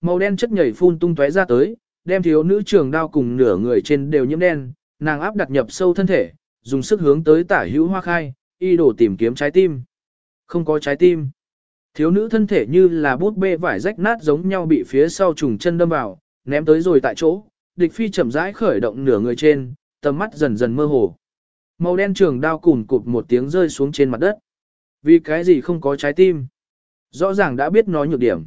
Màu đen chất nhảy phun tung tóe ra tới, đem thiếu nữ trường đao cùng nửa người trên đều nhiễm đen, nàng áp đặt nhập sâu thân thể, dùng sức hướng tới tả hữu hoa khai, y đổ tìm kiếm trái tim. Không có trái tim. Thiếu nữ thân thể như là bút bê vải rách nát giống nhau bị phía sau trùng chân đâm vào, ném tới rồi tại chỗ, địch phi chậm rãi khởi động nửa người trên, tầm mắt dần dần mơ hồ. Màu đen trường đao cùn cụp một tiếng rơi xuống trên mặt đất. Vì cái gì không có trái tim? Rõ ràng đã biết nói nhược điểm.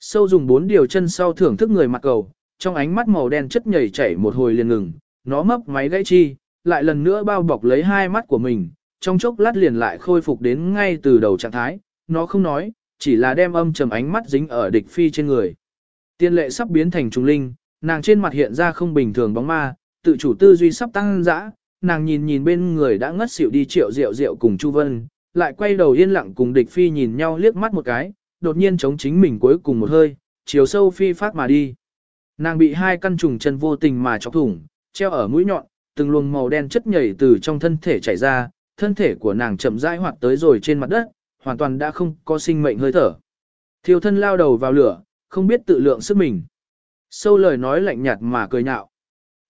Sâu dùng bốn điều chân sau thưởng thức người mặt cầu, trong ánh mắt màu đen chất nhảy chảy một hồi liền ngừng, nó mấp máy gãy chi, lại lần nữa bao bọc lấy hai mắt của mình, trong chốc lát liền lại khôi phục đến ngay từ đầu trạng thái, nó không nói, chỉ là đem âm trầm ánh mắt dính ở địch phi trên người. Tiên lệ sắp biến thành trùng linh, nàng trên mặt hiện ra không bình thường bóng ma, tự chủ tư duy sắp tăng dã, nàng nhìn nhìn bên người đã ngất xỉu đi triệu rượu rượu cùng Chu Vân, lại quay đầu yên lặng cùng địch phi nhìn nhau liếc mắt một cái, đột nhiên chống chính mình cuối cùng một hơi, chiều sâu phi phát mà đi. Nàng bị hai căn trùng chân vô tình mà chọc thủng, treo ở mũi nhọn, từng luồng màu đen chất nhảy từ trong thân thể chảy ra, thân thể của nàng chậm rãi hoạt tới rồi trên mặt đất, hoàn toàn đã không có sinh mệnh hơi thở. Thiêu thân lao đầu vào lửa, không biết tự lượng sức mình. Sâu lời nói lạnh nhạt mà cười nhạo.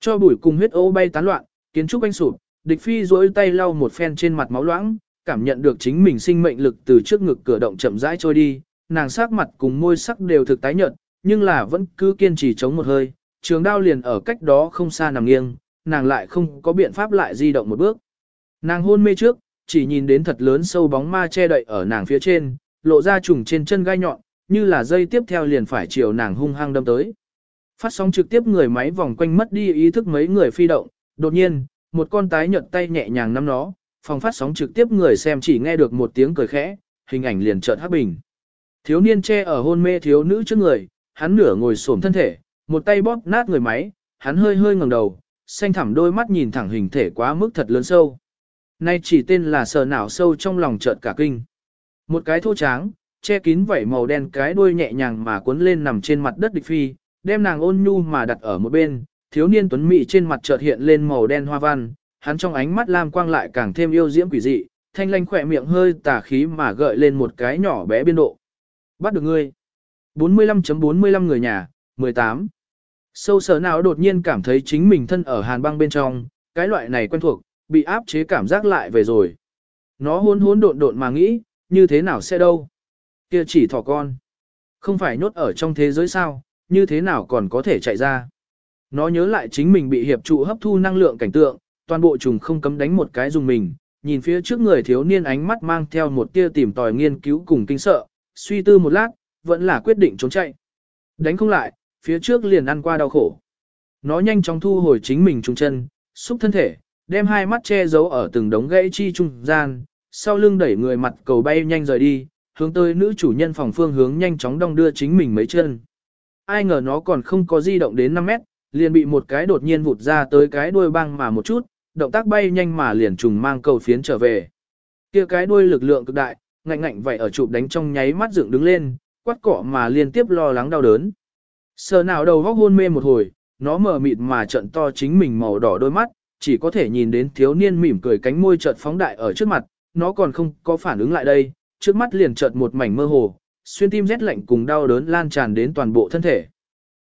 Cho bụi cùng huyết ô bay tán loạn, kiến trúc anh sụp, địch phi duỗi tay lau một phen trên mặt máu loãng, cảm nhận được chính mình sinh mệnh lực từ trước ngực cửa động chậm rãi trôi đi, nàng sắc mặt cùng môi sắc đều thực tái nhợt, nhưng là vẫn cứ kiên trì chống một hơi, trường đao liền ở cách đó không xa nằm nghiêng, nàng lại không có biện pháp lại di động một bước. Nàng hôn mê trước, chỉ nhìn đến thật lớn sâu bóng ma che đậy ở nàng phía trên, lộ ra trùng trên chân gai nhọn, như là dây tiếp theo liền phải chiều nàng hung hăng đâm tới. Phát sóng trực tiếp người máy vòng quanh mất đi ý thức mấy người phi động, đột nhiên, một con tái nhợt tay nhẹ nhàng nắm nó, phòng phát sóng trực tiếp người xem chỉ nghe được một tiếng cười khẽ, hình ảnh liền chợt hắc bình. Thiếu niên che ở hôn mê thiếu nữ trước người, hắn nửa ngồi xổm thân thể, một tay bóp nát người máy, hắn hơi hơi ngẩng đầu, xanh thẳm đôi mắt nhìn thẳng hình thể quá mức thật lớn sâu. Nay chỉ tên là sờ não sâu trong lòng chợt cả kinh. Một cái thô tráng, che kín vảy màu đen cái đuôi nhẹ nhàng mà cuốn lên nằm trên mặt đất địch phi, đem nàng ôn nhu mà đặt ở một bên, thiếu niên tuấn mỹ trên mặt chợt hiện lên màu đen hoa văn, hắn trong ánh mắt lam quang lại càng thêm yêu diễm quỷ dị, thanh lanh khỏe miệng hơi tà khí mà gợi lên một cái nhỏ bé biên độ. Bắt được ngươi. 45.45 người nhà, 18. Sâu sở nào đột nhiên cảm thấy chính mình thân ở hàn băng bên trong, cái loại này quen thuộc, bị áp chế cảm giác lại về rồi. Nó hôn hôn độn độn mà nghĩ, như thế nào sẽ đâu. kia chỉ thỏ con. Không phải nhốt ở trong thế giới sao, như thế nào còn có thể chạy ra. Nó nhớ lại chính mình bị hiệp trụ hấp thu năng lượng cảnh tượng, toàn bộ trùng không cấm đánh một cái dùng mình, nhìn phía trước người thiếu niên ánh mắt mang theo một tia tìm tòi nghiên cứu cùng kinh sợ, suy tư một lát, vẫn là quyết định trốn chạy. Đánh không lại, phía trước liền ăn qua đau khổ. Nó nhanh chóng thu hồi chính mình trung chân, xúc thân thể, đem hai mắt che giấu ở từng đống gãy chi trung gian, sau lưng đẩy người mặt cầu bay nhanh rời đi, hướng tới nữ chủ nhân phòng phương hướng nhanh chóng đong đưa chính mình mấy chân. Ai ngờ nó còn không có di động đến 5 mét, liền bị một cái đột nhiên vụt ra tới cái đuôi băng mà một chút, động tác bay nhanh mà liền trùng mang cầu phiến trở về. Kia cái đuôi lực lượng cực đại, ngạnh ngạnh vậy ở chụp đánh trong nháy mắt dựng đứng lên, quát cọ mà liên tiếp lo lắng đau đớn. Sờ nào đầu góc hôn mê một hồi, nó mờ mịt mà trận to chính mình màu đỏ đôi mắt, chỉ có thể nhìn đến thiếu niên mỉm cười cánh môi chợt phóng đại ở trước mặt, nó còn không có phản ứng lại đây, trước mắt liền chợt một mảnh mơ hồ, xuyên tim rét lạnh cùng đau đớn lan tràn đến toàn bộ thân thể.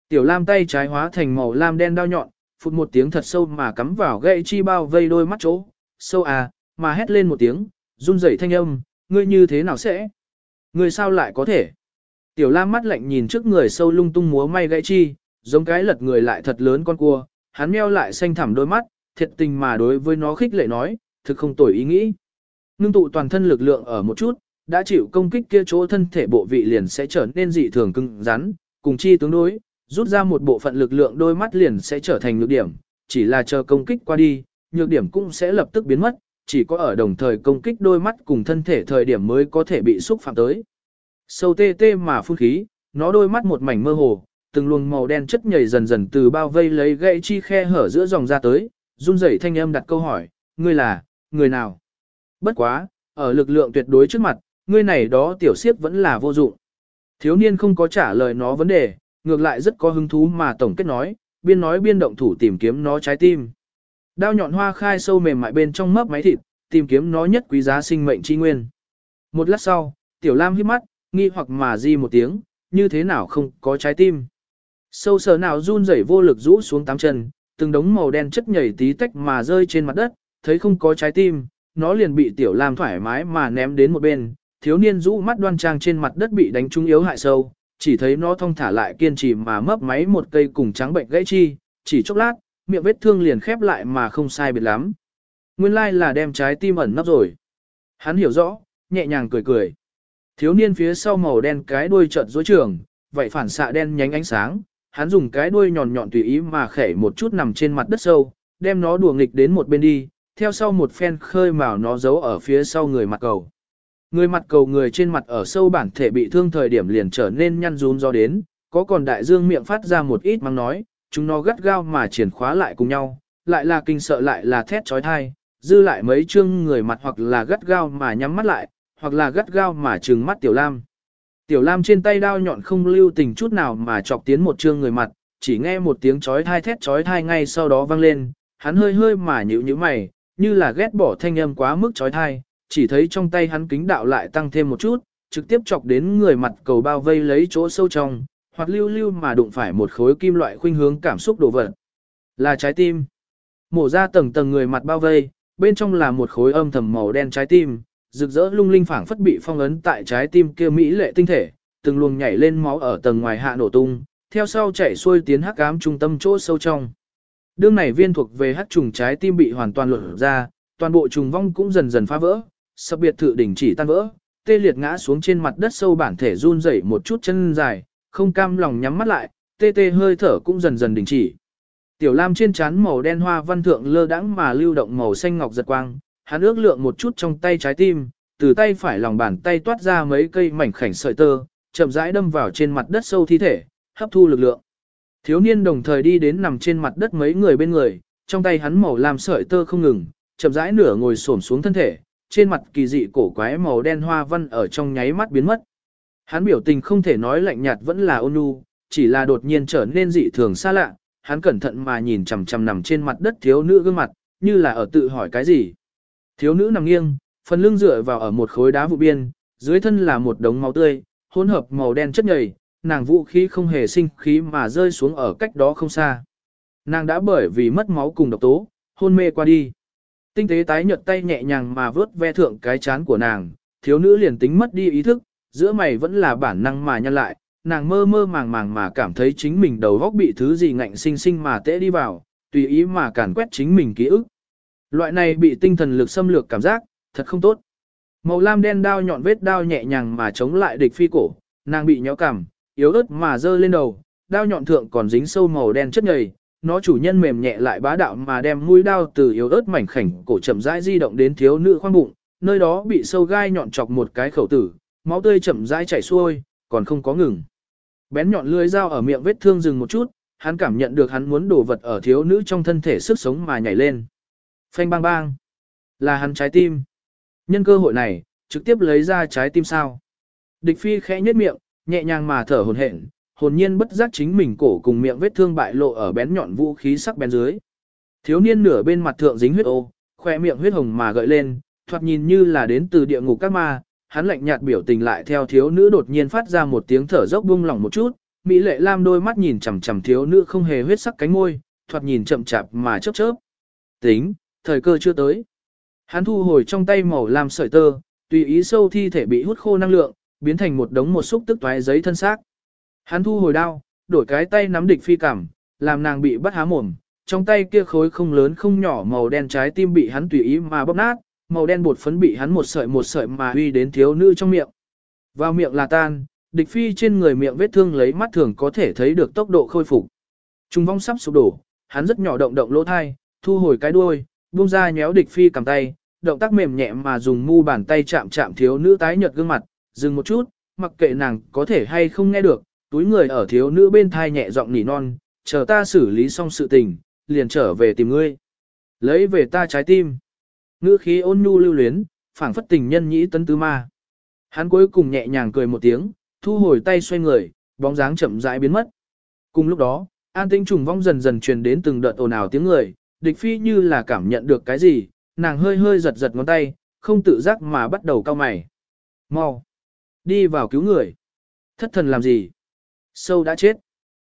Tiểu lam tay trái hóa thành màu lam đen đau nhọn, phụt một tiếng thật sâu mà cắm vào gậy chi bao vây đôi mắt chỗ, sâu à, mà hét lên một tiếng, run rẩy thanh âm, ngươi như thế nào sẽ? Ngươi sao lại có thể? Tiểu lam mắt lạnh nhìn trước người sâu lung tung múa may gãy chi, giống cái lật người lại thật lớn con cua, hắn meo lại xanh thẳm đôi mắt, thiệt tình mà đối với nó khích lệ nói, thực không tồi ý nghĩ. Ngưng tụ toàn thân lực lượng ở một chút, đã chịu công kích kia chỗ thân thể bộ vị liền sẽ trở nên dị thường cứng rắn, cùng chi tướng đối, rút ra một bộ phận lực lượng đôi mắt liền sẽ trở thành nhược điểm, chỉ là chờ công kích qua đi, nhược điểm cũng sẽ lập tức biến mất, chỉ có ở đồng thời công kích đôi mắt cùng thân thể thời điểm mới có thể bị xúc phạm tới. Sâu tê tê mà phun khí, nó đôi mắt một mảnh mơ hồ, từng luồng màu đen chất nhảy dần dần từ bao vây lấy gãy chi khe hở giữa dòng ra tới, run rẩy thanh âm đặt câu hỏi, ngươi là, người nào? Bất quá, ở lực lượng tuyệt đối trước mặt, ngươi này đó tiểu siếp vẫn là vô dụng. Thiếu niên không có trả lời nó vấn đề, ngược lại rất có hứng thú mà tổng kết nói, biên nói biên động thủ tìm kiếm nó trái tim. Đao nhọn hoa khai sâu mềm mại bên trong mấp máy thịt, tìm kiếm nó nhất quý giá sinh mệnh chi nguyên. Một lát sau, tiểu lam hít mắt, nghi hoặc mà di một tiếng, như thế nào không có trái tim. Sâu sờ nào run rẩy vô lực rũ xuống tám chân, từng đống màu đen chất nhảy tí tách mà rơi trên mặt đất, thấy không có trái tim, nó liền bị tiểu lam thoải mái mà ném đến một bên, thiếu niên rũ mắt đoan trang trên mặt đất bị đánh trúng yếu hại sâu, chỉ thấy nó thong thả lại kiên trì mà mấp máy một cây cùng trắng bệnh gãy chi, chỉ chốc lát, miệng vết thương liền khép lại mà không sai biệt lắm. Nguyên lai là đem trái tim ẩn nấp rồi. Hắn hiểu rõ, nhẹ nhàng cười cười. Thiếu niên phía sau màu đen cái đuôi trợn dối trường, vậy phản xạ đen nhánh ánh sáng, hắn dùng cái đuôi nhọn nhọn tùy ý mà khẻ một chút nằm trên mặt đất sâu, đem nó đùa nghịch đến một bên đi, theo sau một phen khơi mào nó giấu ở phía sau người mặt cầu. Người mặt cầu người trên mặt ở sâu bản thể bị thương thời điểm liền trở nên nhăn rún do đến, có còn đại dương miệng phát ra một ít mắng nói, chúng nó gắt gao mà triển khóa lại cùng nhau, lại là kinh sợ lại là thét trói thai, dư lại mấy chương người mặt hoặc là gắt gao mà nhắm mắt lại, hoặc là gắt gao mà trừng mắt Tiểu Lam. Tiểu Lam trên tay đao nhọn không lưu tình chút nào mà chọc tiến một chương người mặt, chỉ nghe một tiếng chói thai thét chói thai ngay sau đó vang lên, hắn hơi hơi mà nhíu nhíu mày, như là ghét bỏ thanh âm quá mức chói thai, chỉ thấy trong tay hắn kính đạo lại tăng thêm một chút, trực tiếp chọc đến người mặt cầu bao vây lấy chỗ sâu trong, hoặc lưu lưu mà đụng phải một khối kim loại khuynh hướng cảm xúc đồ vật. Là trái tim. Mổ ra tầng tầng người mặt bao vây, bên trong là một khối âm thầm màu đen trái tim, rực rỡ lung linh phảng phất bị phong ấn tại trái tim kia mỹ lệ tinh thể, từng luồng nhảy lên máu ở tầng ngoài hạ nổ tung, theo sau chảy xuôi tiến hắc ám trung tâm chỗ sâu trong. Đương này viên thuộc về hắc trùng trái tim bị hoàn toàn lột ra, toàn bộ trùng vong cũng dần dần phá vỡ, sập biệt thự đỉnh chỉ tan vỡ, tê liệt ngã xuống trên mặt đất sâu bản thể run rẩy một chút chân dài, không cam lòng nhắm mắt lại, tê tê hơi thở cũng dần dần đình chỉ. Tiểu Lam trên trán màu đen hoa văn thượng lơ đãng mà lưu động màu xanh ngọc giật quang, hắn ước lượng một chút trong tay trái tim, từ tay phải lòng bàn tay toát ra mấy cây mảnh khảnh sợi tơ, chậm rãi đâm vào trên mặt đất sâu thi thể, hấp thu lực lượng. Thiếu niên đồng thời đi đến nằm trên mặt đất mấy người bên người, trong tay hắn màu làm sợi tơ không ngừng, chậm rãi nửa ngồi xổm xuống thân thể, trên mặt kỳ dị cổ quái màu đen hoa văn ở trong nháy mắt biến mất. Hắn biểu tình không thể nói lạnh nhạt vẫn là ôn nhu, chỉ là đột nhiên trở nên dị thường xa lạ, hắn cẩn thận mà nhìn chằm chằm nằm trên mặt đất thiếu nữ gương mặt, như là ở tự hỏi cái gì. Thiếu nữ nằm nghiêng, phần lưng dựa vào ở một khối đá vụ biên, dưới thân là một đống máu tươi, hỗn hợp màu đen chất nhầy, nàng vũ khí không hề sinh khí mà rơi xuống ở cách đó không xa. Nàng đã bởi vì mất máu cùng độc tố, hôn mê qua đi. Tinh tế tái nhợt tay nhẹ nhàng mà vớt ve thượng cái chán của nàng, thiếu nữ liền tính mất đi ý thức, giữa mày vẫn là bản năng mà nhăn lại, nàng mơ mơ màng màng mà cảm thấy chính mình đầu góc bị thứ gì ngạnh sinh sinh mà tễ đi vào, tùy ý mà càn quét chính mình ký ức. Loại này bị tinh thần lực xâm lược cảm giác, thật không tốt. Màu lam đen đao nhọn vết đao nhẹ nhàng mà chống lại địch phi cổ, nàng bị nhéo cảm yếu ớt mà dơ lên đầu, đao nhọn thượng còn dính sâu màu đen chất nhầy, nó chủ nhân mềm nhẹ lại bá đạo mà đem mũi đao từ yếu ớt mảnh khảnh cổ chậm rãi di động đến thiếu nữ khoang bụng, nơi đó bị sâu gai nhọn chọc một cái khẩu tử, máu tươi chậm rãi chảy xuôi, còn không có ngừng. Bén nhọn lưỡi dao ở miệng vết thương dừng một chút, hắn cảm nhận được hắn muốn đổ vật ở thiếu nữ trong thân thể sức sống mà nhảy lên. Phanh bang bang. Là hắn trái tim. Nhân cơ hội này, trực tiếp lấy ra trái tim sao. Địch phi khẽ nhếch miệng, nhẹ nhàng mà thở hồn hển, hồn nhiên bất giác chính mình cổ cùng miệng vết thương bại lộ ở bén nhọn vũ khí sắc bén dưới. Thiếu niên nửa bên mặt thượng dính huyết ô, khoe miệng huyết hồng mà gợi lên, thoạt nhìn như là đến từ địa ngục các ma, hắn lạnh nhạt biểu tình lại theo thiếu nữ đột nhiên phát ra một tiếng thở dốc buông lỏng một chút, mỹ lệ lam đôi mắt nhìn chằm chằm thiếu nữ không hề huyết sắc cánh môi, thoạt nhìn chậm chạp mà chớp chớp. Tính, thời cơ chưa tới. Hắn thu hồi trong tay màu lam sợi tơ, tùy ý sâu thi thể bị hút khô năng lượng, biến thành một đống một xúc tức toái giấy thân xác. Hắn thu hồi đao, đổi cái tay nắm địch phi cảm, làm nàng bị bắt há mồm, trong tay kia khối không lớn không nhỏ màu đen trái tim bị hắn tùy ý mà bóp nát, màu đen bột phấn bị hắn một sợi một sợi mà huy đến thiếu nữ trong miệng. Vào miệng là tan, địch phi trên người miệng vết thương lấy mắt thường có thể thấy được tốc độ khôi phục. Trung vong sắp sụp đổ, hắn rất nhỏ động động lỗ thai, thu hồi cái đuôi, buông ra nhéo địch phi cầm tay, động tác mềm nhẹ mà dùng mu bàn tay chạm chạm thiếu nữ tái nhợt gương mặt, dừng một chút, mặc kệ nàng có thể hay không nghe được, túi người ở thiếu nữ bên thai nhẹ giọng nỉ non, chờ ta xử lý xong sự tình, liền trở về tìm ngươi. Lấy về ta trái tim. Ngữ khí ôn nhu lưu luyến, phảng phất tình nhân nhĩ tấn tứ ma. Hắn cuối cùng nhẹ nhàng cười một tiếng, thu hồi tay xoay người, bóng dáng chậm rãi biến mất. Cùng lúc đó, an tĩnh trùng vong dần dần truyền đến từng đợt ồn ào tiếng người, địch phi như là cảm nhận được cái gì, nàng hơi hơi giật giật ngón tay, không tự giác mà bắt đầu cao mày. Mau! Đi vào cứu người! Thất thần làm gì? Sâu đã chết.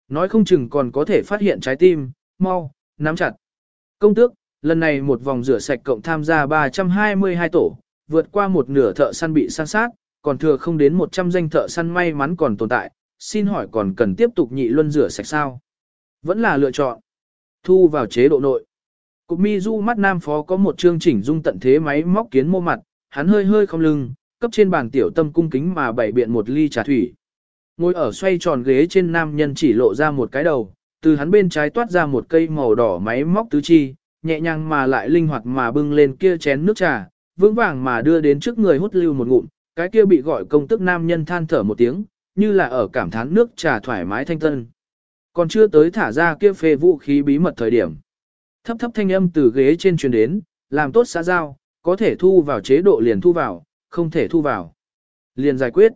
Nói không chừng còn có thể phát hiện trái tim, mau, nắm chặt. Công tước, lần này một vòng rửa sạch cộng tham gia 322 tổ, vượt qua một nửa thợ săn bị san sát, còn thừa không đến 100 danh thợ săn may mắn còn tồn tại, xin hỏi còn cần tiếp tục nhị luân rửa sạch sao? Vẫn là lựa chọn. Thu vào chế độ nội. Cục mi du mắt nam phó có một chương chỉnh dung tận thế máy móc kiến mô mặt, hắn hơi hơi không lưng, cấp trên bàn tiểu tâm cung kính mà bày biện một ly trà thủy. Ngồi ở xoay tròn ghế trên nam nhân chỉ lộ ra một cái đầu, từ hắn bên trái toát ra một cây màu đỏ máy móc tứ chi, nhẹ nhàng mà lại linh hoạt mà bưng lên kia chén nước trà, vững vàng mà đưa đến trước người hút lưu một ngụm, cái kia bị gọi công tức nam nhân than thở một tiếng, như là ở cảm thán nước trà thoải mái thanh tân. Còn chưa tới thả ra kia phê vũ khí bí mật thời điểm. Thấp thấp thanh âm từ ghế trên truyền đến, làm tốt xã giao, có thể thu vào chế độ liền thu vào, không thể thu vào. Liền giải quyết.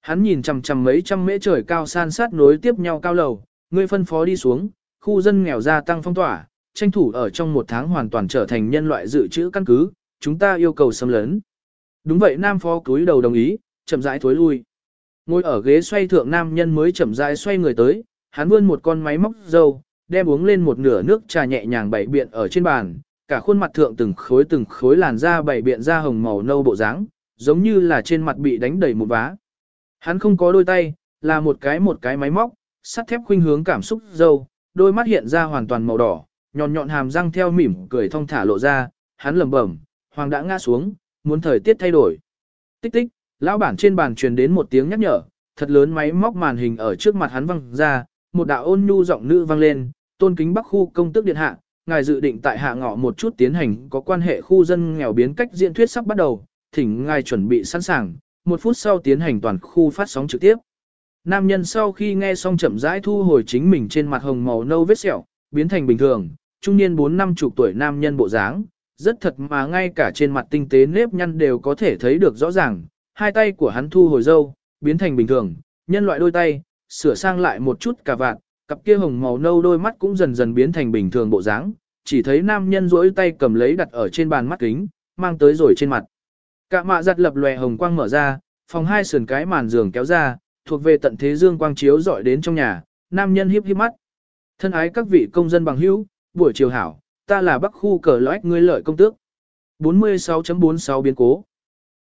Hắn nhìn chằm chằm mấy trăm mễ trời cao san sát nối tiếp nhau cao lầu, người phân phó đi xuống, khu dân nghèo gia tăng phong tỏa, tranh thủ ở trong một tháng hoàn toàn trở thành nhân loại dự trữ căn cứ, chúng ta yêu cầu xâm lấn. Đúng vậy nam phó cúi đầu đồng ý, chậm rãi thối lui. Ngồi ở ghế xoay thượng nam nhân mới chậm rãi xoay người tới, hắn vươn một con máy móc dâu, đem uống lên một nửa nước trà nhẹ nhàng bảy biện ở trên bàn, cả khuôn mặt thượng từng khối từng khối làn da bảy biện ra hồng màu nâu bộ dáng, giống như là trên mặt bị đánh đầy một vá. Hắn không có đôi tay, là một cái một cái máy móc, sắt thép khuynh hướng cảm xúc dâu, đôi mắt hiện ra hoàn toàn màu đỏ, nhọn nhọn hàm răng theo mỉm cười thong thả lộ ra, hắn lẩm bẩm, hoàng đã ngã xuống, muốn thời tiết thay đổi. Tích tích, lão bản trên bàn truyền đến một tiếng nhắc nhở, thật lớn máy móc màn hình ở trước mặt hắn văng ra, một đạo ôn nhu giọng nữ vang lên, tôn kính bắc khu công tước điện hạ, ngài dự định tại hạ ngọ một chút tiến hành có quan hệ khu dân nghèo biến cách diễn thuyết sắp bắt đầu, thỉnh ngài chuẩn bị sẵn sàng, một phút sau tiến hành toàn khu phát sóng trực tiếp. Nam nhân sau khi nghe xong chậm rãi thu hồi chính mình trên mặt hồng màu nâu vết sẹo, biến thành bình thường, trung niên bốn năm chục tuổi nam nhân bộ dáng, rất thật mà ngay cả trên mặt tinh tế nếp nhăn đều có thể thấy được rõ ràng, hai tay của hắn thu hồi dâu, biến thành bình thường, nhân loại đôi tay, sửa sang lại một chút cả vạn, cặp kia hồng màu nâu đôi mắt cũng dần dần biến thành bình thường bộ dáng, chỉ thấy nam nhân duỗi tay cầm lấy đặt ở trên bàn mắt kính, mang tới rồi trên mặt. Cả mạ giặt lập lòe hồng quang mở ra, phòng hai sườn cái màn giường kéo ra, thuộc về tận thế dương quang chiếu dọi đến trong nhà, nam nhân hiếp hiếp mắt. Thân ái các vị công dân bằng hữu, buổi chiều hảo, ta là bắc khu cờ lõi ngươi lợi công tước. 46.46 biến cố.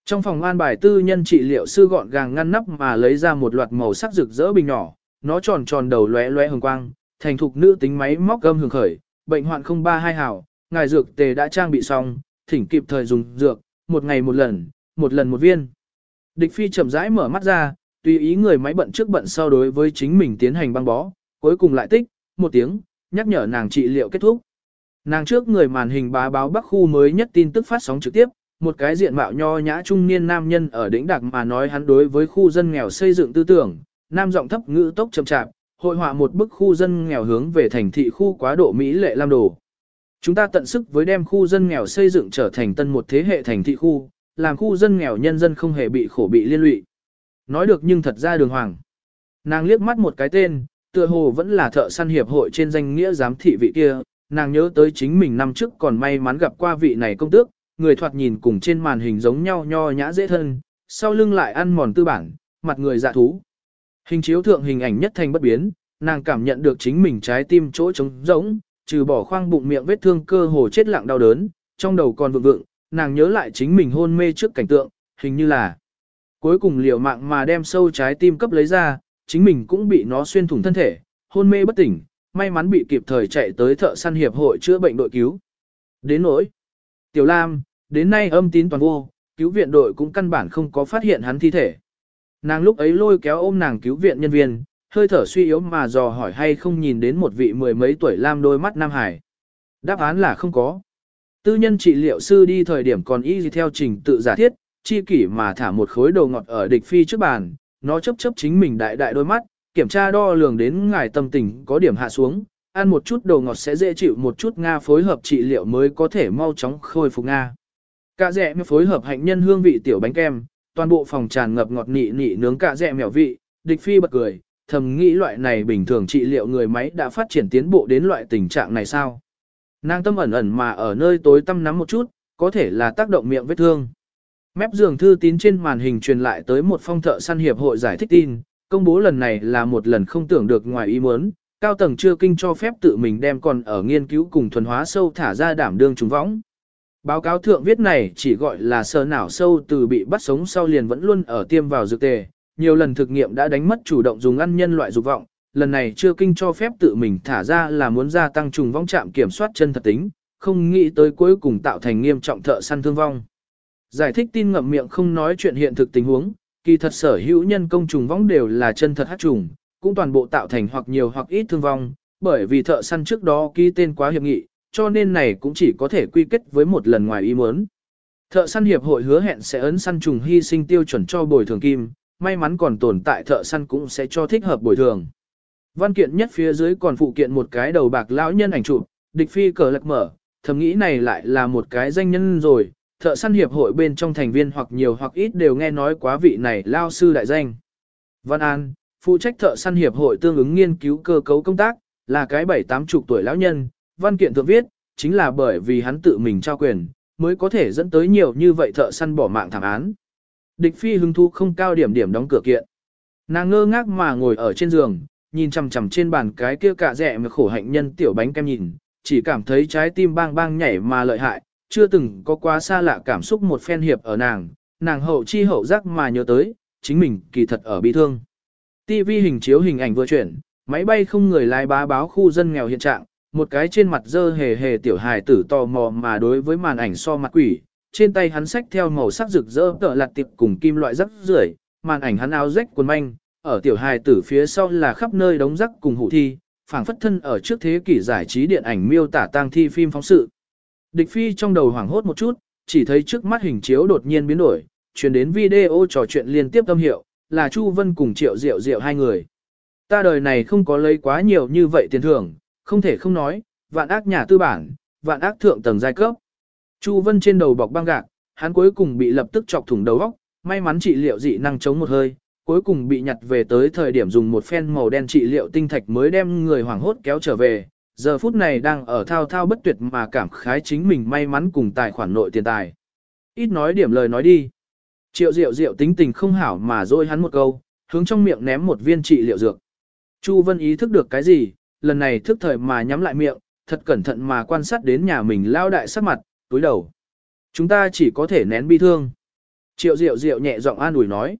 Trong phòng an bài tư nhân trị liệu sư gọn gàng ngăn nắp mà lấy ra một loạt màu sắc rực rỡ bình nhỏ, nó tròn tròn đầu lóe lóe hồng quang, thành thục nữ tính máy móc gâm hưởng khởi, bệnh hoạn 032 hảo, ngài dược tề đã trang bị xong, thỉnh kịp thời dùng dược, một ngày một lần, một lần một viên. Địch phi chậm rãi mở mắt ra, tùy ý người máy bận trước bận sau đối với chính mình tiến hành băng bó, cuối cùng lại tích, một tiếng, nhắc nhở nàng trị liệu kết thúc. Nàng trước người màn hình bá báo Bắc khu mới nhất tin tức phát sóng trực tiếp, một cái diện mạo nho nhã trung niên nam nhân ở đỉnh đặc mà nói hắn đối với khu dân nghèo xây dựng tư tưởng, nam giọng thấp ngữ tốc chậm chạp, hội họa một bức khu dân nghèo hướng về thành thị khu quá độ Mỹ lệ lam đồ. Chúng ta tận sức với đem khu dân nghèo xây dựng trở thành tân một thế hệ thành thị khu, làm khu dân nghèo nhân dân không hề bị khổ bị liên lụy. Nói được nhưng thật ra đường hoàng. Nàng liếc mắt một cái tên, tựa hồ vẫn là thợ săn hiệp hội trên danh nghĩa giám thị vị kia, nàng nhớ tới chính mình năm trước còn may mắn gặp qua vị này công tước, người thoạt nhìn cùng trên màn hình giống nhau nho nhã dễ thân, sau lưng lại ăn mòn tư bản, mặt người dạ thú. Hình chiếu thượng hình ảnh nhất thành bất biến, nàng cảm nhận được chính mình trái tim chỗ trống rỗng, trừ bỏ khoang bụng miệng vết thương cơ hồ chết lặng đau đớn, trong đầu còn vượng vượng, nàng nhớ lại chính mình hôn mê trước cảnh tượng, hình như là cuối cùng liều mạng mà đem sâu trái tim cấp lấy ra, chính mình cũng bị nó xuyên thủng thân thể, hôn mê bất tỉnh, may mắn bị kịp thời chạy tới thợ săn hiệp hội chữa bệnh đội cứu. Đến nỗi, Tiểu Lam, đến nay âm tín toàn vô, cứu viện đội cũng căn bản không có phát hiện hắn thi thể. Nàng lúc ấy lôi kéo ôm nàng cứu viện nhân viên, hơi thở suy yếu mà dò hỏi hay không nhìn đến một vị mười mấy tuổi Lam đôi mắt Nam Hải. Đáp án là không có. Tư nhân trị liệu sư đi thời điểm còn y theo trình tự giả thiết, chi kỷ mà thả một khối đồ ngọt ở địch phi trước bàn, nó chấp chấp chính mình đại đại đôi mắt, kiểm tra đo lường đến ngài tâm tình có điểm hạ xuống, ăn một chút đồ ngọt sẽ dễ chịu một chút Nga phối hợp trị liệu mới có thể mau chóng khôi phục Nga. Cả rẻ mèo phối hợp hạnh nhân hương vị tiểu bánh kem, toàn bộ phòng tràn ngập ngọt nị nị nướng cả rẻ mèo vị, địch phi bật cười, thầm nghĩ loại này bình thường trị liệu người máy đã phát triển tiến bộ đến loại tình trạng này sao. Nàng tâm ẩn ẩn mà ở nơi tối tâm nắm một chút, có thể là tác động miệng vết thương. Mép giường thư tín trên màn hình truyền lại tới một phong thợ săn hiệp hội giải thích tin, công bố lần này là một lần không tưởng được ngoài ý muốn, cao tầng chưa kinh cho phép tự mình đem còn ở nghiên cứu cùng thuần hóa sâu thả ra đảm đương trùng võng. Báo cáo thượng viết này chỉ gọi là sờ não sâu từ bị bắt sống sau liền vẫn luôn ở tiêm vào dược tề, nhiều lần thực nghiệm đã đánh mất chủ động dùng ăn nhân loại dục vọng, lần này chưa kinh cho phép tự mình thả ra là muốn gia tăng trùng vong chạm kiểm soát chân thật tính, không nghĩ tới cuối cùng tạo thành nghiêm trọng thợ săn thương vong. Giải thích tin ngậm miệng không nói chuyện hiện thực tình huống, kỳ thật sở hữu nhân công trùng vong đều là chân thật hát trùng, cũng toàn bộ tạo thành hoặc nhiều hoặc ít thương vong, bởi vì thợ săn trước đó ký tên quá hiệp nghị, cho nên này cũng chỉ có thể quy kết với một lần ngoài ý muốn. Thợ săn hiệp hội hứa hẹn sẽ ấn săn trùng hy sinh tiêu chuẩn cho bồi thường kim, may mắn còn tồn tại thợ săn cũng sẽ cho thích hợp bồi thường. Văn kiện nhất phía dưới còn phụ kiện một cái đầu bạc lão nhân ảnh chụp, địch phi cờ lật mở, thầm nghĩ này lại là một cái danh nhân rồi, thợ săn hiệp hội bên trong thành viên hoặc nhiều hoặc ít đều nghe nói quá vị này lao sư đại danh. Văn An, phụ trách thợ săn hiệp hội tương ứng nghiên cứu cơ cấu công tác, là cái bảy tám chục tuổi lão nhân, văn kiện thượng viết, chính là bởi vì hắn tự mình trao quyền, mới có thể dẫn tới nhiều như vậy thợ săn bỏ mạng thảm án. Địch phi hứng thú không cao điểm điểm đóng cửa kiện. Nàng ngơ ngác mà ngồi ở trên giường, nhìn chằm chằm trên bàn cái kia cạ rẻ mà khổ hạnh nhân tiểu bánh kem nhìn, chỉ cảm thấy trái tim bang bang nhảy mà lợi hại, chưa từng có quá xa lạ cảm xúc một phen hiệp ở nàng, nàng hậu chi hậu giác mà nhớ tới, chính mình kỳ thật ở bi thương. TV hình chiếu hình ảnh vừa chuyển, máy bay không người lái bá báo khu dân nghèo hiện trạng, một cái trên mặt dơ hề hề tiểu hài tử tò mò mà đối với màn ảnh so mặt quỷ, trên tay hắn xách theo màu sắc rực rỡ tợ lạt tiệp cùng kim loại rắc rưởi, màn ảnh hắn áo rách quần manh, ở tiểu hài tử phía sau là khắp nơi đống rắc cùng hủ thi, phảng phất thân ở trước thế kỷ giải trí điện ảnh miêu tả tang thi phim phóng sự. Địch phi trong đầu hoảng hốt một chút, chỉ thấy trước mắt hình chiếu đột nhiên biến đổi, truyền đến video trò chuyện liên tiếp âm hiệu, là Chu Vân cùng Triệu Diệu Diệu hai người. Ta đời này không có lấy quá nhiều như vậy tiền thưởng, không thể không nói, vạn ác nhà tư bản, vạn ác thượng tầng giai cấp. Chu Vân trên đầu bọc băng gạc, hắn cuối cùng bị lập tức chọc thủng đầu óc, may mắn trị liệu dị năng chống một hơi, cuối cùng bị nhặt về tới thời điểm dùng một phen màu đen trị liệu tinh thạch mới đem người hoảng hốt kéo trở về. Giờ phút này đang ở thao thao bất tuyệt mà cảm khái chính mình may mắn cùng tài khoản nội tiền tài. Ít nói điểm lời nói đi. Triệu diệu diệu tính tình không hảo mà dôi hắn một câu, hướng trong miệng ném một viên trị liệu dược. Chu Vân ý thức được cái gì, lần này thức thời mà nhắm lại miệng, thật cẩn thận mà quan sát đến nhà mình lao đại sắc mặt, túi đầu. Chúng ta chỉ có thể nén bi thương. Triệu Diệu Diệu nhẹ giọng an ủi nói.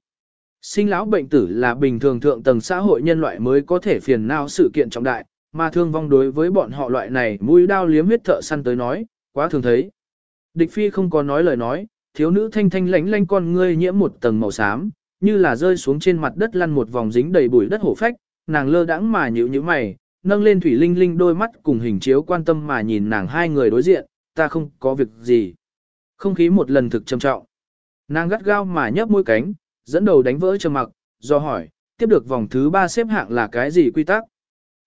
Sinh lão bệnh tử là bình thường thượng tầng xã hội nhân loại mới có thể phiền não sự kiện trọng đại, mà thương vong đối với bọn họ loại này mũi đao liếm huyết thợ săn tới nói, quá thường thấy. Địch phi không có nói lời nói, thiếu nữ thanh thanh lánh lánh con ngươi nhiễm một tầng màu xám, như là rơi xuống trên mặt đất lăn một vòng dính đầy bụi đất hổ phách, nàng lơ đãng mà nhíu nhíu mày, nâng lên thủy linh linh đôi mắt cùng hình chiếu quan tâm mà nhìn nàng hai người đối diện, ta không có việc gì. Không khí một lần thực trầm trọng. Nàng gắt gao mà nhấp môi cánh, dẫn đầu đánh vỡ trầm mặc, do hỏi, tiếp được vòng thứ ba xếp hạng là cái gì quy tắc?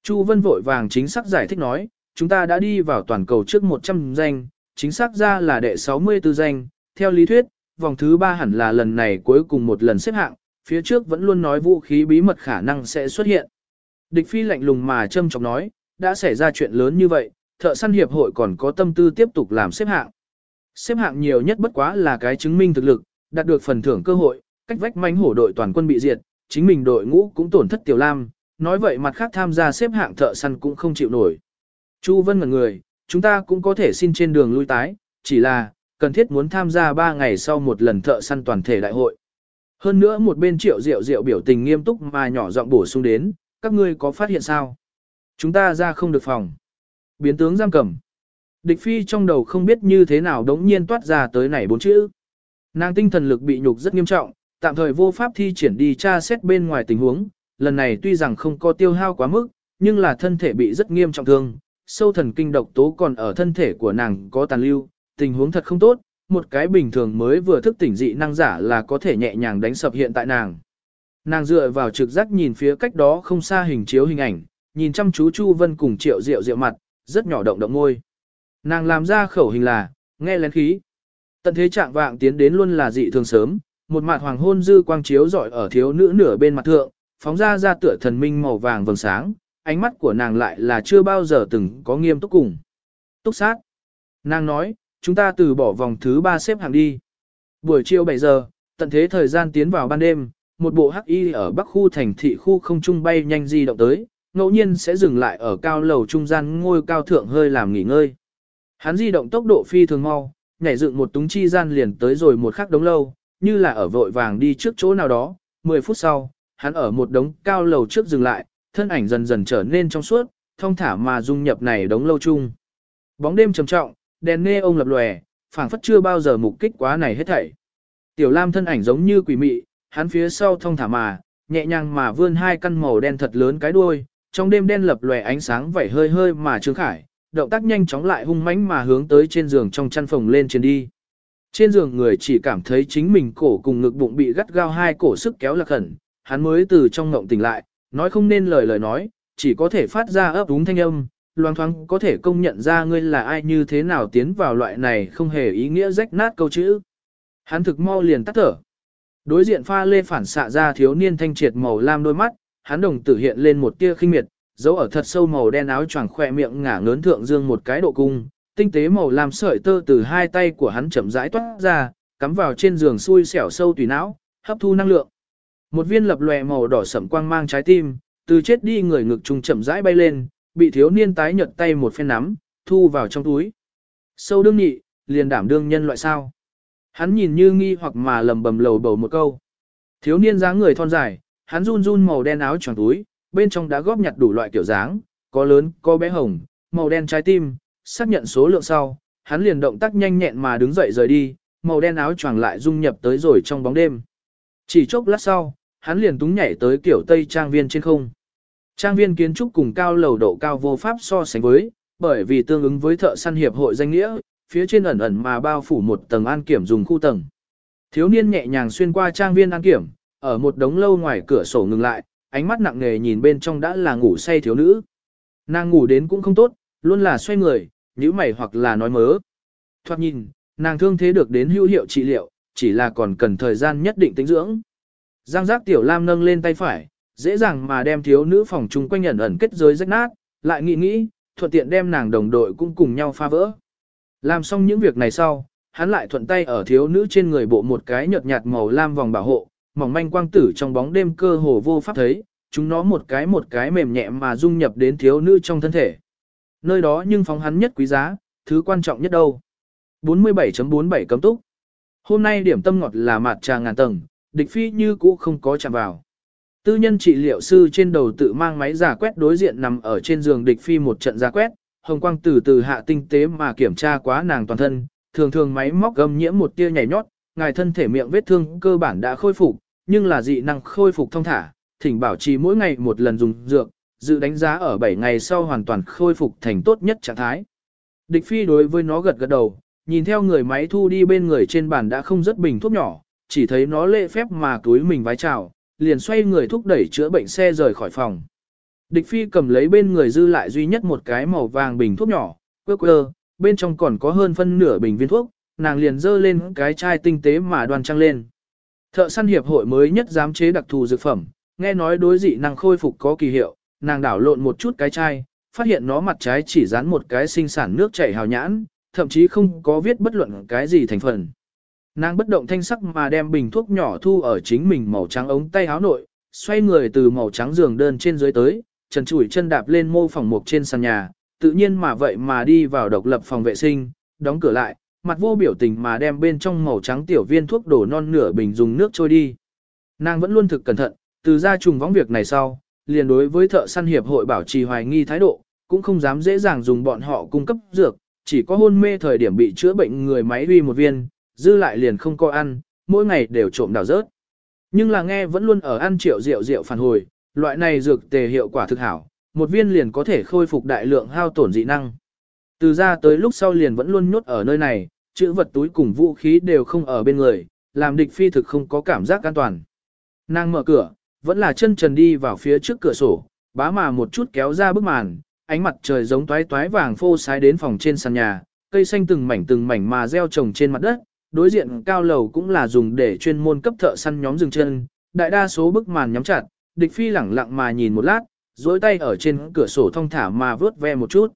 Chu Vân vội vàng chính xác giải thích nói, chúng ta đã đi vào toàn cầu trước 100 danh, chính xác ra là đệ 64 danh, theo lý thuyết, vòng thứ ba hẳn là lần này cuối cùng một lần xếp hạng, phía trước vẫn luôn nói vũ khí bí mật khả năng sẽ xuất hiện. Địch phi lạnh lùng mà châm chọc nói, đã xảy ra chuyện lớn như vậy, thợ săn hiệp hội còn có tâm tư tiếp tục làm xếp hạng. Xếp hạng nhiều nhất bất quá là cái chứng minh thực lực, đạt được phần thưởng cơ hội, cách vách manh hổ đội toàn quân bị diệt, chính mình đội ngũ cũng tổn thất tiểu lam, nói vậy mặt khác tham gia xếp hạng thợ săn cũng không chịu nổi. Chu Vân ngẩn người, chúng ta cũng có thể xin trên đường lui tái, chỉ là, cần thiết muốn tham gia 3 ngày sau một lần thợ săn toàn thể đại hội. Hơn nữa một bên triệu diệu diệu biểu tình nghiêm túc mà nhỏ giọng bổ sung đến, các ngươi có phát hiện sao? Chúng ta ra không được phòng. Biến tướng giam cầm. Địch phi trong đầu không biết như thế nào đống nhiên toát ra tới này bốn chữ. Nàng tinh thần lực bị nhục rất nghiêm trọng, tạm thời vô pháp thi triển đi tra xét bên ngoài tình huống, lần này tuy rằng không có tiêu hao quá mức, nhưng là thân thể bị rất nghiêm trọng thương, sâu thần kinh độc tố còn ở thân thể của nàng có tàn lưu, tình huống thật không tốt, một cái bình thường mới vừa thức tỉnh dị năng giả là có thể nhẹ nhàng đánh sập hiện tại nàng. Nàng dựa vào trực giác nhìn phía cách đó không xa hình chiếu hình ảnh, nhìn chăm chú Chu Vân cùng Triệu Diệu Diệu mặt, rất nhỏ động động ngôi. Nàng làm ra khẩu hình là, nghe lén khí. Tận thế trạng vạng tiến đến luôn là dị thường sớm, một mặt hoàng hôn dư quang chiếu rọi ở thiếu nữ nửa bên mặt thượng, phóng ra ra tựa thần minh màu vàng vầng sáng, ánh mắt của nàng lại là chưa bao giờ từng có nghiêm túc cùng. Túc sát. Nàng nói, chúng ta từ bỏ vòng thứ ba xếp hàng đi. Buổi chiều 7 giờ, tận thế thời gian tiến vào ban đêm, một bộ hắc y ở bắc khu thành thị khu không trung bay nhanh di động tới, ngẫu nhiên sẽ dừng lại ở cao lầu trung gian ngôi cao thượng hơi làm nghỉ ngơi. Hắn di động tốc độ phi thường mau, nhảy dựng một túng chi gian liền tới rồi một khắc đống lâu, như là ở vội vàng đi trước chỗ nào đó, 10 phút sau, hắn ở một đống cao lầu trước dừng lại, thân ảnh dần dần trở nên trong suốt, thông thả mà dung nhập này đống lâu chung. Bóng đêm trầm trọng, đèn nê ông lập lòe, phảng phất chưa bao giờ mục kích quá này hết thảy. Tiểu Lam thân ảnh giống như quỷ mị, hắn phía sau thông thả mà, nhẹ nhàng mà vươn hai căn màu đen thật lớn cái đuôi, trong đêm đen lập lòe ánh sáng vẩy hơi hơi mà trương khải, động tác nhanh chóng lại hung mãnh mà hướng tới trên giường trong chăn phòng lên trên đi. Trên giường người chỉ cảm thấy chính mình cổ cùng ngực bụng bị gắt gao hai cổ sức kéo lạc khẩn, hắn mới từ trong ngộng tỉnh lại, nói không nên lời lời nói, chỉ có thể phát ra ấp úng thanh âm, loang thoáng có thể công nhận ra ngươi là ai như thế nào tiến vào loại này không hề ý nghĩa rách nát câu chữ. Hắn thực mau liền tắt thở. Đối diện pha lê phản xạ ra thiếu niên thanh triệt màu lam đôi mắt, hắn đồng tử hiện lên một tia khinh miệt, dấu ở thật sâu màu đen áo choàng khỏe miệng ngả ngớn thượng dương một cái độ cung, tinh tế màu lam sợi tơ từ hai tay của hắn chậm rãi toát ra, cắm vào trên giường xui xẻo sâu tùy não, hấp thu năng lượng. Một viên lập lòe màu đỏ sẫm quang mang trái tim, từ chết đi người ngực trùng chậm rãi bay lên, bị thiếu niên tái nhợt tay một phen nắm, thu vào trong túi. Sâu đương nhị, liền đảm đương nhân loại sao. Hắn nhìn như nghi hoặc mà lầm bầm lầu bầu một câu. Thiếu niên dáng người thon dài, hắn run run màu đen áo choàng túi, bên trong đã góp nhặt đủ loại kiểu dáng, có lớn, có bé hồng, màu đen trái tim, xác nhận số lượng sau, hắn liền động tác nhanh nhẹn mà đứng dậy rời đi, màu đen áo choàng lại dung nhập tới rồi trong bóng đêm. Chỉ chốc lát sau, hắn liền túng nhảy tới kiểu Tây trang viên trên không. Trang viên kiến trúc cùng cao lầu độ cao vô pháp so sánh với, bởi vì tương ứng với thợ săn hiệp hội danh nghĩa, phía trên ẩn ẩn mà bao phủ một tầng an kiểm dùng khu tầng. Thiếu niên nhẹ nhàng xuyên qua trang viên an kiểm, ở một đống lâu ngoài cửa sổ ngừng lại, ánh mắt nặng nề nhìn bên trong đã là ngủ say thiếu nữ. Nàng ngủ đến cũng không tốt, luôn là xoay người, nhíu mày hoặc là nói mớ. Thoát nhìn, nàng thương thế được đến hữu hiệu trị liệu, chỉ là còn cần thời gian nhất định tính dưỡng. Giang giác tiểu lam nâng lên tay phải, dễ dàng mà đem thiếu nữ phòng chung quanh ẩn ẩn kết giới rách nát, lại nghĩ nghĩ, thuận tiện đem nàng đồng đội cũng cùng nhau phá vỡ. Làm xong những việc này sau, hắn lại thuận tay ở thiếu nữ trên người bộ một cái nhợt nhạt màu lam vòng bảo hộ, mỏng manh quang tử trong bóng đêm cơ hồ vô pháp thấy, chúng nó một cái một cái mềm nhẹ mà dung nhập đến thiếu nữ trong thân thể. Nơi đó nhưng phóng hắn nhất quý giá, thứ quan trọng nhất đâu. 47.47 cấm túc. Hôm nay điểm tâm ngọt là mạt trà ngàn tầng, địch phi như cũ không có chạm vào. Tư nhân trị liệu sư trên đầu tự mang máy giả quét đối diện nằm ở trên giường địch phi một trận giả quét, hồng quang từ từ hạ tinh tế mà kiểm tra quá nàng toàn thân, thường thường máy móc gầm nhiễm một tia nhảy nhót, ngài thân thể miệng vết thương cơ bản đã khôi phục, nhưng là dị năng khôi phục thông thả, thỉnh bảo trì mỗi ngày một lần dùng dược, dự đánh giá ở 7 ngày sau hoàn toàn khôi phục thành tốt nhất trạng thái. Địch phi đối với nó gật gật đầu, nhìn theo người máy thu đi bên người trên bàn đã không rất bình thuốc nhỏ, chỉ thấy nó lễ phép mà túi mình vái chào, liền xoay người thúc đẩy chữa bệnh xe rời khỏi phòng. Địch phi cầm lấy bên người dư lại duy nhất một cái màu vàng bình thuốc nhỏ, quơ quơ, bên trong còn có hơn phân nửa bình viên thuốc, nàng liền dơ lên cái chai tinh tế mà đoan trăng lên. Thợ săn hiệp hội mới nhất dám chế đặc thù dược phẩm, nghe nói đối dị năng khôi phục có kỳ hiệu, nàng đảo lộn một chút cái chai, phát hiện nó mặt trái chỉ dán một cái sinh sản nước chảy hào nhãn, thậm chí không có viết bất luận cái gì thành phần. Nàng bất động thanh sắc mà đem bình thuốc nhỏ thu ở chính mình màu trắng ống tay áo nội, xoay người từ màu trắng giường đơn trên dưới tới, trần chủi chân đạp lên mô phòng mục trên sàn nhà, tự nhiên mà vậy mà đi vào độc lập phòng vệ sinh, đóng cửa lại, mặt vô biểu tình mà đem bên trong màu trắng tiểu viên thuốc đổ non nửa bình dùng nước trôi đi. Nàng vẫn luôn thực cẩn thận, từ ra trùng vóng việc này sau, liền đối với thợ săn hiệp hội bảo trì hoài nghi thái độ, cũng không dám dễ dàng dùng bọn họ cung cấp dược, chỉ có hôn mê thời điểm bị chữa bệnh người máy uy một viên, dư lại liền không có ăn, mỗi ngày đều trộm đào rớt. Nhưng là nghe vẫn luôn ở ăn triệu rượu rượu phản hồi, loại này dược tề hiệu quả thực hảo, một viên liền có thể khôi phục đại lượng hao tổn dị năng. Từ ra tới lúc sau liền vẫn luôn nhốt ở nơi này, chữ vật túi cùng vũ khí đều không ở bên người, làm địch phi thực không có cảm giác an toàn. Nàng mở cửa, vẫn là chân trần đi vào phía trước cửa sổ, bá mà một chút kéo ra bức màn, ánh mặt trời giống toái toái vàng phô sái đến phòng trên sàn nhà, cây xanh từng mảnh từng mảnh mà gieo trồng trên mặt đất, đối diện cao lầu cũng là dùng để chuyên môn cấp thợ săn nhóm dừng chân, đại đa số bức màn nhắm chặt, địch phi lẳng lặng mà nhìn một lát, dối tay ở trên cửa sổ thông thả mà vớt ve một chút.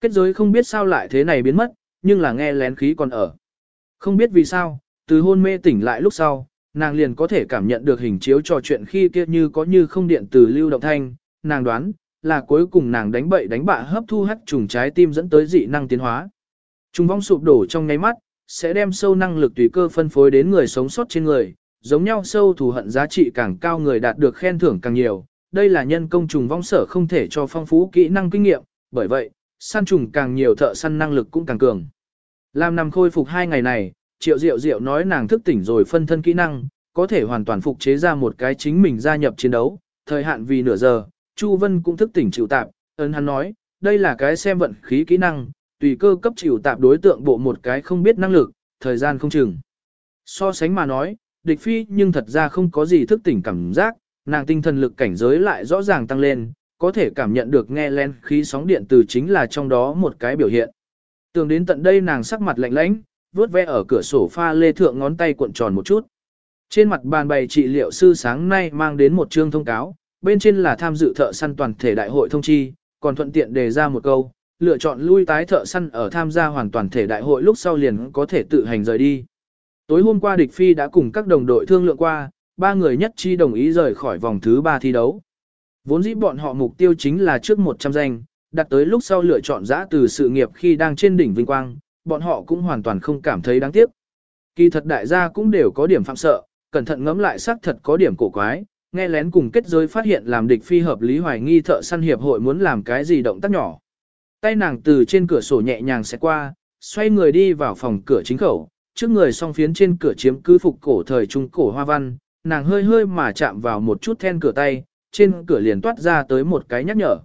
Kết giới không biết sao lại thế này biến mất, nhưng là nghe lén khí còn ở. Không biết vì sao, từ hôn mê tỉnh lại lúc sau, nàng liền có thể cảm nhận được hình chiếu trò chuyện khi kia như có như không điện từ lưu động thanh, nàng đoán, là cuối cùng nàng đánh bậy đánh bạ hấp thu hắt trùng trái tim dẫn tới dị năng tiến hóa. Trùng vong sụp đổ trong nháy mắt, sẽ đem sâu năng lực tùy cơ phân phối đến người sống sót trên người, giống nhau sâu thù hận giá trị càng cao người đạt được khen thưởng càng nhiều. Đây là nhân công trùng vong sở không thể cho phong phú kỹ năng kinh nghiệm, bởi vậy, săn trùng càng nhiều thợ săn năng lực cũng càng cường. Làm nằm khôi phục hai ngày này, triệu diệu diệu nói nàng thức tỉnh rồi phân thân kỹ năng, có thể hoàn toàn phục chế ra một cái chính mình gia nhập chiến đấu, thời hạn vì nửa giờ, Chu Vân cũng thức tỉnh chịu tạp, ấn hắn nói, đây là cái xem vận khí kỹ năng, tùy cơ cấp chịu tạp đối tượng bộ một cái không biết năng lực, thời gian không chừng. So sánh mà nói, địch phi nhưng thật ra không có gì thức tỉnh cảm giác, nàng tinh thần lực cảnh giới lại rõ ràng tăng lên, có thể cảm nhận được nghe len khí sóng điện từ chính là trong đó một cái biểu hiện. Tưởng đến tận đây nàng sắc mặt lạnh lãnh, vuốt ve ở cửa sổ pha lê thượng ngón tay cuộn tròn một chút. Trên mặt bàn bày trị liệu sư sáng nay mang đến một chương thông cáo, bên trên là tham dự thợ săn toàn thể đại hội thông chi, còn thuận tiện đề ra một câu, lựa chọn lui tái thợ săn ở tham gia hoàn toàn thể đại hội lúc sau liền có thể tự hành rời đi. Tối hôm qua địch phi đã cùng các đồng đội thương lượng qua, ba người nhất chi đồng ý rời khỏi vòng thứ ba thi đấu. Vốn dĩ bọn họ mục tiêu chính là trước 100 danh, đặt tới lúc sau lựa chọn giã từ sự nghiệp khi đang trên đỉnh vinh quang, bọn họ cũng hoàn toàn không cảm thấy đáng tiếc. Kỳ thật đại gia cũng đều có điểm phạm sợ, cẩn thận ngẫm lại xác thật có điểm cổ quái, nghe lén cùng kết giới phát hiện làm địch phi hợp lý hoài nghi thợ săn hiệp hội muốn làm cái gì động tác nhỏ. Tay nàng từ trên cửa sổ nhẹ nhàng sẽ qua, xoay người đi vào phòng cửa chính khẩu, trước người song phiến trên cửa chiếm cứ phục cổ thời trung cổ hoa văn, nàng hơi hơi mà chạm vào một chút then cửa tay, trên cửa liền toát ra tới một cái nhắc nhở.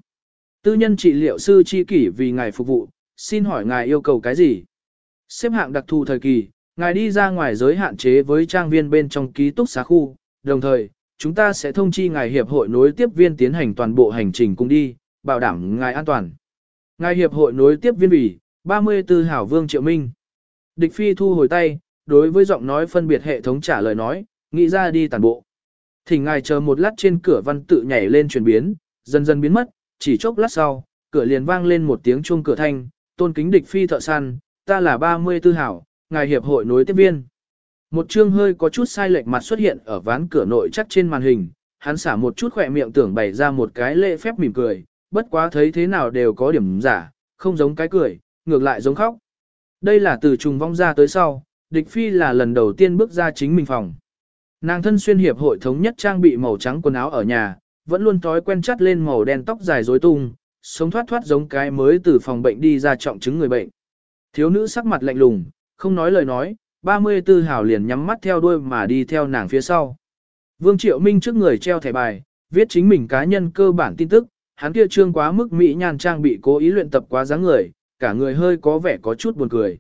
Tư nhân trị liệu sư chi kỷ vì ngài phục vụ, xin hỏi ngài yêu cầu cái gì? Xếp hạng đặc thù thời kỳ, ngài đi ra ngoài giới hạn chế với trang viên bên trong ký túc xá khu, đồng thời, chúng ta sẽ thông chi ngài hiệp hội nối tiếp viên tiến hành toàn bộ hành trình cùng đi, bảo đảm ngài an toàn. Ngài hiệp hội nối tiếp viên bỉ, 34 Hảo Vương Triệu Minh. Địch Phi thu hồi tay, đối với giọng nói phân biệt hệ thống trả lời nói, nghĩ ra đi tàn bộ. Thỉnh ngài chờ một lát trên cửa văn tự nhảy lên chuyển biến, dần dần biến mất, chỉ chốc lát sau, cửa liền vang lên một tiếng chuông cửa thanh, tôn kính địch phi thợ săn, ta là 34 hảo, ngài hiệp hội nối tiếp viên. Một chương hơi có chút sai lệch mặt xuất hiện ở ván cửa nội chắc trên màn hình, hắn xả một chút khỏe miệng tưởng bày ra một cái lễ phép mỉm cười, bất quá thấy thế nào đều có điểm giả, không giống cái cười, ngược lại giống khóc. Đây là từ trùng vong ra tới sau, địch phi là lần đầu tiên bước ra chính mình phòng. Nàng thân xuyên hiệp hội thống nhất trang bị màu trắng quần áo ở nhà, vẫn luôn thói quen chắt lên màu đen tóc dài rối tung, sống thoát thoát giống cái mới từ phòng bệnh đi ra trọng chứng người bệnh. Thiếu nữ sắc mặt lạnh lùng, không nói lời nói, 34 hào liền nhắm mắt theo đuôi mà đi theo nàng phía sau. Vương Triệu Minh trước người treo thẻ bài, viết chính mình cá nhân cơ bản tin tức, hắn kia trương quá mức mỹ nhan trang bị cố ý luyện tập quá dáng người, cả người hơi có vẻ có chút buồn cười.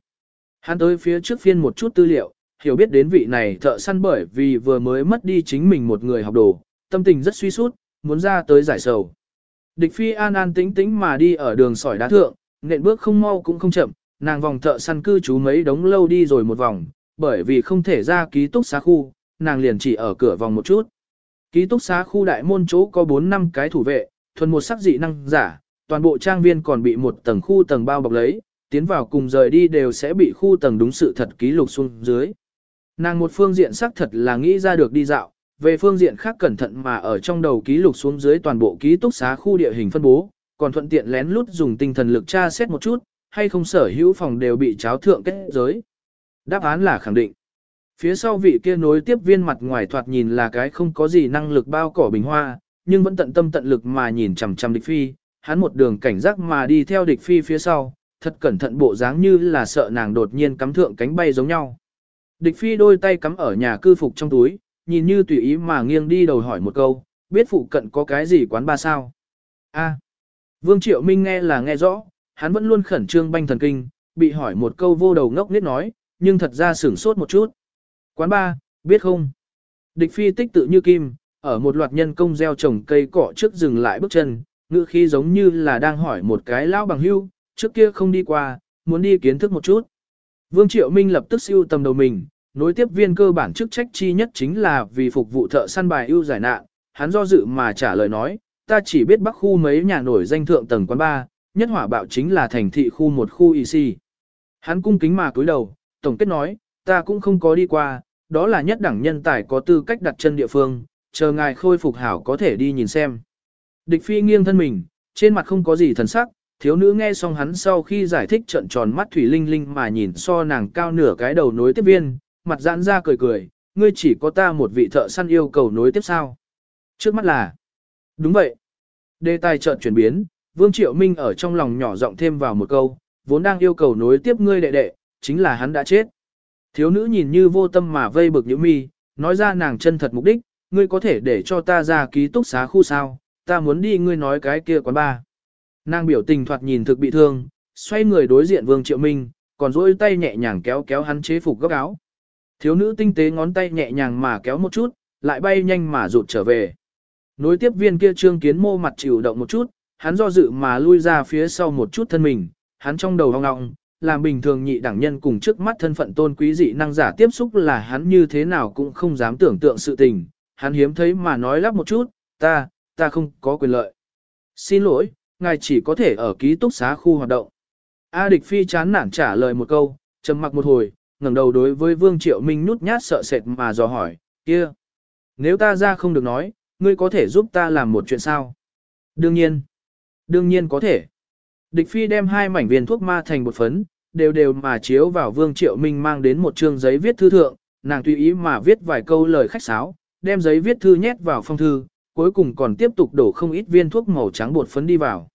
Hắn tới phía trước phiên một chút tư liệu, hiểu biết đến vị này thợ săn bởi vì vừa mới mất đi chính mình một người học đồ, tâm tình rất suy sút, muốn ra tới giải sầu. Địch phi an an tĩnh tĩnh mà đi ở đường sỏi đá thượng, nện bước không mau cũng không chậm, nàng vòng thợ săn cư trú mấy đống lâu đi rồi một vòng, bởi vì không thể ra ký túc xá khu, nàng liền chỉ ở cửa vòng một chút. Ký túc xá khu đại môn chỗ có 4 năm cái thủ vệ, thuần một sắc dị năng giả, toàn bộ trang viên còn bị một tầng khu tầng bao bọc lấy, tiến vào cùng rời đi đều sẽ bị khu tầng đúng sự thật ký lục xuống dưới. Nàng một phương diện xác thật là nghĩ ra được đi dạo, về phương diện khác cẩn thận mà ở trong đầu ký lục xuống dưới toàn bộ ký túc xá khu địa hình phân bố, còn thuận tiện lén lút dùng tinh thần lực tra xét một chút, hay không sở hữu phòng đều bị cháo thượng kết giới. Đáp án là khẳng định. Phía sau vị kia nối tiếp viên mặt ngoài thoạt nhìn là cái không có gì năng lực bao cỏ bình hoa, nhưng vẫn tận tâm tận lực mà nhìn chằm chằm địch phi, hắn một đường cảnh giác mà đi theo địch phi phía sau, thật cẩn thận bộ dáng như là sợ nàng đột nhiên cắm thượng cánh bay giống nhau. Địch phi đôi tay cắm ở nhà cư phục trong túi, nhìn như tùy ý mà nghiêng đi đầu hỏi một câu, biết phụ cận có cái gì quán ba sao? A. Vương Triệu Minh nghe là nghe rõ, hắn vẫn luôn khẩn trương banh thần kinh, bị hỏi một câu vô đầu ngốc nít nói, nhưng thật ra sửng sốt một chút. Quán ba, biết không? Địch phi tích tự như kim, ở một loạt nhân công gieo trồng cây cỏ trước dừng lại bước chân, ngữ khi giống như là đang hỏi một cái lão bằng hưu, trước kia không đi qua, muốn đi kiến thức một chút. Vương Triệu Minh lập tức siêu tầm đầu mình, nối tiếp viên cơ bản chức trách chi nhất chính là vì phục vụ thợ săn bài ưu giải nạn, hắn do dự mà trả lời nói, ta chỉ biết bắc khu mấy nhà nổi danh thượng tầng quán ba, nhất hỏa bạo chính là thành thị khu một khu EC. Hắn cung kính mà cúi đầu, tổng kết nói, ta cũng không có đi qua, đó là nhất đẳng nhân tài có tư cách đặt chân địa phương, chờ ngài khôi phục hảo có thể đi nhìn xem. Địch phi nghiêng thân mình, trên mặt không có gì thần sắc, thiếu nữ nghe xong hắn sau khi giải thích trận tròn mắt thủy linh linh mà nhìn so nàng cao nửa cái đầu nối tiếp viên, mặt giãn ra cười cười, ngươi chỉ có ta một vị thợ săn yêu cầu nối tiếp sao. Trước mắt là, đúng vậy. Đề tài trận chuyển biến, Vương Triệu Minh ở trong lòng nhỏ giọng thêm vào một câu, vốn đang yêu cầu nối tiếp ngươi đệ đệ, chính là hắn đã chết. Thiếu nữ nhìn như vô tâm mà vây bực nhữ mi, nói ra nàng chân thật mục đích, ngươi có thể để cho ta ra ký túc xá khu sao, ta muốn đi ngươi nói cái kia quán ba. Nàng biểu tình thoạt nhìn thực bị thương, xoay người đối diện Vương Triệu Minh, còn duỗi tay nhẹ nhàng kéo kéo hắn chế phục góc áo. Thiếu nữ tinh tế ngón tay nhẹ nhàng mà kéo một chút, lại bay nhanh mà rụt trở về. Nối tiếp viên kia trương kiến mô mặt chịu động một chút, hắn do dự mà lui ra phía sau một chút thân mình, hắn trong đầu hoang ngọng, làm bình thường nhị đẳng nhân cùng trước mắt thân phận tôn quý dị năng giả tiếp xúc là hắn như thế nào cũng không dám tưởng tượng sự tình, hắn hiếm thấy mà nói lắp một chút, ta, ta không có quyền lợi. Xin lỗi, ngài chỉ có thể ở ký túc xá khu hoạt động. A địch phi chán nản trả lời một câu, trầm mặc một hồi, ngẩng đầu đối với Vương Triệu Minh nhút nhát sợ sệt mà dò hỏi, kia, nếu ta ra không được nói, ngươi có thể giúp ta làm một chuyện sao? Đương nhiên, đương nhiên có thể. Địch phi đem hai mảnh viên thuốc ma thành một phấn, đều đều mà chiếu vào Vương Triệu Minh mang đến một chương giấy viết thư thượng, nàng tùy ý mà viết vài câu lời khách sáo, đem giấy viết thư nhét vào phong thư, cuối cùng còn tiếp tục đổ không ít viên thuốc màu trắng bột phấn đi vào.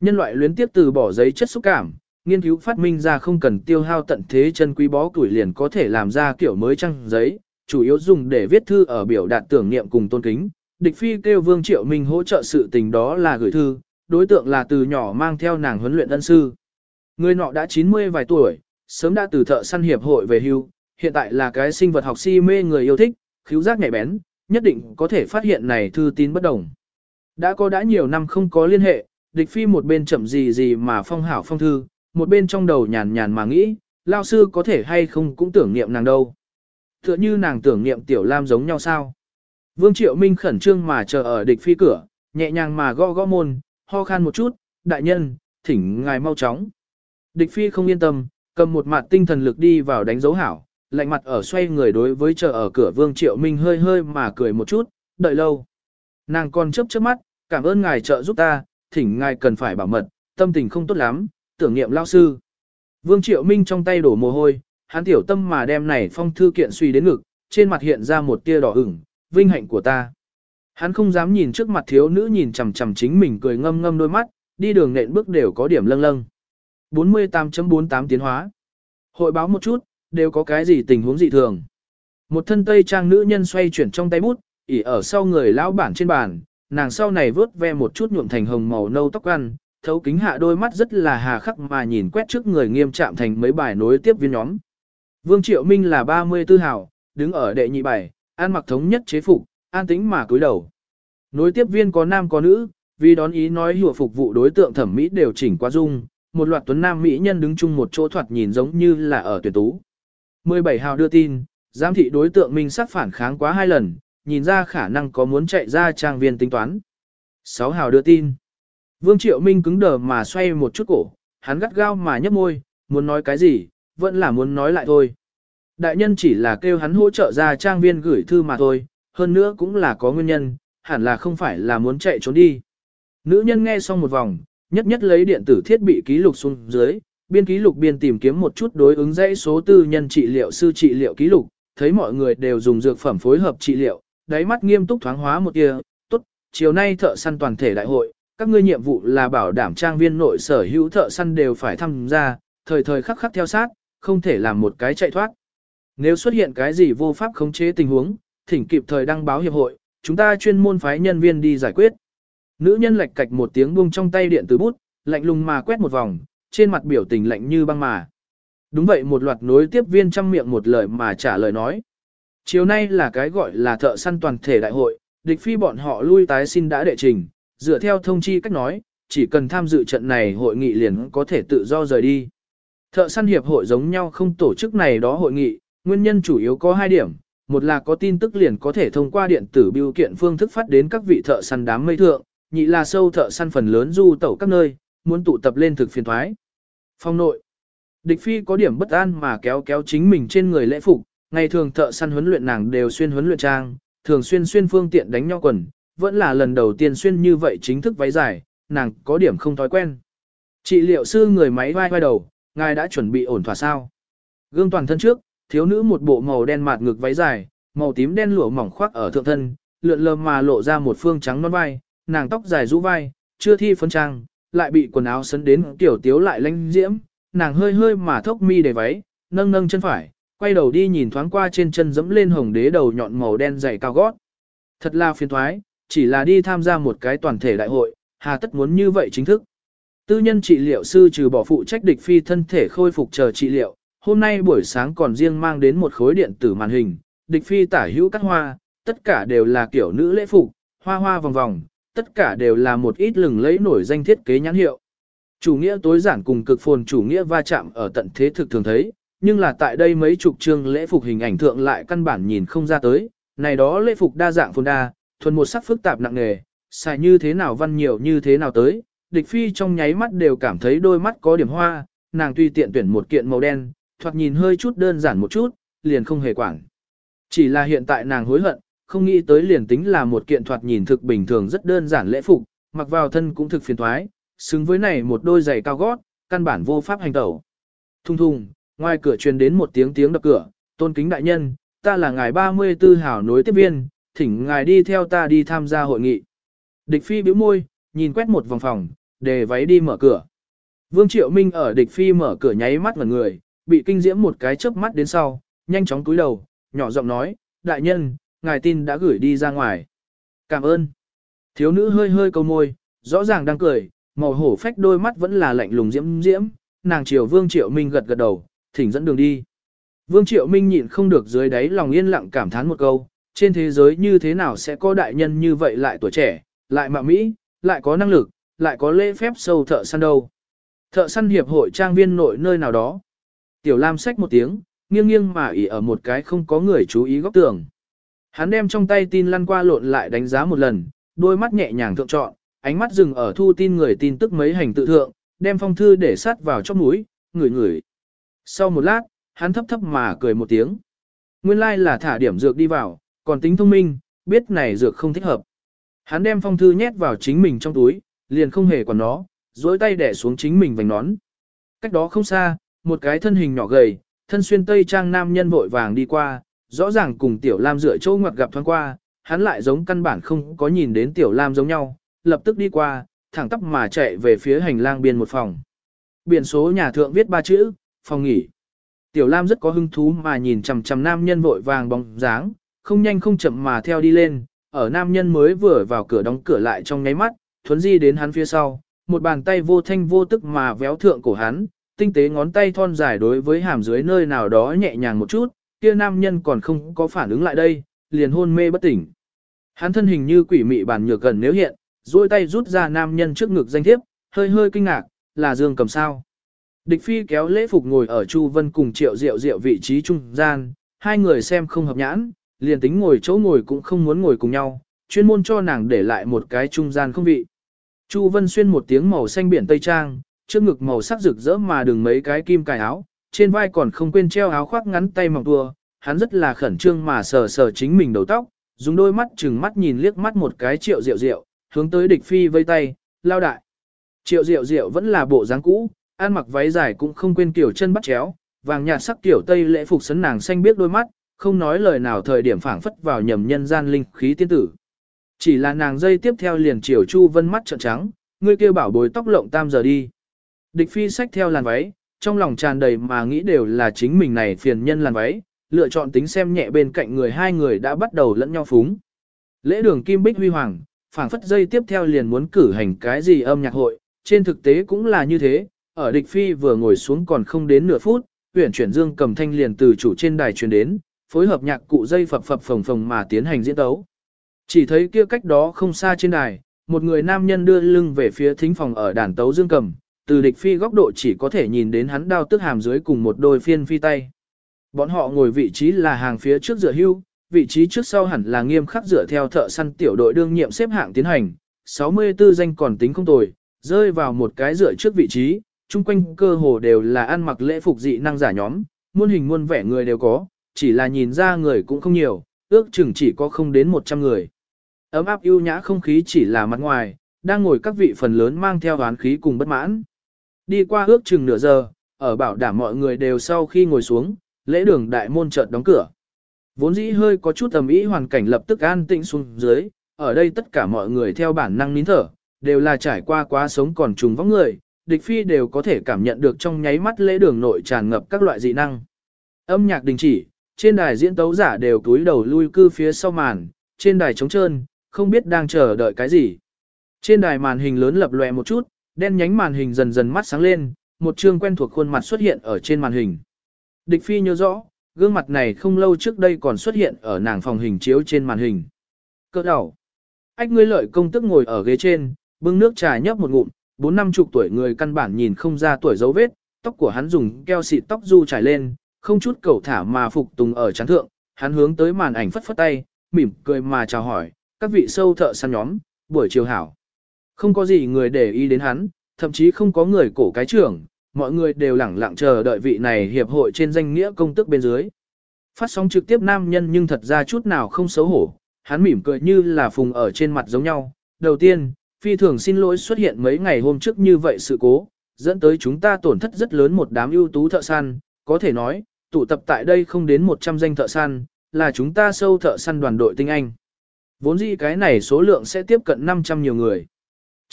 Nhân loại luyến tiếp từ bỏ giấy chất xúc cảm, nghiên cứu phát minh ra không cần tiêu hao tận thế chân quý bó tuổi liền có thể làm ra kiểu mới trang giấy, chủ yếu dùng để viết thư ở biểu đạt tưởng niệm cùng tôn kính. Địch phi kêu Vương Triệu Minh hỗ trợ sự tình đó là gửi thư, đối tượng là từ nhỏ mang theo nàng huấn luyện ân sư. Người nọ đã 90 vài tuổi, sớm đã từ thợ săn hiệp hội về hưu, hiện tại là cái sinh vật học si mê người yêu thích, khiếu giác nhạy bén, nhất định có thể phát hiện này thư tín bất đồng. Đã có đã nhiều năm không có liên hệ, địch phi một bên chậm gì gì mà phong hảo phong thư, một bên trong đầu nhàn nhàn mà nghĩ, lao sư có thể hay không cũng tưởng niệm nàng đâu. Tựa như nàng tưởng niệm tiểu lam giống nhau sao. Vương Triệu Minh khẩn trương mà chờ ở địch phi cửa, nhẹ nhàng mà gõ gõ môn, ho khan một chút, đại nhân, thỉnh ngài mau chóng. Địch phi không yên tâm, cầm một mặt tinh thần lực đi vào đánh dấu hảo, lạnh mặt ở xoay người đối với chờ ở cửa Vương Triệu Minh hơi hơi mà cười một chút, đợi lâu. Nàng còn chớp chớp mắt, cảm ơn ngài trợ giúp ta, thỉnh ngài cần phải bảo mật, tâm tình không tốt lắm, tưởng niệm lao sư. Vương Triệu Minh trong tay đổ mồ hôi, hắn tiểu tâm mà đem này phong thư kiện suy đến ngực, trên mặt hiện ra một tia đỏ ửng, vinh hạnh của ta. Hắn không dám nhìn trước mặt thiếu nữ nhìn chằm chằm chính mình cười ngâm ngâm đôi mắt, đi đường nện bước đều có điểm lâng lâng. 48.48 tiến hóa. Hội báo một chút, đều có cái gì tình huống dị thường. Một thân tây trang nữ nhân xoay chuyển trong tay bút, ỉ ở sau người lão bản trên bàn, nàng sau này vớt ve một chút nhuộm thành hồng màu nâu tóc ăn, thấu kính hạ đôi mắt rất là hà khắc mà nhìn quét trước người nghiêm chạm thành mấy bài nối tiếp viên nhóm. Vương Triệu Minh là 34 hảo, đứng ở đệ nhị bài, ăn mặc thống nhất chế phục, an tĩnh mà cúi đầu. Nối tiếp viên có nam có nữ, vì đón ý nói hùa phục vụ đối tượng thẩm mỹ đều chỉnh qua dung, một loạt tuấn nam mỹ nhân đứng chung một chỗ thoạt nhìn giống như là ở tuyển tú. 17 hào đưa tin, giám thị đối tượng minh sắc phản kháng quá hai lần, nhìn ra khả năng có muốn chạy ra trang viên tính toán. 6 hào đưa tin. Vương Triệu Minh cứng đờ mà xoay một chút cổ, hắn gắt gao mà nhấp môi, muốn nói cái gì, vẫn là muốn nói lại thôi. Đại nhân chỉ là kêu hắn hỗ trợ ra trang viên gửi thư mà thôi, hơn nữa cũng là có nguyên nhân, hẳn là không phải là muốn chạy trốn đi. Nữ nhân nghe xong một vòng, nhất nhất lấy điện tử thiết bị ký lục xuống dưới, biên ký lục biên tìm kiếm một chút đối ứng dãy số tư nhân trị liệu sư trị liệu ký lục, thấy mọi người đều dùng dược phẩm phối hợp trị liệu, đáy mắt nghiêm túc thoáng hóa một tia, tốt, chiều nay thợ săn toàn thể đại hội, các ngươi nhiệm vụ là bảo đảm trang viên nội sở hữu thợ săn đều phải tham gia, thời thời khắc khắc theo sát, không thể làm một cái chạy thoát. Nếu xuất hiện cái gì vô pháp khống chế tình huống, thỉnh kịp thời đăng báo hiệp hội, chúng ta chuyên môn phái nhân viên đi giải quyết. Nữ nhân lệch cạch một tiếng buông trong tay điện tử bút, lạnh lùng mà quét một vòng, trên mặt biểu tình lạnh như băng mà. Đúng vậy một loạt nối tiếp viên trăm miệng một lời mà trả lời nói. Chiều nay là cái gọi là thợ săn toàn thể đại hội, địch phi bọn họ lui tái xin đã đệ trình, dựa theo thông chi cách nói, chỉ cần tham dự trận này hội nghị liền có thể tự do rời đi. Thợ săn hiệp hội giống nhau không tổ chức này đó hội nghị, nguyên nhân chủ yếu có hai điểm, một là có tin tức liền có thể thông qua điện tử biểu kiện phương thức phát đến các vị thợ săn đám mây thượng, nhị là sâu thợ săn phần lớn du tẩu các nơi, muốn tụ tập lên thực phiền thoái. Phong nội, địch phi có điểm bất an mà kéo kéo chính mình trên người lễ phục, Ngày thường thợ săn huấn luyện nàng đều xuyên huấn luyện trang, thường xuyên xuyên phương tiện đánh nhau quần, vẫn là lần đầu tiên xuyên như vậy chính thức váy dài, nàng có điểm không thói quen. Chị liệu sư người máy vai vai đầu, ngài đã chuẩn bị ổn thỏa sao? Gương toàn thân trước, thiếu nữ một bộ màu đen mạt ngực váy dài, màu tím đen lụa mỏng khoác ở thượng thân, lượn lờ mà lộ ra một phương trắng non vai, nàng tóc dài rũ vai, chưa thi phấn trang, lại bị quần áo sấn đến tiểu tiếu lại lanh diễm, nàng hơi hơi mà thốc mi để váy, nâng nâng chân phải, quay đầu đi nhìn thoáng qua trên chân dẫm lên hồng đế đầu nhọn màu đen dày cao gót. Thật là phiền thoái, chỉ là đi tham gia một cái toàn thể đại hội, hà tất muốn như vậy chính thức. Tư nhân trị liệu sư trừ bỏ phụ trách địch phi thân thể khôi phục chờ trị liệu, hôm nay buổi sáng còn riêng mang đến một khối điện tử màn hình, địch phi tả hữu cắt hoa, tất cả đều là kiểu nữ lễ phục, hoa hoa vòng vòng, tất cả đều là một ít lừng lẫy nổi danh thiết kế nhãn hiệu. Chủ nghĩa tối giản cùng cực phồn chủ nghĩa va chạm ở tận thế thực thường thấy, nhưng là tại đây mấy chục chương lễ phục hình ảnh thượng lại căn bản nhìn không ra tới, này đó lễ phục đa dạng phồn đa, thuần một sắc phức tạp nặng nề, xài như thế nào văn nhiều như thế nào tới, địch phi trong nháy mắt đều cảm thấy đôi mắt có điểm hoa, nàng tuy tiện tuyển một kiện màu đen, thoạt nhìn hơi chút đơn giản một chút, liền không hề quản. Chỉ là hiện tại nàng hối hận, không nghĩ tới liền tính là một kiện thoạt nhìn thực bình thường rất đơn giản lễ phục, mặc vào thân cũng thực phiền thoái, xứng với này một đôi giày cao gót, căn bản vô pháp hành tẩu. Thung thung, ngoài cửa truyền đến một tiếng tiếng đập cửa, tôn kính đại nhân, ta là ngài 34 hảo nối tiếp viên, thỉnh ngài đi theo ta đi tham gia hội nghị. Địch phi bĩu môi, nhìn quét một vòng phòng, để váy đi mở cửa. Vương Triệu Minh ở địch phi mở cửa nháy mắt ngẩn người, bị kinh diễm một cái chớp mắt đến sau, nhanh chóng cúi đầu, nhỏ giọng nói, đại nhân, ngài tin đã gửi đi ra ngoài. Cảm ơn. Thiếu nữ hơi hơi câu môi, rõ ràng đang cười, màu hổ phách đôi mắt vẫn là lạnh lùng diễm diễm, nàng chiều Vương Triệu Minh gật gật đầu, thỉnh dẫn đường đi. Vương Triệu Minh nhịn không được dưới đáy lòng yên lặng cảm thán một câu, trên thế giới như thế nào sẽ có đại nhân như vậy lại tuổi trẻ, lại mạ mỹ, lại có năng lực, lại có lễ phép sâu thợ săn đâu. Thợ săn hiệp hội trang viên nội nơi nào đó. Tiểu Lam xách một tiếng, nghiêng nghiêng mà ỉ ở một cái không có người chú ý góc tường. Hắn đem trong tay tin lăn qua lộn lại đánh giá một lần, đôi mắt nhẹ nhàng thượng trọn, ánh mắt dừng ở thu tin người tin tức mấy hành tự thượng, đem phong thư để sát vào trong mũi, ngửi ngửi. Sau một lát, hắn thấp thấp mà cười một tiếng. Nguyên lai like là thả điểm dược đi vào, còn tính thông minh, biết này dược không thích hợp. Hắn đem phong thư nhét vào chính mình trong túi, liền không hề quản nó, duỗi tay đẻ xuống chính mình vành nón. Cách đó không xa, một cái thân hình nhỏ gầy, thân xuyên tây trang nam nhân vội vàng đi qua, rõ ràng cùng tiểu lam dựa chỗ ngoặt gặp thoáng qua, hắn lại giống căn bản không có nhìn đến tiểu lam giống nhau, lập tức đi qua, thẳng tắp mà chạy về phía hành lang biên một phòng. Biển số nhà thượng viết ba chữ, phòng nghỉ. Tiểu lam rất có hứng thú mà nhìn chằm chằm nam nhân vội vàng bóng dáng, không nhanh không chậm mà theo đi lên, ở nam nhân mới vừa vào cửa đóng cửa lại trong nháy mắt, thuấn di đến hắn phía sau, một bàn tay vô thanh vô tức mà véo thượng cổ hắn, tinh tế ngón tay thon dài đối với hàm dưới nơi nào đó nhẹ nhàng một chút, kia nam nhân còn không có phản ứng lại đây, liền hôn mê bất tỉnh. Hắn thân hình như quỷ mị bản nhược gần nếu hiện, duỗi tay rút ra nam nhân trước ngực danh thiếp, hơi hơi kinh ngạc, là Dương cầm sao. Địch phi kéo lễ phục ngồi ở Chu Vân cùng triệu diệu diệu vị trí trung gian, hai người xem không hợp nhãn, liền tính ngồi chỗ ngồi cũng không muốn ngồi cùng nhau, chuyên môn cho nàng để lại một cái trung gian không vị. Chu Vân xuyên một tiếng màu xanh biển tây trang, trước ngực màu sắc rực rỡ mà đừng mấy cái kim cài áo, trên vai còn không quên treo áo khoác ngắn tay mỏng tua, hắn rất là khẩn trương mà sờ sờ chính mình đầu tóc, dùng đôi mắt chừng mắt nhìn liếc mắt một cái triệu rượu rượu, hướng tới địch phi vây tay, lao đại. Triệu rượu rượu vẫn là bộ dáng cũ, ăn mặc váy dài cũng không quên kiểu chân bắt chéo, vàng nhạt sắc kiểu tây lễ phục sấn nàng xanh biết đôi mắt, không nói lời nào thời điểm phảng phất vào nhầm nhân gian linh khí tiên tử. Chỉ là nàng dây tiếp theo liền chiều Chu Vân mắt trợn trắng, ngươi kêu bảo bồi tóc lộng tam giờ đi. Địch phi xách theo làn váy, trong lòng tràn đầy mà nghĩ đều là chính mình này phiền nhân làn váy, lựa chọn tính xem nhẹ bên cạnh người hai người đã bắt đầu lẫn nhau phúng. Lễ đường kim bích huy hoàng, phảng phất dây tiếp theo liền muốn cử hành cái gì âm nhạc hội, trên thực tế cũng là như thế, ở địch phi vừa ngồi xuống còn không đến nửa phút, huyển chuyển dương cầm thanh liền từ chủ trên đài truyền đến, phối hợp nhạc cụ dây phập phập phồng phồng mà tiến hành diễn tấu. Chỉ thấy kia cách đó không xa trên đài, một người nam nhân đưa lưng về phía thính phòng ở đàn tấu dương cầm, từ địch phi góc độ chỉ có thể nhìn đến hắn đao tức hàm dưới cùng một đôi phiên phi tay. Bọn họ ngồi vị trí là hàng phía trước dựa hưu, vị trí trước sau hẳn là nghiêm khắc dựa theo thợ săn tiểu đội đương nhiệm xếp hạng tiến hành, 64 danh còn tính không tồi, rơi vào một cái dựa trước vị trí, chung quanh cơ hồ đều là ăn mặc lễ phục dị năng giả nhóm, muôn hình muôn vẻ người đều có, chỉ là nhìn ra người cũng không nhiều, ước chừng chỉ có không đến 100 người. Ấm áp ưu nhã không khí chỉ là mặt ngoài, đang ngồi các vị phần lớn mang theo oán khí cùng bất mãn. Đi qua ước chừng nửa giờ, ở bảo đảm mọi người đều sau khi ngồi xuống, lễ đường đại môn chợt đóng cửa. Vốn dĩ hơi có chút tầm ý hoàn cảnh lập tức an tĩnh xuống dưới, ở đây tất cả mọi người theo bản năng nín thở, đều là trải qua quá sống còn trùng vong người, địch phi đều có thể cảm nhận được trong nháy mắt lễ đường nội tràn ngập các loại dị năng. Âm nhạc đình chỉ, trên đài diễn tấu giả đều túi đầu lui cư phía sau màn, trên đài trống trơn, không biết đang chờ đợi cái gì. Trên đài màn hình lớn lập lòe một chút, đen nhánh màn hình dần dần mắt sáng lên, một chương quen thuộc khuôn mặt xuất hiện ở trên màn hình. Địch phi nhớ rõ, gương mặt này không lâu trước đây còn xuất hiện ở nàng phòng hình chiếu trên màn hình. Cơ đầu. Ách ngươi lợi công tức ngồi ở ghế trên, bưng nước trà nhấp một ngụm, bốn năm chục tuổi người căn bản nhìn không ra tuổi dấu vết, tóc của hắn dùng keo xịt tóc du trải lên, không chút cầu thả mà phục tùng ở chán thượng, hắn hướng tới màn ảnh phất phất tay, mỉm cười mà chào hỏi, các vị sâu thợ săn nhóm, buổi chiều hảo. Không có gì người để ý đến hắn, thậm chí không có người cổ cái trưởng, mọi người đều lẳng lặng chờ đợi vị này hiệp hội trên danh nghĩa công tức bên dưới. Phát sóng trực tiếp nam nhân nhưng thật ra chút nào không xấu hổ, hắn mỉm cười như là phùng ở trên mặt giống nhau. Đầu tiên, phi thường xin lỗi xuất hiện mấy ngày hôm trước như vậy sự cố, dẫn tới chúng ta tổn thất rất lớn một đám ưu tú thợ săn, có thể nói, tụ tập tại đây không đến 100 danh thợ săn, là chúng ta sâu thợ săn đoàn đội tinh anh. Vốn dĩ cái này số lượng sẽ tiếp cận 500 nhiều người.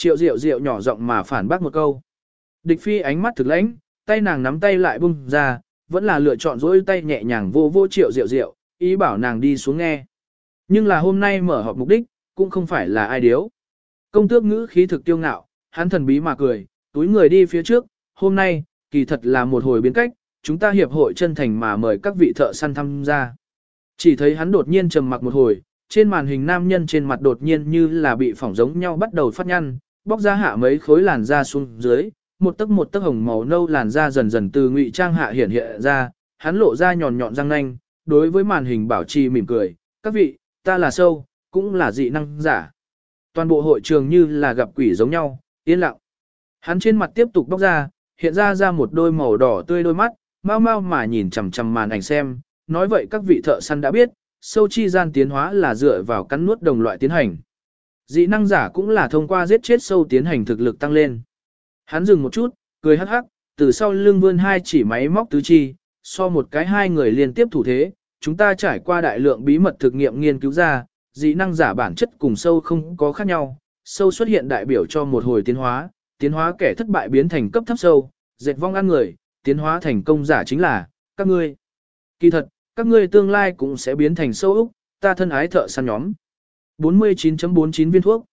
Triệu Diệu Diệu nhỏ giọng mà phản bác một câu. Địch Phi ánh mắt thực lãnh, tay nàng nắm tay lại bung ra, vẫn là lựa chọn dỗi tay nhẹ nhàng vô vô Triệu Diệu Diệu, ý bảo nàng đi xuống nghe. Nhưng là hôm nay mở họp mục đích, cũng không phải là ai điếu. Công tước ngữ khí thực tiêu ngạo, hắn thần bí mà cười, túi người đi phía trước, hôm nay, kỳ thật là một hồi biến cách, chúng ta hiệp hội chân thành mà mời các vị thợ săn tham gia. Chỉ thấy hắn đột nhiên trầm mặc một hồi, trên màn hình nam nhân trên mặt đột nhiên như là bị phỏng giống nhau bắt đầu phát nhăn, bóc ra hạ mấy khối làn da xuống dưới, một tấc một tấc hồng màu nâu làn da dần dần từ ngụy trang hạ hiện hiện ra, hắn lộ ra nhọn nhọn răng nanh, đối với màn hình bảo trì mỉm cười, các vị, ta là sâu, cũng là dị năng giả. Toàn bộ hội trường như là gặp quỷ giống nhau, yên lặng. Hắn trên mặt tiếp tục bóc ra, hiện ra ra một đôi màu đỏ tươi đôi mắt, mau mau mà nhìn chằm chằm màn ảnh xem, nói vậy các vị thợ săn đã biết, sâu chi gian tiến hóa là dựa vào cắn nuốt đồng loại tiến hành. Dị năng giả cũng là thông qua giết chết sâu tiến hành thực lực tăng lên. Hắn dừng một chút, cười hắc hắc, từ sau lưng vươn hai chỉ máy móc tứ chi, so một cái hai người liên tiếp thủ thế, chúng ta trải qua đại lượng bí mật thực nghiệm nghiên cứu ra, dị năng giả bản chất cùng sâu không có khác nhau, sâu xuất hiện đại biểu cho một hồi tiến hóa, tiến hóa kẻ thất bại biến thành cấp thấp sâu, dệt vong ăn người, tiến hóa thành công giả chính là, các ngươi. Kỳ thật, các ngươi tương lai cũng sẽ biến thành sâu úc, ta thân ái thợ săn nhóm. 49.49 viên thuốc.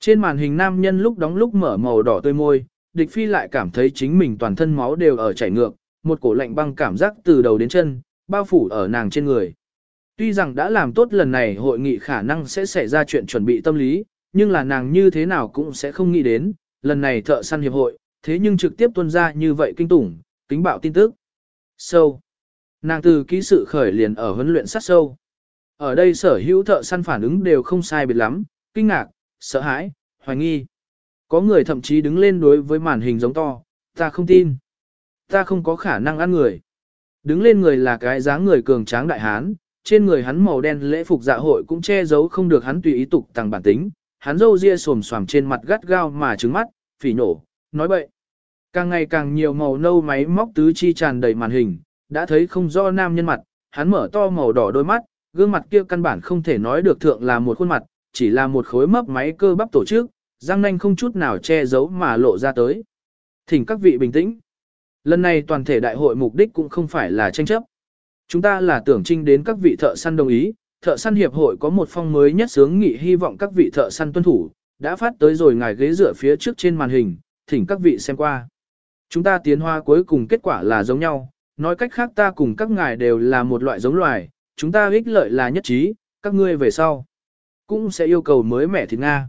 Trên màn hình nam nhân lúc đóng lúc mở màu đỏ tươi môi, địch phi lại cảm thấy chính mình toàn thân máu đều ở chảy ngược, một cổ lạnh băng cảm giác từ đầu đến chân, bao phủ ở nàng trên người. Tuy rằng đã làm tốt lần này hội nghị khả năng sẽ xảy ra chuyện chuẩn bị tâm lý, nhưng là nàng như thế nào cũng sẽ không nghĩ đến, lần này thợ săn hiệp hội, thế nhưng trực tiếp tuân ra như vậy kinh tủng, kính bạo tin tức. Sâu. Nàng từ ký sự khởi liền ở huấn luyện sát sâu. Ở đây sở hữu thợ săn phản ứng đều không sai biệt lắm, kinh ngạc, sợ hãi, hoài nghi. Có người thậm chí đứng lên đối với màn hình giống to, ta không tin. Ta không có khả năng ăn người. Đứng lên người là cái dáng người cường tráng đại hán, trên người hắn màu đen lễ phục dạ hội cũng che giấu không được hắn tùy ý tục tăng bản tính. Hắn râu ria xồm xoàm trên mặt gắt gao mà trứng mắt, phỉ nổ, nói bậy. Càng ngày càng nhiều màu nâu máy móc tứ chi tràn đầy màn hình, đã thấy không rõ nam nhân mặt, hắn mở to màu đỏ đôi mắt, gương mặt kia căn bản không thể nói được thượng là một khuôn mặt, chỉ là một khối mấp máy cơ bắp tổ chức, răng nanh không chút nào che giấu mà lộ ra tới. Thỉnh các vị bình tĩnh. Lần này toàn thể đại hội mục đích cũng không phải là tranh chấp. Chúng ta là tưởng trinh đến các vị thợ săn đồng ý, thợ săn hiệp hội có một phong mới nhất sướng nghị hy vọng các vị thợ săn tuân thủ, đã phát tới rồi ngài ghế dựa phía trước trên màn hình, thỉnh các vị xem qua. Chúng ta tiến hóa cuối cùng kết quả là giống nhau, nói cách khác ta cùng các ngài đều là một loại giống loài, chúng ta ích lợi là nhất trí, các ngươi về sau. Cũng sẽ yêu cầu mới mẻ thịt Nga.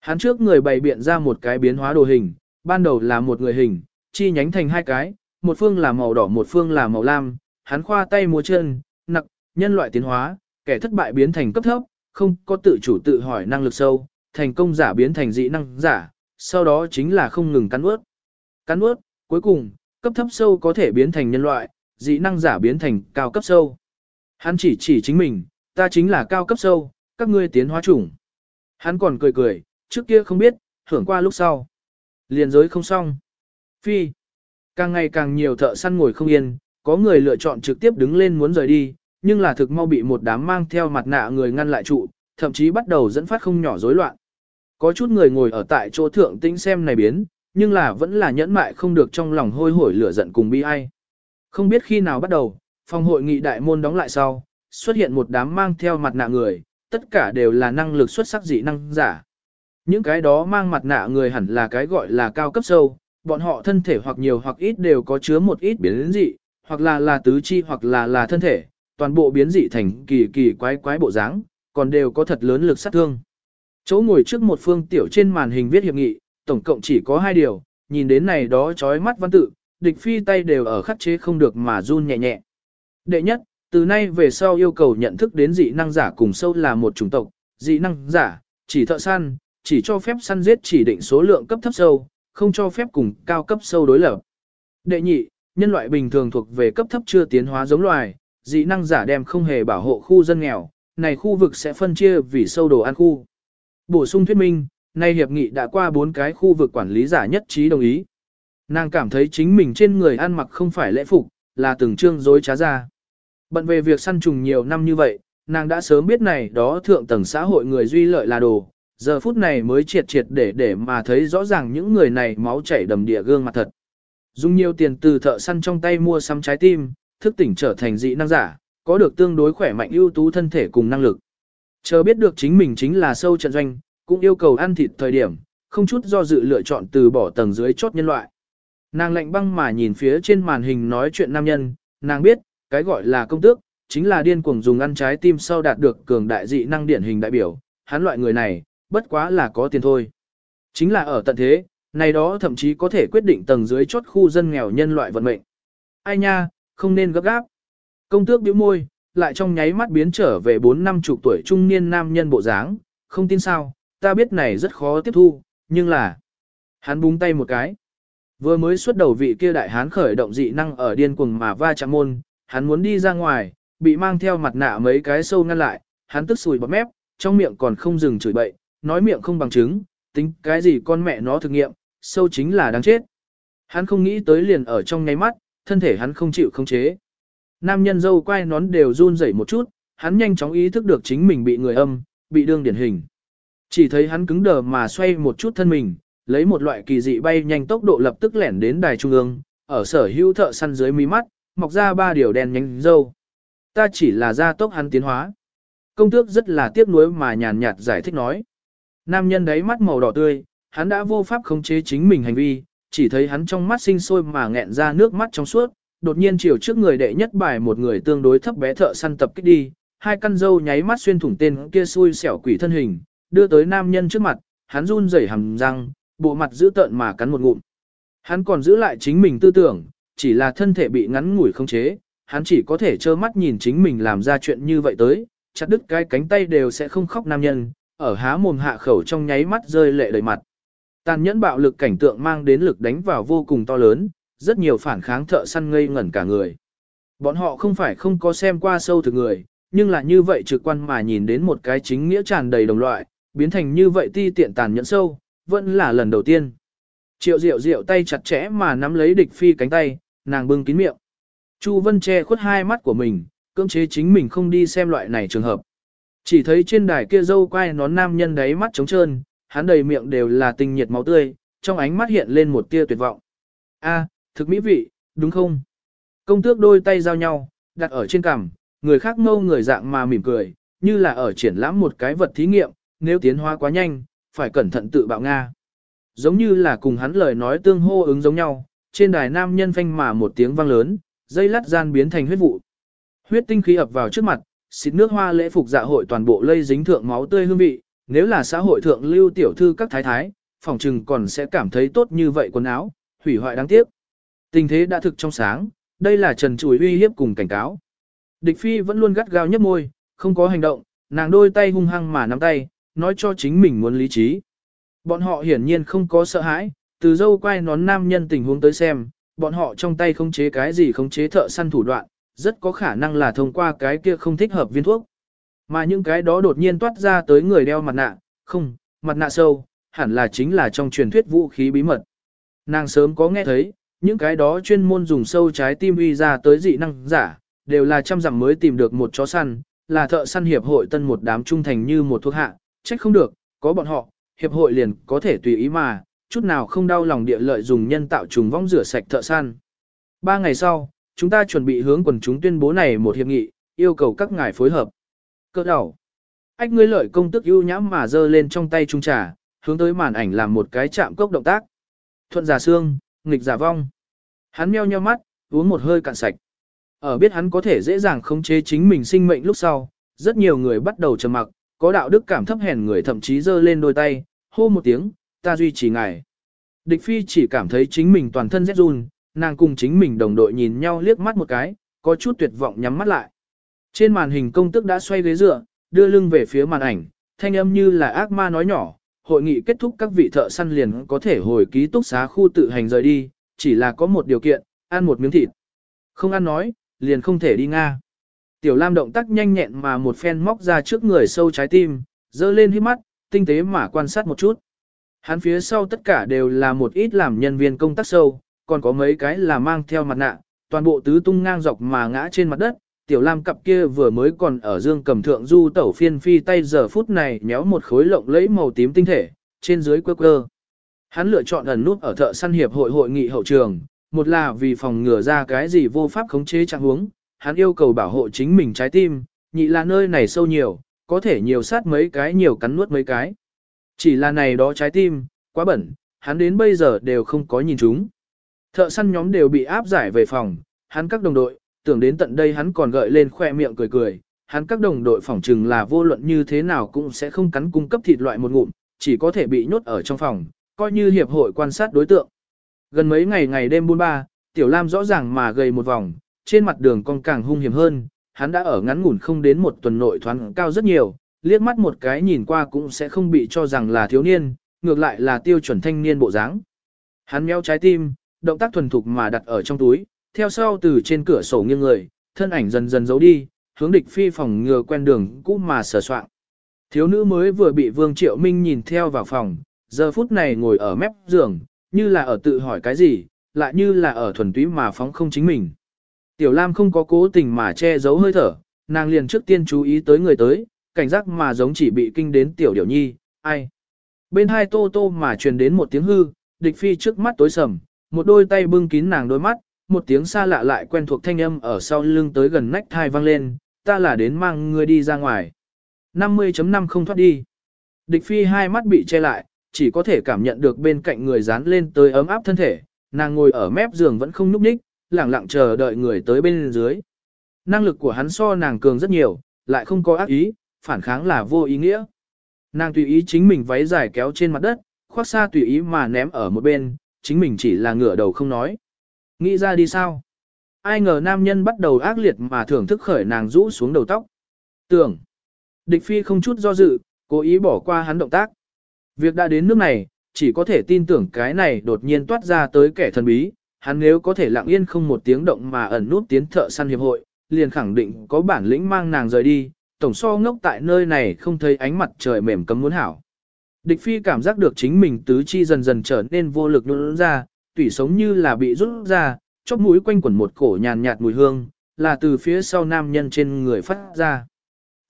Hắn trước người bày biện ra một cái biến hóa đồ hình, ban đầu là một người hình, chi nhánh thành hai cái, một phương là màu đỏ một phương là màu lam, hắn khoa tay múa chân, nặc, nhân loại tiến hóa, kẻ thất bại biến thành cấp thấp, không có tự chủ tự hỏi năng lực sâu, thành công giả biến thành dị năng giả, sau đó chính là không ngừng cắn ướt. Cắn ướt, cuối cùng, cấp thấp sâu có thể biến thành nhân loại, dị năng giả biến thành cao cấp sâu. Hắn chỉ chỉ chính mình, ta chính là cao cấp sâu, các ngươi tiến hóa chủng. Hắn còn cười cười, trước kia không biết, hưởng qua lúc sau. Liền giới không xong. Phi. Càng ngày càng nhiều thợ săn ngồi không yên, có người lựa chọn trực tiếp đứng lên muốn rời đi, nhưng là thực mau bị một đám mang theo mặt nạ người ngăn lại trụ, thậm chí bắt đầu dẫn phát không nhỏ rối loạn. Có chút người ngồi ở tại chỗ thượng tĩnh xem này biến, nhưng là vẫn là nhẫn mại không được trong lòng hôi hổi lửa giận cùng bi ai. Không biết khi nào bắt đầu, phòng hội nghị đại môn đóng lại sau, xuất hiện một đám mang theo mặt nạ người, tất cả đều là năng lực xuất sắc dị năng giả. Những cái đó mang mặt nạ người hẳn là cái gọi là cao cấp sâu, bọn họ thân thể hoặc nhiều hoặc ít đều có chứa một ít biến dị, hoặc là là tứ chi hoặc là là thân thể, toàn bộ biến dị thành kỳ kỳ quái quái bộ dáng, còn đều có thật lớn lực sát thương. Chỗ ngồi trước một phương tiểu trên màn hình viết hiệp nghị, tổng cộng chỉ có hai điều, nhìn đến này đó chói mắt văn tự, địch phi tay đều ở khắc chế không được mà run nhẹ nhẹ. Đệ nhất, từ nay về sau yêu cầu nhận thức đến dị năng giả cùng sâu là một chủng tộc, dị năng giả, chỉ thợ săn, chỉ cho phép săn giết chỉ định số lượng cấp thấp sâu, không cho phép cùng cao cấp sâu đối lập. Đệ nhị, nhân loại bình thường thuộc về cấp thấp chưa tiến hóa giống loài, dị năng giả đem không hề bảo hộ khu dân nghèo, này khu vực sẽ phân chia vì sâu đồ ăn khu. Bổ sung thuyết minh, nay hiệp nghị đã qua bốn cái khu vực quản lý giả nhất trí đồng ý. Nàng cảm thấy chính mình trên người ăn mặc không phải lễ phục, là từng trương dối trá ra. Bận về việc săn trùng nhiều năm như vậy, nàng đã sớm biết này đó thượng tầng xã hội người duy lợi là đồ, giờ phút này mới triệt triệt để để mà thấy rõ ràng những người này máu chảy đầm địa gương mặt thật. Dùng nhiều tiền từ thợ săn trong tay mua sắm trái tim, thức tỉnh trở thành dị năng giả, có được tương đối khỏe mạnh ưu tú thân thể cùng năng lực. Chờ biết được chính mình chính là sâu trận doanh, cũng yêu cầu ăn thịt thời điểm, không chút do dự lựa chọn từ bỏ tầng dưới chốt nhân loại. Nàng lạnh băng mà nhìn phía trên màn hình nói chuyện nam nhân, nàng biết, cái gọi là công tước, chính là điên cuồng dùng ăn trái tim sau đạt được cường đại dị năng điển hình đại biểu, hắn loại người này, bất quá là có tiền thôi. Chính là ở tận thế, này đó thậm chí có thể quyết định tầng dưới chốt khu dân nghèo nhân loại vận mệnh. Ai nha, không nên gấp gáp. Công tước bĩu môi, lại trong nháy mắt biến trở về bốn năm chục tuổi trung niên nam nhân bộ dáng, không tin sao, ta biết này rất khó tiếp thu, nhưng là... Hắn búng tay một cái. Vừa mới xuất đầu vị kia đại hán khởi động dị năng ở điên cuồng mà va chạm môn, hắn muốn đi ra ngoài, bị mang theo mặt nạ mấy cái sâu ngăn lại, hắn tức sùi bọt mép, trong miệng còn không dừng chửi bậy, nói miệng không bằng chứng, tính cái gì con mẹ nó thực nghiệm, sâu chính là đáng chết. Hắn không nghĩ tới liền ở trong nháy mắt, thân thể hắn không chịu khống chế. Nam nhân dâu quay nón đều run rẩy một chút, hắn nhanh chóng ý thức được chính mình bị người âm, bị đương điển hình. Chỉ thấy hắn cứng đờ mà xoay một chút thân mình, lấy một loại kỳ dị bay nhanh tốc độ lập tức lẻn đến đài trung ương, ở sở hữu thợ săn dưới mí mắt, mọc ra ba điều đen nhánh dâu. Ta chỉ là gia tốc hắn tiến hóa. Công tước rất là tiếc nuối mà nhàn nhạt giải thích nói. Nam nhân đấy mắt màu đỏ tươi, hắn đã vô pháp khống chế chính mình hành vi, chỉ thấy hắn trong mắt sinh sôi mà nghẹn ra nước mắt trong suốt, đột nhiên chiều trước người đệ nhất bài một người tương đối thấp bé thợ săn tập kích đi, hai căn dâu nháy mắt xuyên thủng tên kia xui xẻo quỷ thân hình, đưa tới nam nhân trước mặt, hắn run rẩy hàm răng, bộ mặt giữ tợn mà cắn một ngụm. Hắn còn giữ lại chính mình tư tưởng, chỉ là thân thể bị ngắn ngủi không chế, hắn chỉ có thể trơ mắt nhìn chính mình làm ra chuyện như vậy tới, chặt đứt cái cánh tay đều sẽ không khóc nam nhân, ở há mồm hạ khẩu trong nháy mắt rơi lệ đầy mặt. Tàn nhẫn bạo lực cảnh tượng mang đến lực đánh vào vô cùng to lớn, rất nhiều phản kháng thợ săn ngây ngẩn cả người. Bọn họ không phải không có xem qua sâu thực người, nhưng là như vậy trực quan mà nhìn đến một cái chính nghĩa tràn đầy đồng loại, biến thành như vậy ti tiện tàn nhẫn sâu, vẫn là lần đầu tiên. Triệu Diệu Diệu tay chặt chẽ mà nắm lấy địch phi cánh tay, nàng bưng kín miệng. Chu Vân che khuất hai mắt của mình, cưỡng chế chính mình không đi xem loại này trường hợp. Chỉ thấy trên đài kia dâu quay nón nam nhân đáy mắt trống trơn, hắn đầy miệng đều là tình nhiệt máu tươi, trong ánh mắt hiện lên một tia tuyệt vọng. A, thực mỹ vị, đúng không? Công tước đôi tay giao nhau, đặt ở trên cằm, người khác mâu người dạng mà mỉm cười, như là ở triển lãm một cái vật thí nghiệm, nếu tiến hóa quá nhanh, phải cẩn thận tự bạo Nga. Giống như là cùng hắn lời nói tương hô ứng giống nhau, trên đài nam nhân phanh mà một tiếng vang lớn, dây lát gian biến thành huyết vụ. Huyết tinh khí ập vào trước mặt, xịt nước hoa lễ phục dạ hội toàn bộ lây dính thượng máu tươi hương vị, nếu là xã hội thượng lưu tiểu thư các thái thái, phòng trừng còn sẽ cảm thấy tốt như vậy quần áo, hủy hoại đáng tiếc. Tình thế đã thực trong sáng, đây là trần chùi uy hiếp cùng cảnh cáo. Địch phi vẫn luôn gắt gao nhấp môi, không có hành động, nàng đôi tay hung hăng mà nắm tay, nói cho chính mình muốn lý trí. Bọn họ hiển nhiên không có sợ hãi, từ dâu quay nón nam nhân tình huống tới xem, bọn họ trong tay không chế cái gì không chế thợ săn thủ đoạn, rất có khả năng là thông qua cái kia không thích hợp viên thuốc. Mà những cái đó đột nhiên toát ra tới người đeo mặt nạ, không, mặt nạ sâu, hẳn là chính là trong truyền thuyết vũ khí bí mật. Nàng sớm có nghe thấy, những cái đó chuyên môn dùng sâu trái tim uy ra tới dị năng giả, đều là trăm dặm mới tìm được một chó săn, là thợ săn hiệp hội tân một đám trung thành như một thuốc hạ, trách không được, có bọn họ, hiệp hội liền có thể tùy ý mà, chút nào không đau lòng địa lợi dùng nhân tạo trùng vong rửa sạch thợ săn. Ba ngày sau, chúng ta chuẩn bị hướng quần chúng tuyên bố này một hiệp nghị, yêu cầu các ngài phối hợp. Cơ đầu. Ách ngươi lợi công tức ưu nhãm mà giơ lên trong tay trung trà, hướng tới màn ảnh làm một cái chạm cốc động tác. Thuận giả xương, nghịch giả vong. Hắn meo nheo mắt, uống một hơi cạn sạch. Ở biết hắn có thể dễ dàng khống chế chính mình sinh mệnh lúc sau, rất nhiều người bắt đầu trầm mặc, có đạo đức cảm thấp hèn người thậm chí giơ lên đôi tay, hô một tiếng, ta duy trì ngài. Địch phi chỉ cảm thấy chính mình toàn thân rét run, nàng cùng chính mình đồng đội nhìn nhau liếc mắt một cái, có chút tuyệt vọng nhắm mắt lại. Trên màn hình công tức đã xoay ghế dựa, đưa lưng về phía màn ảnh, thanh âm như là ác ma nói nhỏ, hội nghị kết thúc các vị thợ săn liền có thể hồi ký túc xá khu tự hành rời đi, chỉ là có một điều kiện, ăn một miếng thịt. Không ăn nói, liền không thể đi Nga. Tiểu Lam động tác nhanh nhẹn mà một phen móc ra trước người sâu trái tim, dơ lên hít mắt, tinh tế mà quan sát một chút. Hắn phía sau tất cả đều là một ít làm nhân viên công tác sâu, còn có mấy cái là mang theo mặt nạ, toàn bộ tứ tung ngang dọc mà ngã trên mặt đất. Tiểu Lam cặp kia vừa mới còn ở dương cầm thượng du tẩu phiên phi tay giờ phút này nhéo một khối lộng lẫy màu tím tinh thể, trên dưới quơ quơ. Hắn lựa chọn ẩn nút ở thợ săn hiệp hội hội nghị hậu trường, một là vì phòng ngừa ra cái gì vô pháp khống chế trạng huống, hắn yêu cầu bảo hộ chính mình trái tim, nhị là nơi này sâu nhiều, có thể nhiều sát mấy cái nhiều cắn nuốt mấy cái. Chỉ là này đó trái tim, quá bẩn, hắn đến bây giờ đều không có nhìn chúng. Thợ săn nhóm đều bị áp giải về phòng, hắn các đồng đội, tưởng đến tận đây hắn còn gợi lên khoe miệng cười cười, hắn các đồng đội phỏng chừng là vô luận như thế nào cũng sẽ không cắn cung cấp thịt loại một ngụm, chỉ có thể bị nhốt ở trong phòng, coi như hiệp hội quan sát đối tượng. Gần mấy ngày ngày đêm buôn ba, Tiểu Lam rõ ràng mà gầy một vòng, trên mặt đường con càng hung hiểm hơn, hắn đã ở ngắn ngủn không đến một tuần nội thoáng cao rất nhiều, liếc mắt một cái nhìn qua cũng sẽ không bị cho rằng là thiếu niên, ngược lại là tiêu chuẩn thanh niên bộ dáng. Hắn méo trái tim, động tác thuần thục mà đặt ở trong túi, theo sau từ trên cửa sổ nghiêng người, thân ảnh dần dần giấu đi, hướng địch phi phòng ngừa quen đường cũ mà sờ soạn. Thiếu nữ mới vừa bị Vương Triệu Minh nhìn theo vào phòng, giờ phút này ngồi ở mép giường, như là ở tự hỏi cái gì, lại như là ở thuần túy mà phóng không chính mình. Tiểu Lam không có cố tình mà che giấu hơi thở, nàng liền trước tiên chú ý tới người tới, cảnh giác mà giống chỉ bị kinh đến Tiểu Điểu Nhi, ai. Bên hai tô tô mà truyền đến một tiếng hư, địch phi trước mắt tối sầm, một đôi tay bưng kín nàng đôi mắt, một tiếng xa lạ lại quen thuộc thanh âm ở sau lưng tới gần nách thai vang lên, ta là đến mang ngươi đi ra ngoài. 50.5 không thoát đi. Địch phi hai mắt bị che lại, chỉ có thể cảm nhận được bên cạnh người dán lên tới ấm áp thân thể, nàng ngồi ở mép giường vẫn không núp ních, lẳng lặng chờ đợi người tới bên dưới. Năng lực của hắn so nàng cường rất nhiều, lại không có ác ý, phản kháng là vô ý nghĩa. Nàng tùy ý chính mình váy dài kéo trên mặt đất, khoác xa tùy ý mà ném ở một bên, chính mình chỉ là ngửa đầu không nói. Nghĩ ra đi sao? Ai ngờ nam nhân bắt đầu ác liệt mà thưởng thức khởi nàng rũ xuống đầu tóc. Tưởng. Địch phi không chút do dự, cố ý bỏ qua hắn động tác. Việc đã đến nước này, chỉ có thể tin tưởng cái này đột nhiên toát ra tới kẻ thần bí, hắn nếu có thể lặng yên không một tiếng động mà ẩn nút tiến thợ săn hiệp hội, liền khẳng định có bản lĩnh mang nàng rời đi, tổng so ngốc tại nơi này không thấy ánh mặt trời mềm cấm muốn hảo. Địch phi cảm giác được chính mình tứ chi dần dần trở nên vô lực nhuận ra, tủy sống như là bị rút ra, chóp mũi quanh quẩn một cổ nhàn nhạt mùi hương, là từ phía sau nam nhân trên người phát ra.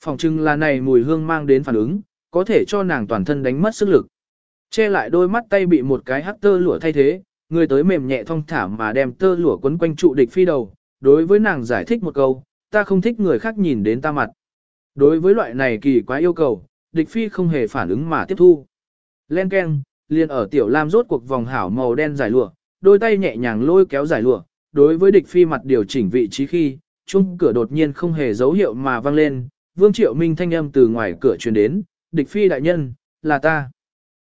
Phòng trưng là này mùi hương mang đến phản ứng, có thể cho nàng toàn thân đánh mất sức lực. Che lại đôi mắt tay bị một cái hắc tơ lụa thay thế, người tới mềm nhẹ thong thả mà đem tơ lụa quấn quanh trụ địch phi đầu, đối với nàng giải thích một câu, ta không thích người khác nhìn đến ta mặt. Đối với loại này kỳ quá yêu cầu, địch phi không hề phản ứng mà tiếp thu. Len Ken, liền ở tiểu lam rốt cuộc vòng hảo màu đen giải lụa, đôi tay nhẹ nhàng lôi kéo giải lụa, đối với địch phi mặt điều chỉnh vị trí khi, chung cửa đột nhiên không hề dấu hiệu mà vang lên, vương triệu minh thanh âm từ ngoài cửa truyền đến, địch phi đại nhân, là ta.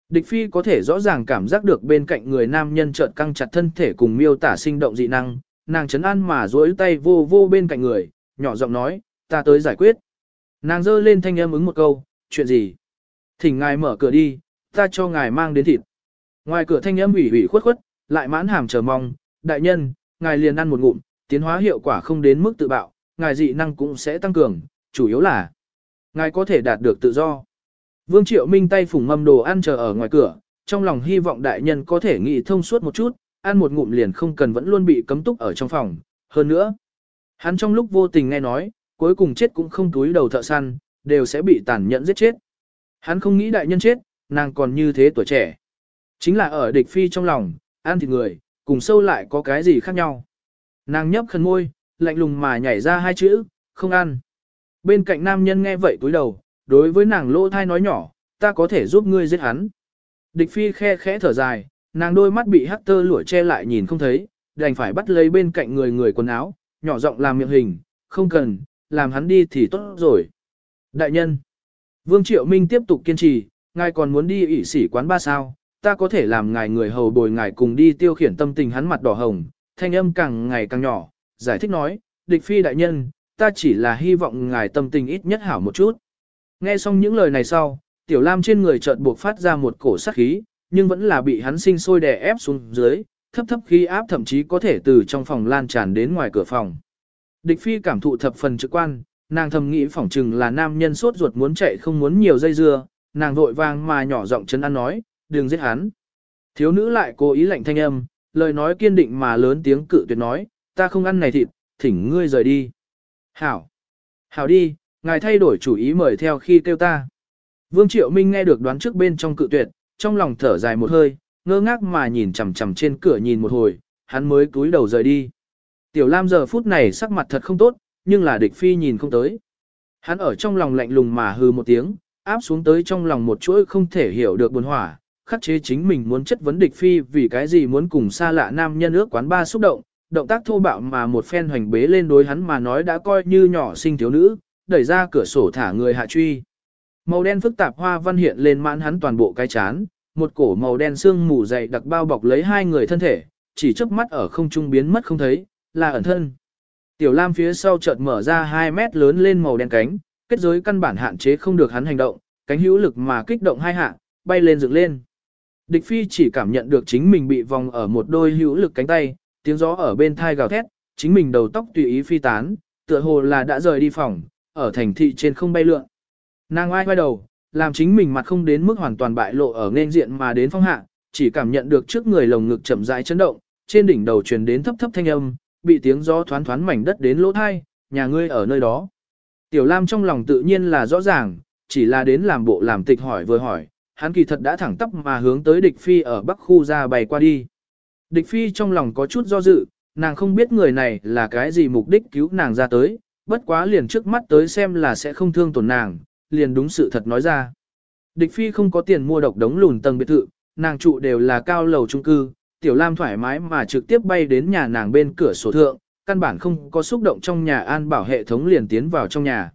Địch phi có thể rõ ràng cảm giác được bên cạnh người nam nhân trợn căng chặt thân thể cùng miêu tả sinh động dị năng, nàng chấn an mà duỗi tay vô vô bên cạnh người, nhỏ giọng nói, ta tới giải quyết. Nàng giơ lên thanh âm ứng một câu, chuyện gì? Thỉnh ngài mở cửa đi, ta cho ngài mang đến thịt. Ngoài cửa thanh âm ủy ủy khuất khuất, lại mãn hàm chờ mong, đại nhân, ngài liền ăn một ngụm, Tiến hóa hiệu quả không đến mức tự bạo, ngài dị năng cũng sẽ tăng cường, chủ yếu là ngài có thể đạt được tự do. Vương Triệu Minh tay phủng mâm đồ ăn chờ ở ngoài cửa, trong lòng hy vọng đại nhân có thể nghĩ thông suốt một chút, ăn một ngụm liền không cần vẫn luôn bị cấm túc ở trong phòng. Hơn nữa, hắn trong lúc vô tình nghe nói, cuối cùng chết cũng không túi đầu thợ săn, đều sẽ bị tàn nhẫn giết chết. Hắn không nghĩ đại nhân chết, nàng còn như thế tuổi trẻ. Chính là ở địch phi trong lòng, ăn thịt người, cùng sâu lại có cái gì khác nhau. Nàng nhấp khẩn môi, lạnh lùng mà nhảy ra hai chữ, không ăn. Bên cạnh nam nhân nghe vậy túi đầu, đối với nàng lỗ thai nói nhỏ, ta có thể giúp ngươi giết hắn. Địch phi khe khẽ thở dài, nàng đôi mắt bị hắc tơ lụa che lại nhìn không thấy, đành phải bắt lấy bên cạnh người người quần áo, nhỏ giọng làm miệng hình, không cần, làm hắn đi thì tốt rồi. Đại nhân, Vương Triệu Minh tiếp tục kiên trì, ngài còn muốn đi ỷ sỉ quán ba sao, ta có thể làm ngài người hầu bồi ngài cùng đi tiêu khiển tâm tình hắn mặt đỏ hồng, thanh âm càng ngày càng nhỏ, giải thích nói, địch phi đại nhân, ta chỉ là hy vọng ngài tâm tình ít nhất hảo một chút. Nghe xong những lời này sau, tiểu lam trên người chợt buộc phát ra một cổ sát khí, nhưng vẫn là bị hắn sinh sôi đè ép xuống dưới, thấp thấp khí áp thậm chí có thể từ trong phòng lan tràn đến ngoài cửa phòng. Địch phi cảm thụ thập phần trực quan, nàng thầm nghĩ phỏng chừng là nam nhân sốt ruột muốn chạy không muốn nhiều dây dưa, nàng vội vàng mà nhỏ giọng chấn an nói, đừng giết hắn. Thiếu nữ lại cố ý lạnh thanh âm, lời nói kiên định mà lớn tiếng cự tuyệt nói, ta không ăn này thịt, thỉnh ngươi rời đi. Hảo! Hảo đi, ngài thay đổi chủ ý mời theo khi kêu ta. Vương Triệu Minh nghe được đoán trước bên trong cự tuyệt, trong lòng thở dài một hơi, ngơ ngác mà nhìn chằm chằm trên cửa nhìn một hồi, hắn mới cúi đầu rời đi. Tiểu Lam giờ phút này sắc mặt thật không tốt, nhưng là địch phi nhìn không tới. Hắn ở trong lòng lạnh lùng mà hư một tiếng, áp xuống tới trong lòng một chuỗi không thể hiểu được buồn hỏa, khắc chế chính mình muốn chất vấn địch phi vì cái gì muốn cùng xa lạ nam nhân ước quán ba xúc động, động tác thô bạo mà một phen hoành bế lên đối hắn mà nói đã coi như nhỏ sinh thiếu nữ, đẩy ra cửa sổ thả người hạ truy. Màu đen phức tạp hoa văn hiện lên mãn hắn toàn bộ cái chán, một cổ màu đen xương mù dày đặc bao bọc lấy hai người thân thể, chỉ chớp mắt ở không trung biến mất không thấy, là ẩn thân. Tiểu Lam phía sau chợt mở ra 2 mét lớn lên màu đen cánh, kết giới căn bản hạn chế không được hắn hành động, cánh hữu lực mà kích động hai hạ, bay lên dựng lên. Địch phi chỉ cảm nhận được chính mình bị vòng ở một đôi hữu lực cánh tay, tiếng gió ở bên thai gào thét, chính mình đầu tóc tùy ý phi tán, tựa hồ là đã rời đi phòng, ở thành thị trên không bay lượn. Nàng ai quay đầu, làm chính mình mặt không đến mức hoàn toàn bại lộ ở nên diện mà đến phong hạ, chỉ cảm nhận được trước người lồng ngực chậm rãi chấn động, trên đỉnh đầu truyền đến thấp thấp thanh âm, bị tiếng gió thoán thoán mảnh đất đến lỗ thai, nhà ngươi ở nơi đó. Tiểu Lam trong lòng tự nhiên là rõ ràng, chỉ là đến làm bộ làm tịch hỏi vừa hỏi, hắn kỳ thật đã thẳng tắp mà hướng tới địch phi ở bắc khu ra bày qua đi. Địch phi trong lòng có chút do dự, nàng không biết người này là cái gì mục đích cứu nàng ra tới, bất quá liền trước mắt tới xem là sẽ không thương tổn nàng, liền đúng sự thật nói ra. Địch phi không có tiền mua độc đống lùn tầng biệt thự, nàng trụ đều là cao lầu trung cư, tiểu lam thoải mái mà trực tiếp bay đến nhà nàng bên cửa sổ thượng, căn bản không có xúc động trong nhà an bảo hệ thống liền tiến vào trong nhà.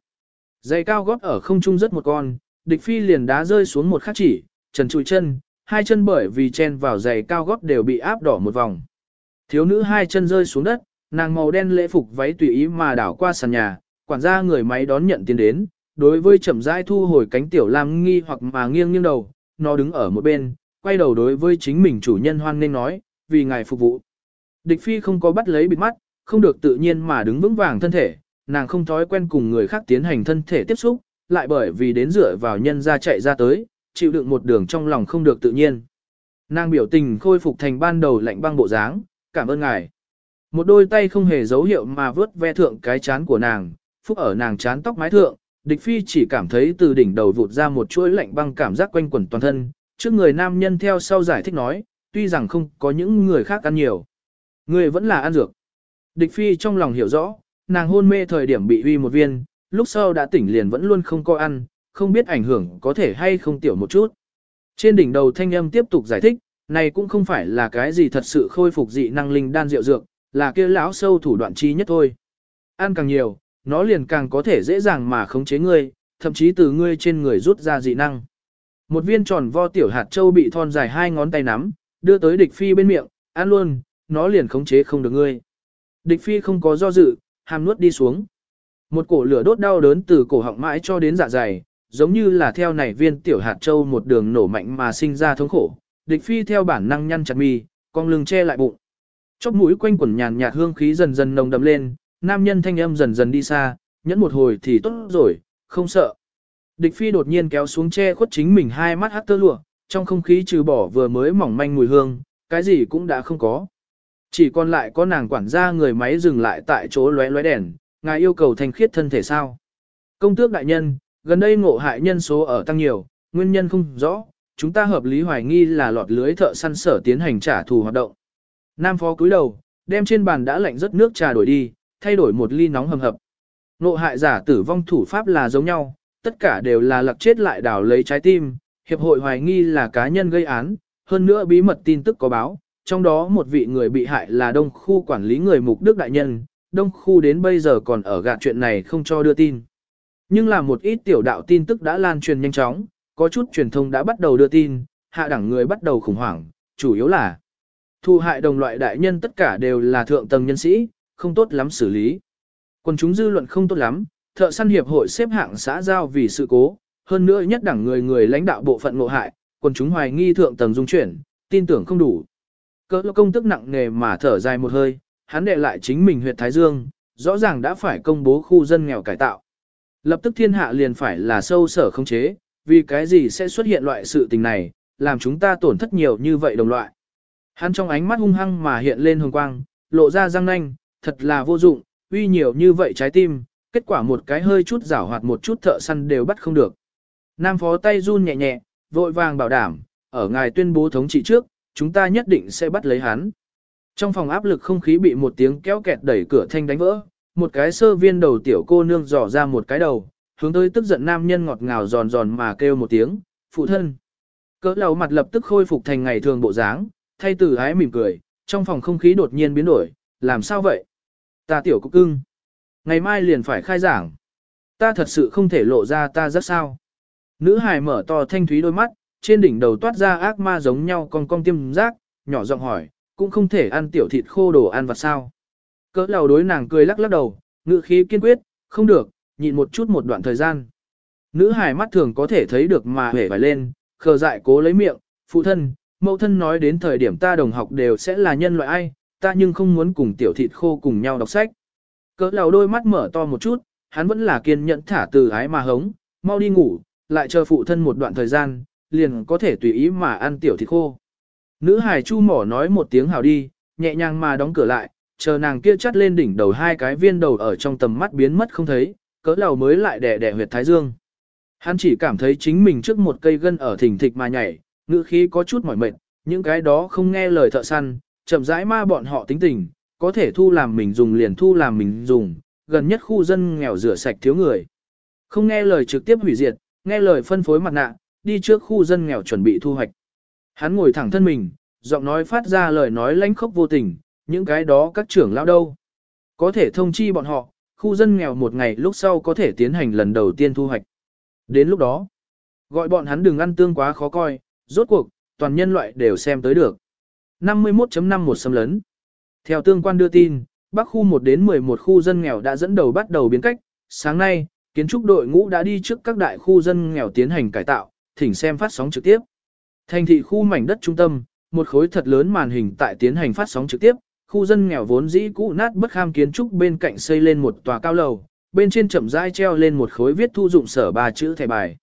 Giày cao gót ở không trung rất một con, địch phi liền đá rơi xuống một khắc chỉ, trần trụi chân, hai chân bởi vì chen vào giày cao gót đều bị áp đỏ một vòng. Thiếu nữ hai chân rơi xuống đất, nàng màu đen lễ phục váy tùy ý mà đảo qua sàn nhà, quản gia người máy đón nhận tiền đến, đối với chậm rãi thu hồi cánh tiểu lam nghi hoặc mà nghiêng nghiêng đầu, nó đứng ở một bên, quay đầu đối với chính mình chủ nhân hoan nên nói, vì ngài phục vụ. Địch phi không có bắt lấy bịt mắt, không được tự nhiên mà đứng vững vàng thân thể, nàng không thói quen cùng người khác tiến hành thân thể tiếp xúc, lại bởi vì đến dựa vào nhân ra chạy ra tới, chịu đựng một đường trong lòng không được tự nhiên. Nàng biểu tình khôi phục thành ban đầu lạnh băng bộ dáng, cảm ơn ngài. Một đôi tay không hề dấu hiệu mà vớt ve thượng cái chán của nàng, phúc ở nàng chán tóc mái thượng, địch phi chỉ cảm thấy từ đỉnh đầu vụt ra một chuỗi lạnh băng cảm giác quanh quẩn toàn thân, trước người nam nhân theo sau giải thích nói, tuy rằng không có những người khác ăn nhiều. Người vẫn là ăn dược. Địch phi trong lòng hiểu rõ, nàng hôn mê thời điểm bị uy một viên, lúc sau đã tỉnh liền vẫn luôn không có ăn, không biết ảnh hưởng có thể hay không tiểu một chút. Trên đỉnh đầu thanh âm tiếp tục giải thích, này cũng không phải là cái gì thật sự khôi phục dị năng linh đan rượu dược, là kia lão sâu thủ đoạn chi nhất thôi. Ăn càng nhiều, nó liền càng có thể dễ dàng mà khống chế ngươi, thậm chí từ ngươi trên người rút ra dị năng. Một viên tròn vo tiểu hạt châu bị thon dài hai ngón tay nắm, đưa tới địch phi bên miệng, ăn luôn, nó liền khống chế không được ngươi. Địch phi không có do dự, hàm nuốt đi xuống. Một cổ lửa đốt đau đớn từ cổ họng mãi cho đến dạ dày, giống như là theo nảy viên tiểu hạt châu một đường nổ mạnh mà sinh ra thống khổ. Địch phi theo bản năng nhăn chặt mi, con lưng che lại bụng. Chóp mũi quanh quẩn nhàn nhạt hương khí dần dần nồng đậm lên, nam nhân thanh âm dần dần đi xa, nhẫn một hồi thì tốt rồi, không sợ. Địch phi đột nhiên kéo xuống che khuất chính mình hai mắt hát tơ lụa, trong không khí trừ bỏ vừa mới mỏng manh mùi hương, cái gì cũng đã không có. Chỉ còn lại có nàng quản gia người máy dừng lại tại chỗ lóe lóe đèn, ngài yêu cầu thanh khiết thân thể sao. Công tước đại nhân, gần đây ngộ hại nhân số ở tăng nhiều, nguyên nhân không rõ, chúng ta hợp lý hoài nghi là lọt lưới thợ săn sở tiến hành trả thù hoạt động. Nam phó cúi đầu, đem trên bàn đã lạnh rất nước trà đổi đi, thay đổi một ly nóng hầm hập. Nộ hại giả tử vong thủ pháp là giống nhau, tất cả đều là lặc chết lại đảo lấy trái tim, hiệp hội hoài nghi là cá nhân gây án, hơn nữa bí mật tin tức có báo, trong đó một vị người bị hại là đông khu quản lý người mục đức đại nhân, đông khu đến bây giờ còn ở gạt chuyện này không cho đưa tin. Nhưng là một ít tiểu đạo tin tức đã lan truyền nhanh chóng, có chút truyền thông đã bắt đầu đưa tin, hạ đẳng người bắt đầu khủng hoảng, chủ yếu là thu hại đồng loại đại nhân tất cả đều là thượng tầng nhân sĩ, không tốt lắm xử lý. Quân chúng dư luận không tốt lắm, thợ săn hiệp hội xếp hạng xã giao vì sự cố, hơn nữa nhất đẳng người người lãnh đạo bộ phận ngộ hại, quân chúng hoài nghi thượng tầng dung chuyển, tin tưởng không đủ. Cỡ công tức nặng nề mà thở dài một hơi, hắn đệ lại chính mình huyệt Thái Dương, rõ ràng đã phải công bố khu dân nghèo cải tạo. Lập tức thiên hạ liền phải là sâu sở không chế, vì cái gì sẽ xuất hiện loại sự tình này, làm chúng ta tổn thất nhiều như vậy đồng loại. Hắn trong ánh mắt hung hăng mà hiện lên hồng quang, lộ ra răng nanh, thật là vô dụng, uy nhiều như vậy trái tim, kết quả một cái hơi chút giảo hoạt một chút thợ săn đều bắt không được. Nam phó tay run nhẹ nhẹ, vội vàng bảo đảm, ở ngài tuyên bố thống trị trước, chúng ta nhất định sẽ bắt lấy hắn. Trong phòng áp lực không khí bị một tiếng kéo kẹt đẩy cửa thanh đánh vỡ, một cái sơ viên đầu tiểu cô nương dò ra một cái đầu, hướng tới tức giận nam nhân ngọt ngào giòn giòn mà kêu một tiếng, phụ thân. Cỡ lầu mặt lập tức khôi phục thành ngày thường bộ dáng, thay từ ái mỉm cười, trong phòng không khí đột nhiên biến đổi, làm sao vậy? Ta tiểu cục cưng. Ngày mai liền phải khai giảng. Ta thật sự không thể lộ ra ta rất sao. Nữ hài mở to thanh thúy đôi mắt, trên đỉnh đầu toát ra ác ma giống nhau con cong tiêm giác, nhỏ giọng hỏi, cũng không thể ăn tiểu thịt khô đồ ăn vặt sao. Cỡ lầu đối nàng cười lắc lắc đầu, ngự khí kiên quyết, không được, nhịn một chút một đoạn thời gian. Nữ hài mắt thường có thể thấy được mà hể phải lên, khờ dại cố lấy miệng, phụ thân, mẫu thân nói đến thời điểm ta đồng học đều sẽ là nhân loại ai, ta nhưng không muốn cùng tiểu thịt khô cùng nhau đọc sách. Cỡ lầu đôi mắt mở to một chút, hắn vẫn là kiên nhẫn thả từ ái mà hống, mau đi ngủ, lại chờ phụ thân một đoạn thời gian, liền có thể tùy ý mà ăn tiểu thịt khô. Nữ hải chu mỏ nói một tiếng hào đi, nhẹ nhàng mà đóng cửa lại, chờ nàng kia chắt lên đỉnh đầu hai cái viên đầu ở trong tầm mắt biến mất không thấy, cỡ lầu mới lại đẻ đẻ huyệt thái dương. Hắn chỉ cảm thấy chính mình trước một cây gân ở thỉnh thịch mà nhảy, ngữ khí có chút mỏi mệt, những cái đó không nghe lời thợ săn, chậm rãi ma bọn họ tính tình, có thể thu làm mình dùng liền thu làm mình dùng, gần nhất khu dân nghèo rửa sạch thiếu người. Không nghe lời trực tiếp hủy diệt, nghe lời phân phối mặt nạ, đi trước khu dân nghèo chuẩn bị thu hoạch. Hắn ngồi thẳng thân mình, giọng nói phát ra lời nói lãnh khốc vô tình, những cái đó các trưởng lão đâu. Có thể thông chi bọn họ, khu dân nghèo một ngày lúc sau có thể tiến hành lần đầu tiên thu hoạch. Đến lúc đó, gọi bọn hắn đừng ăn tương quá khó coi, rốt cuộc, toàn nhân loại đều xem tới được. 51.51 xâm lấn. Theo tương quan đưa tin, Bắc khu 1 đến 11 khu dân nghèo đã dẫn đầu bắt đầu biến cách, sáng nay, kiến trúc đội ngũ đã đi trước các đại khu dân nghèo tiến hành cải tạo, thỉnh xem phát sóng trực tiếp. Thành thị khu mảnh đất trung tâm, một khối thật lớn màn hình tại tiến hành phát sóng trực tiếp, khu dân nghèo vốn dĩ cũ nát bất kham kiến trúc bên cạnh xây lên một tòa cao lầu, bên trên chậm rãi treo lên một khối viết thu dụng sở ba chữ thẻ bài.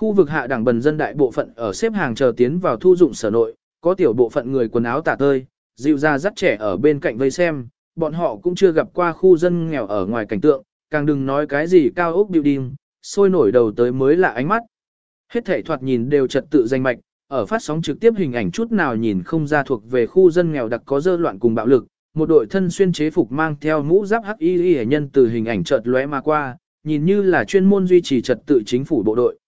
Khu vực hạ đẳng bần dân đại bộ phận ở xếp hàng chờ tiến vào thu dụng sở nội, có tiểu bộ phận người quần áo tả tơi, dịu ra dắt trẻ ở bên cạnh vây xem, bọn họ cũng chưa gặp qua khu dân nghèo ở ngoài cảnh tượng, càng đừng nói cái gì cao ốc building, sôi nổi đầu tới mới là ánh mắt. Hết thể thoạt nhìn đều trật tự danh mạch, ở phát sóng trực tiếp hình ảnh chút nào nhìn không ra thuộc về khu dân nghèo đặc có dơ loạn cùng bạo lực, một đội thân xuyên chế phục mang theo mũ giáp hắc y y nhân từ hình ảnh chợt lóe mà qua, nhìn như là chuyên môn duy trì trật tự chính phủ bộ đội.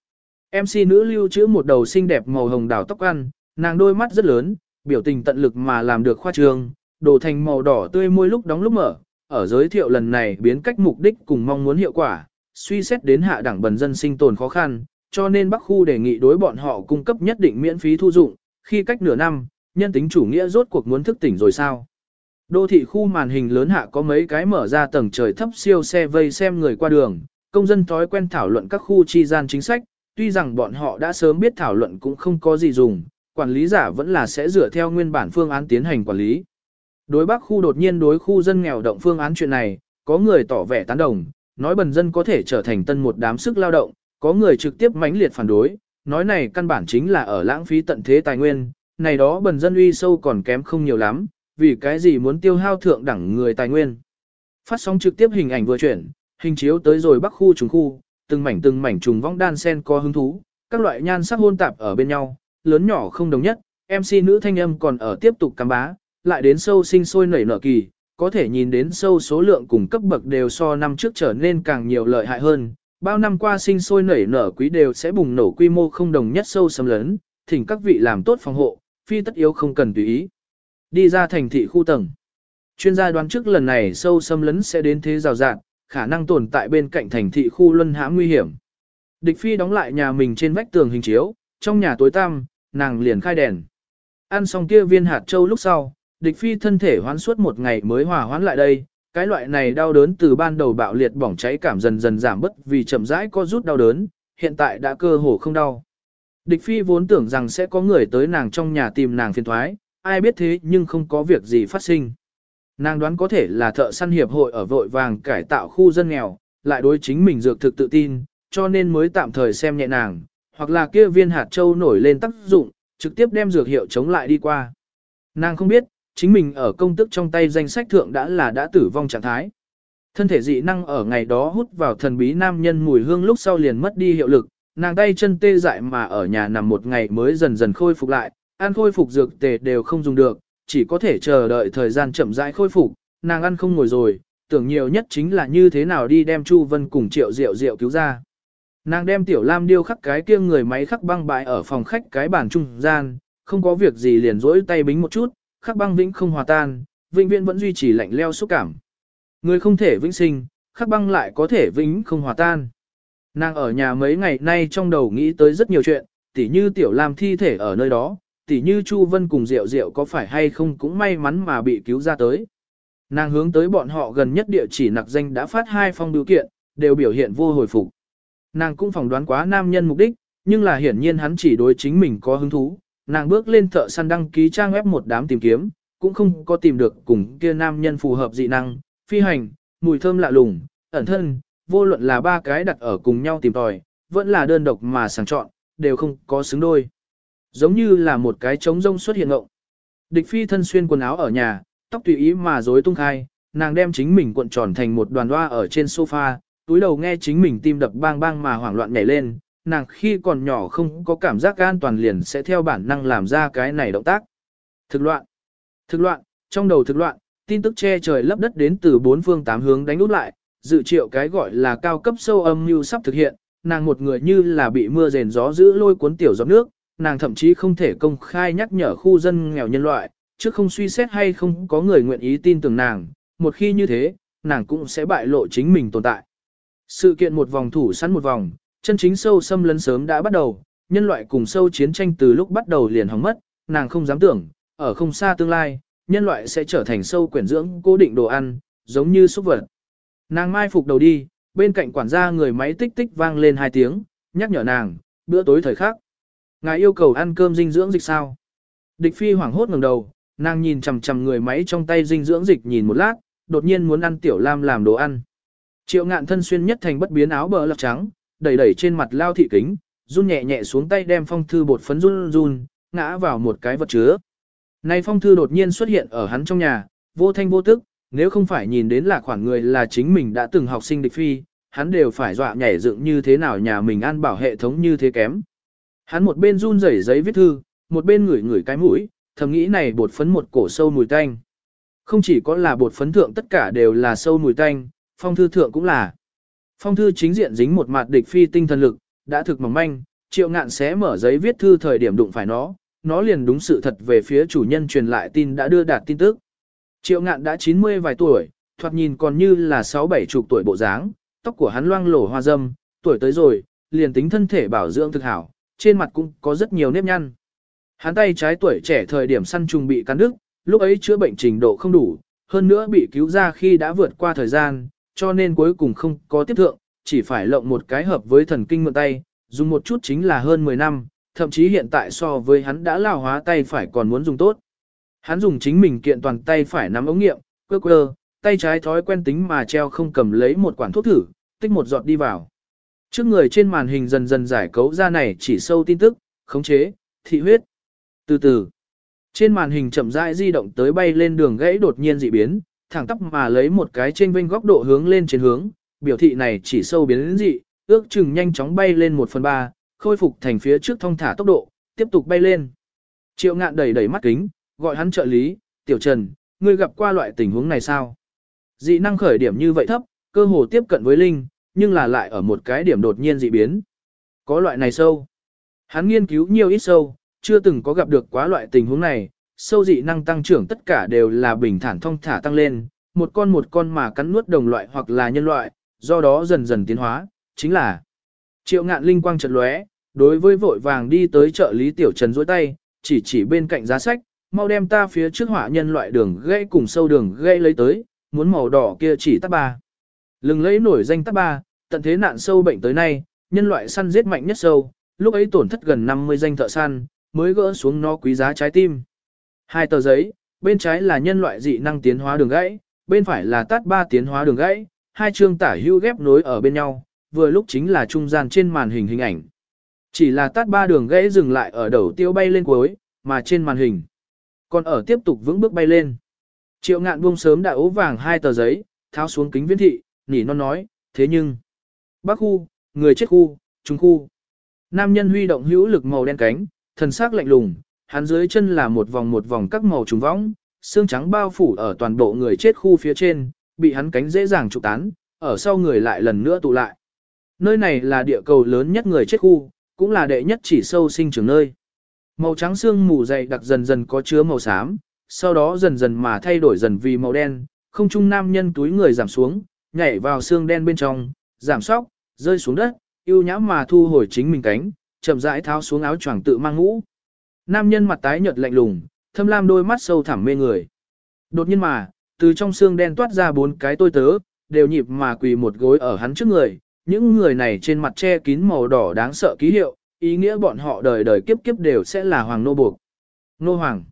MC nữ lưu trữ một đầu xinh đẹp màu hồng đào tóc ăn, nàng đôi mắt rất lớn, biểu tình tận lực mà làm được khoa trương, đồ thành màu đỏ tươi môi lúc đóng lúc mở, ở giới thiệu lần này biến cách mục đích cùng mong muốn hiệu quả, suy xét đến hạ đẳng bần dân sinh tồn khó khăn, cho nên Bắc khu đề nghị đối bọn họ cung cấp nhất định miễn phí thu dụng, khi cách nửa năm, nhân tính chủ nghĩa rốt cuộc muốn thức tỉnh rồi sao. Đô thị khu màn hình lớn hạ có mấy cái mở ra tầng trời thấp siêu xe vây xem người qua đường, công dân thói quen thảo luận các khu chi gian chính sách, tuy rằng bọn họ đã sớm biết thảo luận cũng không có gì dùng, quản lý giả vẫn là sẽ dựa theo nguyên bản phương án tiến hành quản lý. Đối bắc khu đột nhiên đối khu dân nghèo động phương án chuyện này, có người tỏ vẻ tán đồng, nói bần dân có thể trở thành tân một đám sức lao động, có người trực tiếp mãnh liệt phản đối, nói này căn bản chính là ở lãng phí tận thế tài nguyên, này đó bần dân uy sâu còn kém không nhiều lắm, vì cái gì muốn tiêu hao thượng đẳng người tài nguyên. Phát sóng trực tiếp hình ảnh vừa chuyển, hình chiếu tới rồi bắc khu trùng khu, từng mảnh từng mảnh trùng vong đan sen có hứng thú, các loại nhan sắc hôn tạp ở bên nhau, lớn nhỏ không đồng nhất, MC nữ thanh âm còn ở tiếp tục cắm bá, lại đến sâu sinh sôi nảy nở kỳ, có thể nhìn đến sâu số lượng cùng cấp bậc đều so năm trước trở nên càng nhiều lợi hại hơn. Bao năm qua sinh sôi nảy nở quý đều sẽ bùng nổ quy mô không đồng nhất sâu xâm lớn, thỉnh các vị làm tốt phòng hộ, phi tất yếu không cần tùy ý. Đi ra thành thị khu tầng. Chuyên gia đoán trước lần này sâu xâm lấn sẽ đến thế rào rạng, khả năng tồn tại bên cạnh thành thị khu luân hãm nguy hiểm. Địch phi đóng lại nhà mình trên vách tường hình chiếu, trong nhà tối tăm, nàng liền khai đèn. Ăn xong kia viên hạt châu lúc sau, địch phi thân thể hoán suốt một ngày mới hòa hoãn lại đây, cái loại này đau đớn từ ban đầu bạo liệt bỏng cháy cảm dần dần giảm bớt vì chậm rãi có rút đau đớn, hiện tại đã cơ hồ không đau. Địch phi vốn tưởng rằng sẽ có người tới nàng trong nhà tìm nàng phiền thoái, ai biết thế nhưng không có việc gì phát sinh. Nàng đoán có thể là thợ săn hiệp hội ở vội vàng cải tạo khu dân nghèo, lại đối chính mình dược thực tự tin, cho nên mới tạm thời xem nhẹ nàng, hoặc là kia viên hạt châu nổi lên tác dụng, trực tiếp đem dược hiệu chống lại đi qua. Nàng không biết, chính mình ở công tức trong tay danh sách thượng đã là đã tử vong trạng thái. Thân thể dị năng ở ngày đó hút vào thần bí nam nhân mùi hương lúc sau liền mất đi hiệu lực, nàng tay chân tê dại mà ở nhà nằm một ngày mới dần dần khôi phục lại, ăn khôi phục dược tề đều không dùng được, chỉ có thể chờ đợi thời gian chậm rãi khôi phục, nàng ăn không ngồi rồi, tưởng nhiều nhất chính là như thế nào đi đem Chu Vân cùng Triệu Diệu Diệu cứu ra. Nàng đem Tiểu Lam điêu khắc cái kia người máy khắc băng bại ở phòng khách cái bàn trung gian, không có việc gì liền rỗi tay bính một chút, khắc băng vĩnh không hòa tan, vĩnh viễn vẫn duy trì lạnh leo xúc cảm. Người không thể vĩnh sinh, khắc băng lại có thể vĩnh không hòa tan. Nàng ở nhà mấy ngày nay trong đầu nghĩ tới rất nhiều chuyện, tỉ như Tiểu Lam thi thể ở nơi đó, tỉ như Chu Vân cùng Diệu Diệu có phải hay không cũng may mắn mà bị cứu ra tới. Nàng hướng tới bọn họ gần nhất địa chỉ nặc danh đã phát hai phong biểu kiện, đều biểu hiện vô hồi phục. Nàng cũng phỏng đoán quá nam nhân mục đích, nhưng là hiển nhiên hắn chỉ đối chính mình có hứng thú. Nàng bước lên thợ săn đăng ký trang web một đám tìm kiếm, cũng không có tìm được cùng kia nam nhân phù hợp dị năng, phi hành, mùi thơm lạ lùng, ẩn thân, vô luận là ba cái đặt ở cùng nhau tìm tòi, vẫn là đơn độc mà sàng chọn, đều không có xứng đôi. Giống như là một cái trống rông xuất hiện ngộng. Địch phi thân xuyên quần áo ở nhà, tóc tùy ý mà rối tung khai, nàng đem chính mình cuộn tròn thành một đoàn hoa ở trên sofa, túi đầu nghe chính mình tim đập bang bang mà hoảng loạn nhảy lên, nàng khi còn nhỏ không có cảm giác an toàn liền sẽ theo bản năng làm ra cái này động tác. Thực loạn, thực loạn, trong đầu thực loạn, tin tức che trời lấp đất đến từ bốn phương tám hướng đánh út lại, dự triệu cái gọi là cao cấp sâu âm như sắp thực hiện, nàng một người như là bị mưa rền gió giữ lôi cuốn tiểu giọt nước, nàng thậm chí không thể công khai nhắc nhở khu dân nghèo nhân loại, chứ không suy xét hay không có người nguyện ý tin tưởng nàng, một khi như thế, nàng cũng sẽ bại lộ chính mình tồn tại. Sự kiện một vòng thủ sẵn một vòng, chân chính sâu xâm lấn sớm đã bắt đầu, nhân loại cùng sâu chiến tranh từ lúc bắt đầu liền hỏng mất, nàng không dám tưởng, ở không xa tương lai, nhân loại sẽ trở thành sâu quyển dưỡng cố định đồ ăn, giống như súc vật. Nàng mai phục đầu đi, bên cạnh quản gia người máy tích tích vang lên hai tiếng, nhắc nhở nàng, bữa tối thời khắc. Ngài yêu cầu ăn cơm dinh dưỡng dịch sao? Địch phi hoảng hốt ngẩng đầu, nàng nhìn chằm chằm người máy trong tay dinh dưỡng dịch nhìn một lát, đột nhiên muốn ăn tiểu lam làm đồ ăn. Triệu ngạn thân xuyên nhất thành bất biến áo bờ lọc trắng, đẩy đẩy trên mặt lao thị kính, run nhẹ nhẹ xuống tay đem phong thư bột phấn run run, ngã vào một cái vật chứa. Này phong thư đột nhiên xuất hiện ở hắn trong nhà, vô thanh vô tức, nếu không phải nhìn đến là khoảng người là chính mình đã từng học sinh địch phi, hắn đều phải dọa nhảy dựng như thế nào nhà mình ăn bảo hệ thống như thế kém. Hắn một bên run rẩy giấy viết thư, một bên ngửi ngửi cái mũi, thầm nghĩ này bột phấn một cổ sâu mùi tanh. Không chỉ có là bột phấn thượng tất cả đều là sâu mùi tanh, phong thư thượng cũng là. Phong thư chính diện dính một mặt địch phi tinh thần lực, đã thực mỏng manh, triệu ngạn sẽ mở giấy viết thư thời điểm đụng phải nó, nó liền đúng sự thật về phía chủ nhân truyền lại tin đã đưa đạt tin tức. Triệu ngạn đã 90 vài tuổi, thoạt nhìn còn như là 6-7 chục tuổi bộ dáng, tóc của hắn loang lổ hoa dâm, tuổi tới rồi, liền tính thân thể bảo dưỡng thực hảo, trên mặt cũng có rất nhiều nếp nhăn. Hắn tay trái tuổi trẻ thời điểm săn trùng bị cắn đứt, lúc ấy chữa bệnh trình độ không đủ, hơn nữa bị cứu ra khi đã vượt qua thời gian, cho nên cuối cùng không có tiếp thượng, chỉ phải lộng một cái hợp với thần kinh mượn tay, dùng một chút chính là hơn 10 năm, thậm chí hiện tại so với hắn đã lao hóa tay phải còn muốn dùng tốt. Hắn dùng chính mình kiện toàn tay phải nắm ống nghiệm, quơ quơ, tay trái thói quen tính mà treo không cầm lấy một quản thuốc thử, tích một giọt đi vào. Trước người trên màn hình dần dần giải cấu ra này chỉ sâu tin tức, khống chế, thị huyết. Từ từ, trên màn hình chậm rãi di động tới bay lên đường gãy đột nhiên dị biến, thẳng tắp mà lấy một cái trên vinh góc độ hướng lên trên hướng, biểu thị này chỉ sâu biến đến dị, ước chừng nhanh chóng bay lên 1 phần 3, khôi phục thành phía trước thông thả tốc độ, tiếp tục bay lên. Triệu ngạn đẩy đẩy mắt kính, gọi hắn trợ lý, tiểu trần, ngươi gặp qua loại tình huống này sao? Dị năng khởi điểm như vậy thấp, cơ hồ tiếp cận với linh, nhưng là lại ở một cái điểm đột nhiên dị biến. Có loại này sâu. Hắn nghiên cứu nhiều ít sâu, chưa từng có gặp được quá loại tình huống này, sâu dị năng tăng trưởng tất cả đều là bình thản thông thả tăng lên, một con một con mà cắn nuốt đồng loại hoặc là nhân loại, do đó dần dần tiến hóa, chính là triệu ngạn linh quang chợt lóe, đối với vội vàng đi tới trợ lý tiểu trần dối tay, chỉ chỉ bên cạnh giá sách, mau đem ta phía trước hỏa nhân loại đường gây cùng sâu đường gây lấy tới, muốn màu đỏ kia chỉ tắt ba. Lừng lấy nổi danh tắc ba, tận thế nạn sâu bệnh tới nay, nhân loại săn giết mạnh nhất sâu, lúc ấy tổn thất gần 50 danh thợ săn, mới gỡ xuống nó quý giá trái tim. Hai tờ giấy, bên trái là nhân loại dị năng tiến hóa đường gãy, bên phải là tát ba tiến hóa đường gãy, hai chương tả hưu ghép nối ở bên nhau, vừa lúc chính là trung gian trên màn hình hình ảnh. Chỉ là tát ba đường gãy dừng lại ở đầu tiêu bay lên cuối, mà trên màn hình. Còn ở tiếp tục vững bước bay lên. Triệu ngạn buông sớm đã ố vàng hai tờ giấy, tháo xuống kính viễn thị, nỉ non nói, thế nhưng. bác khu, người chết khu, trung khu. Nam nhân huy động hữu lực màu đen cánh, thần sắc lạnh lùng, hắn dưới chân là một vòng một vòng các màu trùng võng, xương trắng bao phủ ở toàn bộ người chết khu phía trên, bị hắn cánh dễ dàng trục tán, ở sau người lại lần nữa tụ lại. Nơi này là địa cầu lớn nhất người chết khu, cũng là đệ nhất chỉ sâu sinh trưởng nơi. Màu trắng xương mù dày đặc dần dần có chứa màu xám, sau đó dần dần mà thay đổi dần vì màu đen, không trung nam nhân túi người giảm xuống, nhảy vào xương đen bên trong, giảm sóc, rơi xuống đất, yêu nhã mà thu hồi chính mình cánh, chậm rãi tháo xuống áo choàng tự mang ngũ. Nam nhân mặt tái nhợt lạnh lùng, thâm lam đôi mắt sâu thẳm mê người. Đột nhiên mà, từ trong xương đen toát ra bốn cái tôi tớ, đều nhịp mà quỳ một gối ở hắn trước người, những người này trên mặt che kín màu đỏ đáng sợ ký hiệu, ý nghĩa bọn họ đời đời kiếp kiếp đều sẽ là hoàng nô buộc. Nô hoàng.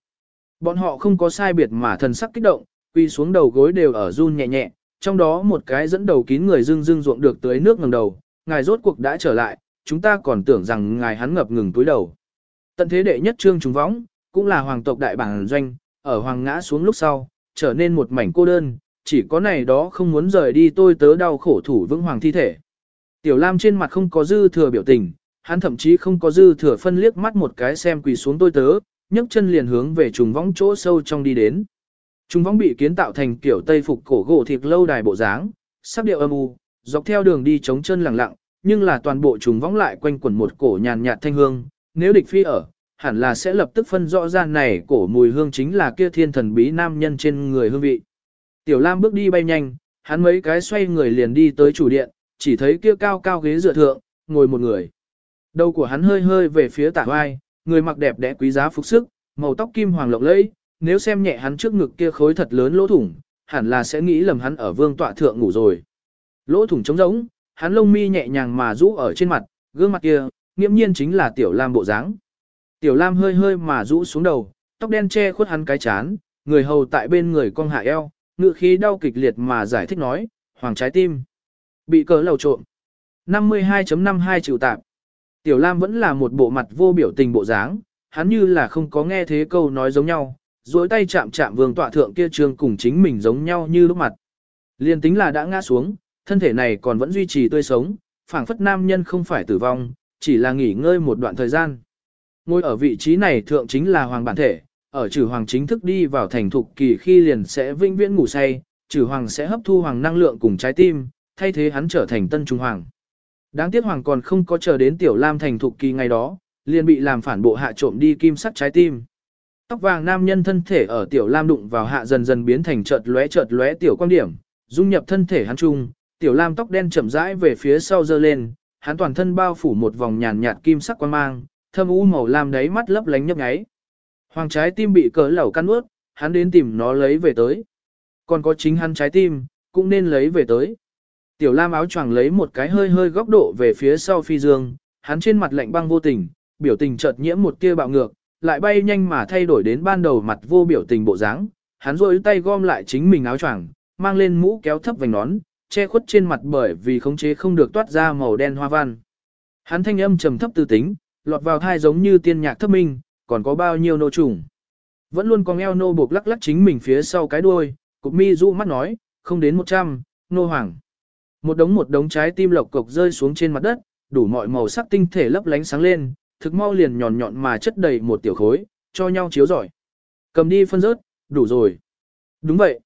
Bọn họ không có sai biệt mà thần sắc kích động, quỳ xuống đầu gối đều ở run nhẹ nhẹ, trong đó một cái dẫn đầu kín người dưng dưng ruộng được tới nước ngầm đầu, ngài rốt cuộc đã trở lại, chúng ta còn tưởng rằng ngài hắn ngập ngừng túi đầu. Tận thế đệ nhất trương trùng võng, cũng là hoàng tộc đại bản doanh, ở hoàng ngã xuống lúc sau, trở nên một mảnh cô đơn, chỉ có này đó không muốn rời đi tôi tớ đau khổ thủ vững hoàng thi thể. Tiểu Lam trên mặt không có dư thừa biểu tình, hắn thậm chí không có dư thừa phân liếc mắt một cái xem quỳ xuống tôi tớ, nhấc chân liền hướng về trùng võng chỗ sâu trong đi đến. Trung võng bị kiến tạo thành kiểu tây phục cổ gỗ thịt lâu đài bộ dáng, sắc điệu âm u, dọc theo đường đi chống chân lặng lặng, nhưng là toàn bộ trùng võng lại quanh quẩn một cổ nhàn nhạt thanh hương, nếu địch phi ở, hẳn là sẽ lập tức phân rõ ra này cổ mùi hương chính là kia thiên thần bí nam nhân trên người hương vị. Tiểu Lam bước đi bay nhanh, hắn mấy cái xoay người liền đi tới chủ điện, chỉ thấy kia cao cao ghế dựa thượng, ngồi một người. Đầu của hắn hơi hơi về phía tả vai, người mặc đẹp đẽ quý giá phục sức, màu tóc kim hoàng lộng lẫy, nếu xem nhẹ hắn trước ngực kia khối thật lớn lỗ thủng, hẳn là sẽ nghĩ lầm hắn ở vương tọa thượng ngủ rồi. Lỗ thủng trống rỗng, hắn lông mi nhẹ nhàng mà rũ ở trên mặt, gương mặt kia, nghiễm nhiên chính là Tiểu Lam bộ dáng. Tiểu Lam hơi hơi mà rũ xuống đầu, tóc đen che khuất hắn cái chán, người hầu tại bên người cong hạ eo, ngựa khí đau kịch liệt mà giải thích nói, hoàng trái tim. Bị cờ lầu trộm. 52.52 triệu tạp. Tiểu Lam vẫn là một bộ mặt vô biểu tình bộ dáng, hắn như là không có nghe thế câu nói giống nhau, duỗi tay chạm chạm vương tọa thượng kia trương cùng chính mình giống nhau như lúc mặt. Liên tính là đã ngã xuống, thân thể này còn vẫn duy trì tươi sống, phảng phất nam nhân không phải tử vong, chỉ là nghỉ ngơi một đoạn thời gian. Ngồi ở vị trí này thượng chính là hoàng bản thể, ở trừ hoàng chính thức đi vào thành thục kỳ khi liền sẽ vinh viễn ngủ say, trừ hoàng sẽ hấp thu hoàng năng lượng cùng trái tim, thay thế hắn trở thành tân trung hoàng. Đáng tiếc hoàng còn không có chờ đến tiểu lam thành thục kỳ ngày đó, liền bị làm phản bộ hạ trộm đi kim sắt trái tim. Tóc vàng nam nhân thân thể ở tiểu lam đụng vào hạ dần dần biến thành chợt lóe chợt lóe tiểu quan điểm, dung nhập thân thể hắn trung, tiểu lam tóc đen chậm rãi về phía sau dơ lên, hắn toàn thân bao phủ một vòng nhàn nhạt kim sắc quan mang, thâm u màu lam đáy mắt lấp lánh nhấp nháy. Hoàng trái tim bị cỡ lẩu căn ướt, hắn đến tìm nó lấy về tới. Còn có chính hắn trái tim, cũng nên lấy về tới. Tiểu lam áo choàng lấy một cái hơi hơi góc độ về phía sau phi dương, hắn trên mặt lạnh băng vô tình, biểu tình chợt nhiễm một tia bạo ngược, lại bay nhanh mà thay đổi đến ban đầu mặt vô biểu tình bộ dáng. Hắn rôi tay gom lại chính mình áo choàng, mang lên mũ kéo thấp vành nón, che khuất trên mặt bởi vì khống chế không được toát ra màu đen hoa văn. Hắn thanh âm trầm thấp tư tính, lọt vào thai giống như tiên nhạc thấp minh, còn có bao nhiêu nô trùng. Vẫn luôn con eo nô buộc lắc lắc chính mình phía sau cái đuôi, cục mi rũ mắt nói, không đến 100, nô hoàng. Một đống một đống trái tim lộc cộc rơi xuống trên mặt đất, đủ mọi màu sắc tinh thể lấp lánh sáng lên, thực mau liền nhọn nhọn mà chất đầy một tiểu khối, cho nhau chiếu giỏi. Cầm đi phân rớt, đủ rồi. Đúng vậy.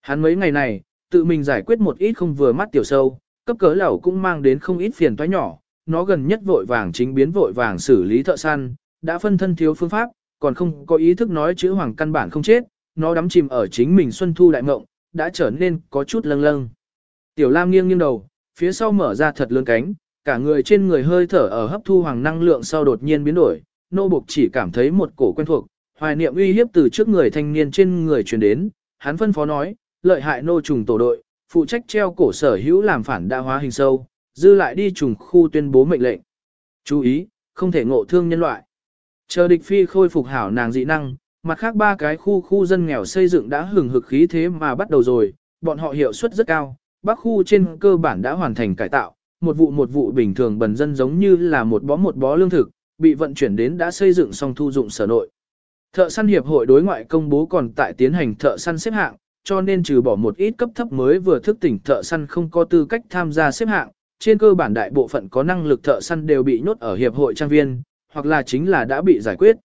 Hắn mấy ngày này, tự mình giải quyết một ít không vừa mắt tiểu sâu, cấp cớ lẩu cũng mang đến không ít phiền toái nhỏ, nó gần nhất vội vàng chính biến vội vàng xử lý thợ săn, đã phân thân thiếu phương pháp, còn không có ý thức nói chữ hoàng căn bản không chết, nó đắm chìm ở chính mình xuân thu đại ngộng, đã trở nên có chút lâng lâng. Tiểu Lam nghiêng nghiêng đầu, phía sau mở ra thật lớn cánh, cả người trên người hơi thở ở hấp thu hoàng năng lượng sau đột nhiên biến đổi, nô buộc chỉ cảm thấy một cổ quen thuộc, hoài niệm uy hiếp từ trước người thanh niên trên người truyền đến, hắn phân phó nói, lợi hại nô trùng tổ đội, phụ trách treo cổ sở hữu làm phản đa hóa hình sâu, dư lại đi trùng khu tuyên bố mệnh lệnh. Chú ý, không thể ngộ thương nhân loại. Chờ địch phi khôi phục hảo nàng dị năng, mặt khác ba cái khu khu dân nghèo xây dựng đã hừng hực khí thế mà bắt đầu rồi, bọn họ hiệu suất rất cao, bắc khu trên cơ bản đã hoàn thành cải tạo, một vụ một vụ bình thường bần dân giống như là một bó một bó lương thực, bị vận chuyển đến đã xây dựng xong thu dụng sở nội. Thợ săn hiệp hội đối ngoại công bố còn tại tiến hành thợ săn xếp hạng, cho nên trừ bỏ một ít cấp thấp mới vừa thức tỉnh thợ săn không có tư cách tham gia xếp hạng, trên cơ bản đại bộ phận có năng lực thợ săn đều bị nhốt ở hiệp hội trang viên, hoặc là chính là đã bị giải quyết.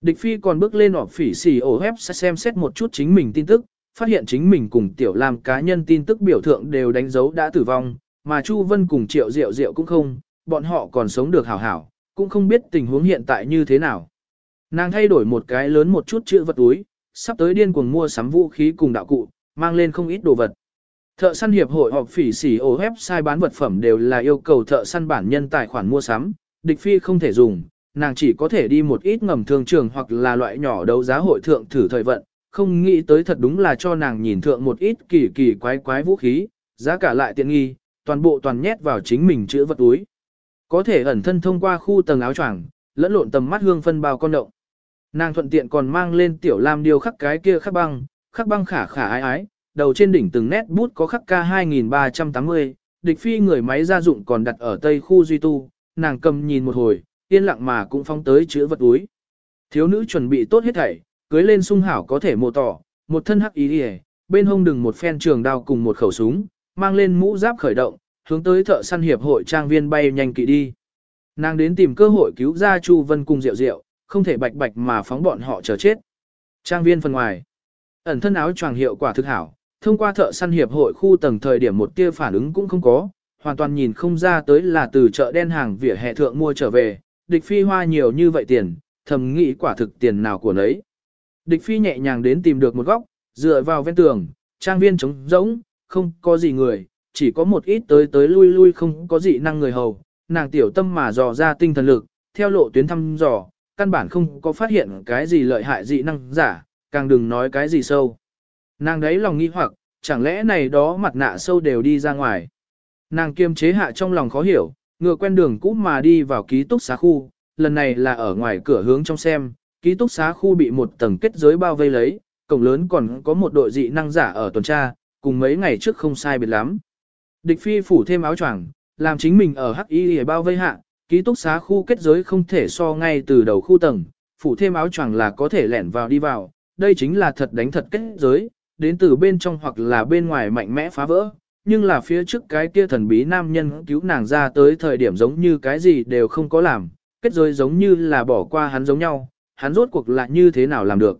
Địch phi còn bước lên họp phỉ xì ổ hép xem xét một chút chính mình tin tức, phát hiện chính mình cùng tiểu lam cá nhân tin tức biểu thượng đều đánh dấu đã tử vong, mà Chu Vân cùng triệu diệu diệu cũng không, bọn họ còn sống được hảo hảo, cũng không biết tình huống hiện tại như thế nào. Nàng thay đổi một cái lớn một chút chữ vật túi, sắp tới điên cuồng mua sắm vũ khí cùng đạo cụ, mang lên không ít đồ vật. Thợ săn hiệp hội họp phỉ xỉ ổ sai bán vật phẩm đều là yêu cầu thợ săn bản nhân tài khoản mua sắm, địch phi không thể dùng, nàng chỉ có thể đi một ít ngầm thương trường hoặc là loại nhỏ đấu giá hội thượng thử thời vận, không nghĩ tới thật đúng là cho nàng nhìn thượng một ít kỳ kỳ quái quái vũ khí, giá cả lại tiện nghi, toàn bộ toàn nhét vào chính mình chữ vật túi. Có thể ẩn thân thông qua khu tầng áo choàng, lẫn lộn tầm mắt hương phân bao con động. Nàng thuận tiện còn mang lên tiểu lam điêu khắc cái kia khắc băng, khắc băng khả khả ái ái, đầu trên đỉnh từng nét bút có khắc K2380, địch phi người máy gia dụng còn đặt ở tây khu duy tu, nàng cầm nhìn một hồi, yên lặng mà cũng phong tới chữ vật túi. Thiếu nữ chuẩn bị tốt hết thảy, cưới lên sung hảo có thể mô tỏ, một thân hắc ý đi bên hông đừng một phen trường đao cùng một khẩu súng, mang lên mũ giáp khởi động, hướng tới thợ săn hiệp hội trang viên bay nhanh kỵ đi. Nàng đến tìm cơ hội cứu ra Chu Vân cùng Diệu Diệu, không thể bạch bạch mà phóng bọn họ chờ chết. Trang viên phần ngoài, ẩn thân áo choàng hiệu quả thực hảo, thông qua thợ săn hiệp hội khu tầng thời điểm một tia phản ứng cũng không có, hoàn toàn nhìn không ra tới là từ chợ đen hàng vỉa hè thượng mua trở về, địch phi hoa nhiều như vậy tiền, thầm nghĩ quả thực tiền nào của nấy. Địch phi nhẹ nhàng đến tìm được một góc, dựa vào ven tường, trang viên trống rỗng, không có gì người, chỉ có một ít tới tới lui lui không có gì năng người hầu, nàng tiểu tâm mà dò ra tinh thần lực, theo lộ tuyến thăm dò, căn bản không có phát hiện cái gì lợi hại dị năng giả, càng đừng nói cái gì sâu. Nàng đấy lòng nghi hoặc, chẳng lẽ này đó mặt nạ sâu đều đi ra ngoài. Nàng kiềm chế hạ trong lòng khó hiểu, ngựa quen đường cũ mà đi vào ký túc xá khu, lần này là ở ngoài cửa hướng trong xem, ký túc xá khu bị một tầng kết giới bao vây lấy, cổng lớn còn có một đội dị năng giả ở tuần tra, cùng mấy ngày trước không sai biệt lắm. Địch phi phủ thêm áo choàng, làm chính mình ở hắc y để bao vây hạ, ký túc xá khu kết giới không thể so ngay từ đầu khu tầng, phủ thêm áo choàng là có thể lẻn vào đi vào, đây chính là thật đánh thật kết giới, đến từ bên trong hoặc là bên ngoài mạnh mẽ phá vỡ, nhưng là phía trước cái kia thần bí nam nhân cứu nàng ra tới thời điểm giống như cái gì đều không có làm, kết giới giống như là bỏ qua hắn giống nhau, hắn rốt cuộc là như thế nào làm được.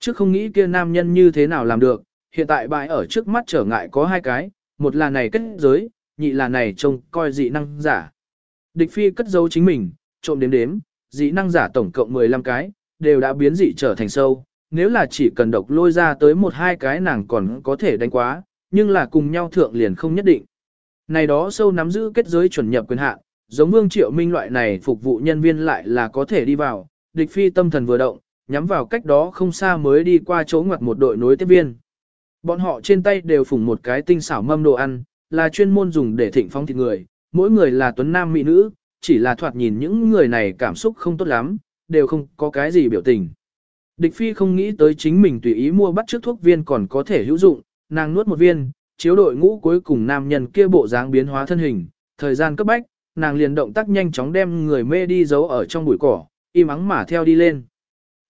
Trước không nghĩ kia nam nhân như thế nào làm được, hiện tại bại ở trước mắt trở ngại có hai cái, một là này kết giới, nhị là này trông coi dị năng giả. Địch phi cất giấu chính mình, trộm đếm đếm, dị năng giả tổng cộng 15 cái, đều đã biến dị trở thành sâu. Nếu là chỉ cần độc lôi ra tới một hai cái nàng còn có thể đánh quá, nhưng là cùng nhau thượng liền không nhất định. Này đó sâu nắm giữ kết giới chuẩn nhập quyền hạn, giống Vương Triệu Minh loại này phục vụ nhân viên lại là có thể đi vào, địch phi tâm thần vừa động, nhắm vào cách đó không xa mới đi qua chỗ ngoặt một đội nối tiếp viên. Bọn họ trên tay đều phủng một cái tinh xảo mâm đồ ăn, là chuyên môn dùng để thịnh phong thịt người, mỗi người là tuấn nam mỹ nữ, chỉ là thoạt nhìn những người này cảm xúc không tốt lắm, đều không có cái gì biểu tình. Địch phi không nghĩ tới chính mình tùy ý mua bắt trước thuốc viên còn có thể hữu dụng, nàng nuốt một viên, chiếu đội ngũ cuối cùng nam nhân kia bộ dáng biến hóa thân hình, thời gian cấp bách, nàng liền động tác nhanh chóng đem người mê đi giấu ở trong bụi cỏ, im ắng mà theo đi lên.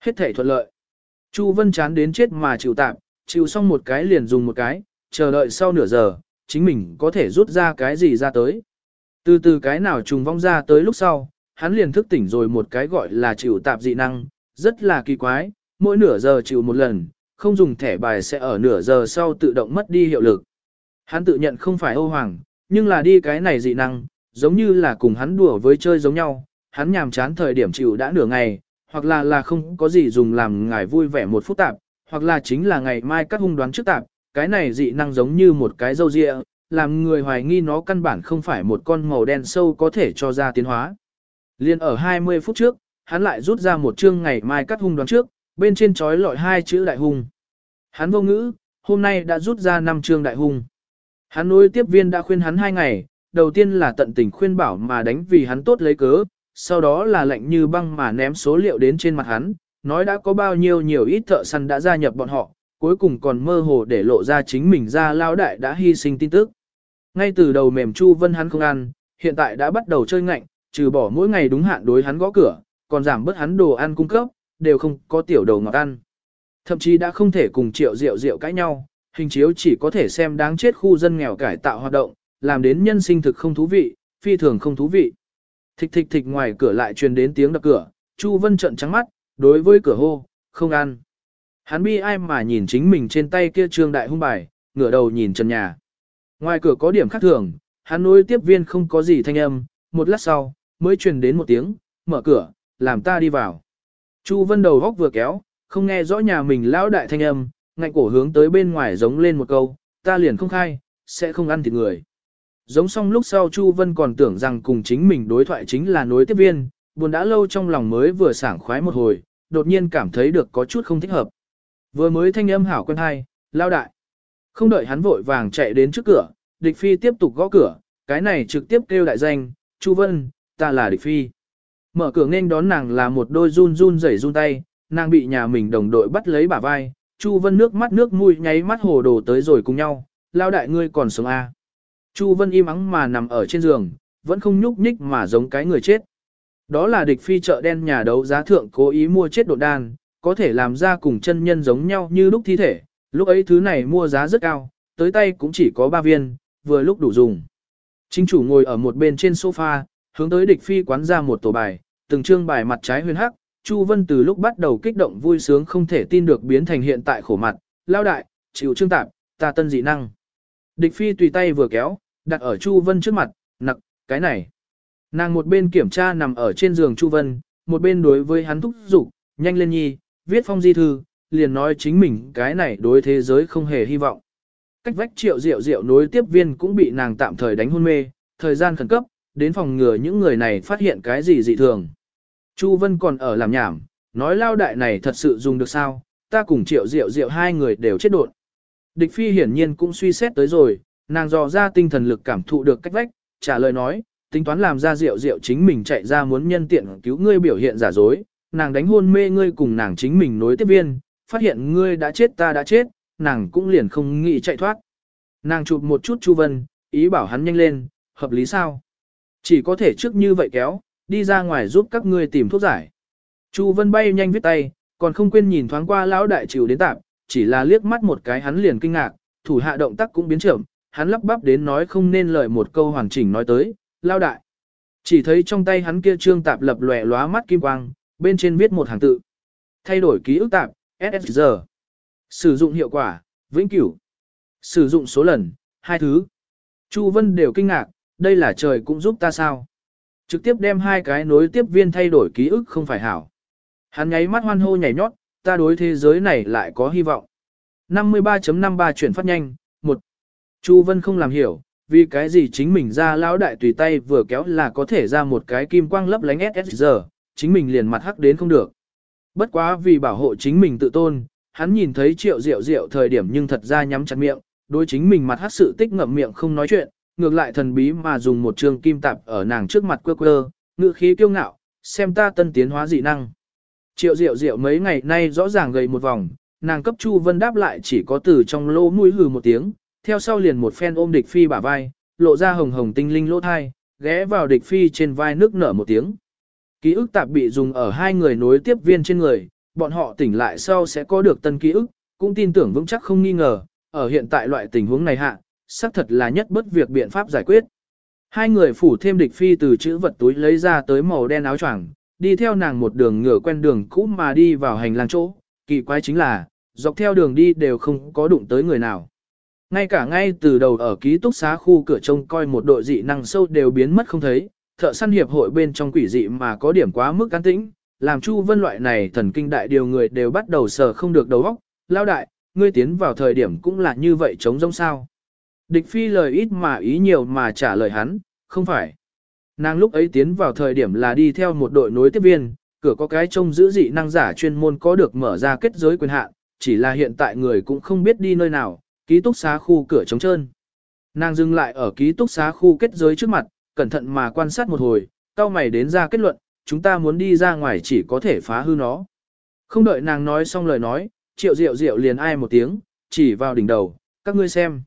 Hết thể thuận lợi. Chu Vân chán đến chết mà chịu tạm, chịu xong một cái liền dùng một cái, chờ đợi sau nửa giờ, chính mình có thể rút ra cái gì ra tới. Từ từ cái nào trùng vong ra tới lúc sau, hắn liền thức tỉnh rồi một cái gọi là chịu tạp dị năng, rất là kỳ quái, mỗi nửa giờ chịu một lần, không dùng thẻ bài sẽ ở nửa giờ sau tự động mất đi hiệu lực. Hắn tự nhận không phải Âu Hoàng, nhưng là đi cái này dị năng, giống như là cùng hắn đùa với chơi giống nhau, hắn nhàm chán thời điểm chịu đã nửa ngày, hoặc là là không có gì dùng làm ngài vui vẻ một phút tạp, hoặc là chính là ngày mai các hung đoán trước tạp, cái này dị năng giống như một cái dâu dịa, làm người hoài nghi nó căn bản không phải một con màu đen sâu có thể cho ra tiến hóa. Liên ở 20 phút trước, hắn lại rút ra một chương ngày mai cắt hung đoán trước, bên trên trói lọi hai chữ đại hung. Hắn vô ngữ, hôm nay đã rút ra 5 chương đại hung. Hắn nối tiếp viên đã khuyên hắn hai ngày, đầu tiên là tận tình khuyên bảo mà đánh vì hắn tốt lấy cớ, sau đó là lệnh như băng mà ném số liệu đến trên mặt hắn, nói đã có bao nhiêu nhiều ít thợ săn đã gia nhập bọn họ, cuối cùng còn mơ hồ để lộ ra chính mình ra lao đại đã hy sinh tin tức. Ngay từ đầu mềm Chu Vân hắn không ăn, hiện tại đã bắt đầu chơi ngạnh, trừ bỏ mỗi ngày đúng hạn đối hắn gõ cửa, còn giảm bớt hắn đồ ăn cung cấp, đều không có tiểu đầu ngọt ăn. Thậm chí đã không thể cùng triệu rượu rượu cãi nhau, hình chiếu chỉ có thể xem đáng chết khu dân nghèo cải tạo hoạt động, làm đến nhân sinh thực không thú vị, phi thường không thú vị. Thịch thịch thịch ngoài cửa lại truyền đến tiếng đập cửa, Chu Vân trợn trắng mắt, đối với cửa hô, không ăn. Hắn bi ai mà nhìn chính mình trên tay kia trương đại hung bài, ngửa đầu nhìn trần nhà. Ngoài cửa có điểm khác thường, hắn nối tiếp viên không có gì thanh âm, một lát sau, mới truyền đến một tiếng, mở cửa, làm ta đi vào. Chu Vân đầu góc vừa kéo, không nghe rõ nhà mình lão đại thanh âm, ngạnh cổ hướng tới bên ngoài giống lên một câu, ta liền không khai, sẽ không ăn thịt người. Giống xong lúc sau Chu Vân còn tưởng rằng cùng chính mình đối thoại chính là nối tiếp viên, buồn đã lâu trong lòng mới vừa sảng khoái một hồi, đột nhiên cảm thấy được có chút không thích hợp. Vừa mới thanh âm hảo quen hai, lao đại. Không đợi hắn vội vàng chạy đến trước cửa, địch phi tiếp tục gõ cửa, cái này trực tiếp kêu đại danh, Chu Vân, ta là địch phi. Mở cửa nên đón nàng là một đôi run run rẩy run tay, nàng bị nhà mình đồng đội bắt lấy bả vai, Chu Vân nước mắt nước mũi nháy mắt hồ đồ tới rồi cùng nhau, lao đại ngươi còn sống à. Chu Vân im ắng mà nằm ở trên giường, vẫn không nhúc nhích mà giống cái người chết. Đó là địch phi chợ đen nhà đấu giá thượng cố ý mua chết độ đan, có thể làm ra cùng chân nhân giống nhau như lúc thi thể, lúc ấy thứ này mua giá rất cao, tới tay cũng chỉ có 3 viên, vừa lúc đủ dùng. Chính chủ ngồi ở một bên trên sofa, hướng tới địch phi quán ra một tổ bài, từng trương bài mặt trái huyền hắc, Chu Vân từ lúc bắt đầu kích động vui sướng không thể tin được biến thành hiện tại khổ mặt, lao đại, chịu trương tạp, ta tân dị năng. Địch phi tùy tay vừa kéo, đặt ở Chu Vân trước mặt, nặc, cái này. Nàng một bên kiểm tra nằm ở trên giường Chu Vân, một bên đối với hắn thúc giục, nhanh lên nhi, viết phong di thư, liền nói chính mình cái này đối thế giới không hề hy vọng. Cách vách triệu diệu diệu nối tiếp viên cũng bị nàng tạm thời đánh hôn mê, thời gian khẩn cấp, đến phòng ngừa những người này phát hiện cái gì dị thường. Chu Vân còn ở làm nhảm, nói lao đại này thật sự dùng được sao, ta cùng triệu diệu diệu hai người đều chết đột. Địch phi hiển nhiên cũng suy xét tới rồi, nàng dò ra tinh thần lực cảm thụ được cách vách, trả lời nói, tính toán làm ra rượu rượu chính mình chạy ra muốn nhân tiện cứu ngươi biểu hiện giả dối, nàng đánh hôn mê ngươi cùng nàng chính mình nối tiếp viên, phát hiện ngươi đã chết ta đã chết, nàng cũng liền không nghĩ chạy thoát. Nàng chụp một chút Chu Vân, ý bảo hắn nhanh lên, hợp lý sao? Chỉ có thể trước như vậy kéo, đi ra ngoài giúp các ngươi tìm thuốc giải. Chu Vân bay nhanh viết tay, còn không quên nhìn thoáng qua lão đại chịu đến tạm, chỉ là liếc mắt một cái hắn liền kinh ngạc, thủ hạ động tác cũng biến chậm, hắn lắp bắp đến nói không nên lời một câu hoàn chỉnh nói tới, lao đại. Chỉ thấy trong tay hắn kia trương tạp lập lòe lóa mắt kim quang, bên trên viết một hàng tự. Thay đổi ký ức tạp, SSG. Sử dụng hiệu quả, vĩnh cửu. Sử dụng số lần, hai thứ. Chu Vân đều kinh ngạc, đây là trời cũng giúp ta sao. Trực tiếp đem hai cái nối tiếp viên thay đổi ký ức không phải hảo. Hắn nháy mắt hoan hô nhảy nhót, ta đối thế giới này lại có hy vọng. 53.53 chuyển phát nhanh, 1. Chu Vân không làm hiểu, vì cái gì chính mình ra lão đại tùy tay vừa kéo là có thể ra một cái kim quang lấp lánh SSG, chính mình liền mặt hắc đến không được. Bất quá vì bảo hộ chính mình tự tôn, hắn nhìn thấy triệu diệu diệu thời điểm nhưng thật ra nhắm chặt miệng, đối chính mình mặt hắc sự tích ngậm miệng không nói chuyện, ngược lại thần bí mà dùng một trường kim tạp ở nàng trước mặt quơ quơ, ngự khí kiêu ngạo, xem ta tân tiến hóa dị năng. Triệu Diệu Diệu mấy ngày nay rõ ràng gầy một vòng, nàng cấp Chu Vân đáp lại chỉ có từ trong lô mũi hừ một tiếng, theo sau liền một phen ôm địch phi bả vai, lộ ra hồng hồng tinh linh lỗ thai, ghé vào địch phi trên vai nước nở một tiếng. Ký ức tạp bị dùng ở hai người nối tiếp viên trên người, bọn họ tỉnh lại sau sẽ có được tân ký ức, cũng tin tưởng vững chắc không nghi ngờ, ở hiện tại loại tình huống này hạ, xác thật là nhất bất việc biện pháp giải quyết. Hai người phủ thêm địch phi từ chữ vật túi lấy ra tới màu đen áo choàng, đi theo nàng một đường ngửa quen đường cũ mà đi vào hành lang chỗ, kỳ quái chính là, dọc theo đường đi đều không có đụng tới người nào. Ngay cả ngay từ đầu ở ký túc xá khu cửa trông coi một đội dị năng sâu đều biến mất không thấy, thợ săn hiệp hội bên trong quỷ dị mà có điểm quá mức an tĩnh, làm Chu Vân loại này thần kinh đại điều người đều bắt đầu sờ không được đầu óc, lao đại, ngươi tiến vào thời điểm cũng là như vậy chống rông sao. Địch phi lời ít mà ý nhiều mà trả lời hắn, không phải. Nàng lúc ấy tiến vào thời điểm là đi theo một đội nối tiếp viên, cửa có cái trông giữ dị năng giả chuyên môn có được mở ra kết giới quyền hạn, chỉ là hiện tại người cũng không biết đi nơi nào, ký túc xá khu cửa trống trơn. Nàng dừng lại ở ký túc xá khu kết giới trước mặt, cẩn thận mà quan sát một hồi, cao mày đến ra kết luận, chúng ta muốn đi ra ngoài chỉ có thể phá hư nó. Không đợi nàng nói xong lời nói, triệu diệu diệu liền ai một tiếng, chỉ vào đỉnh đầu, các ngươi xem.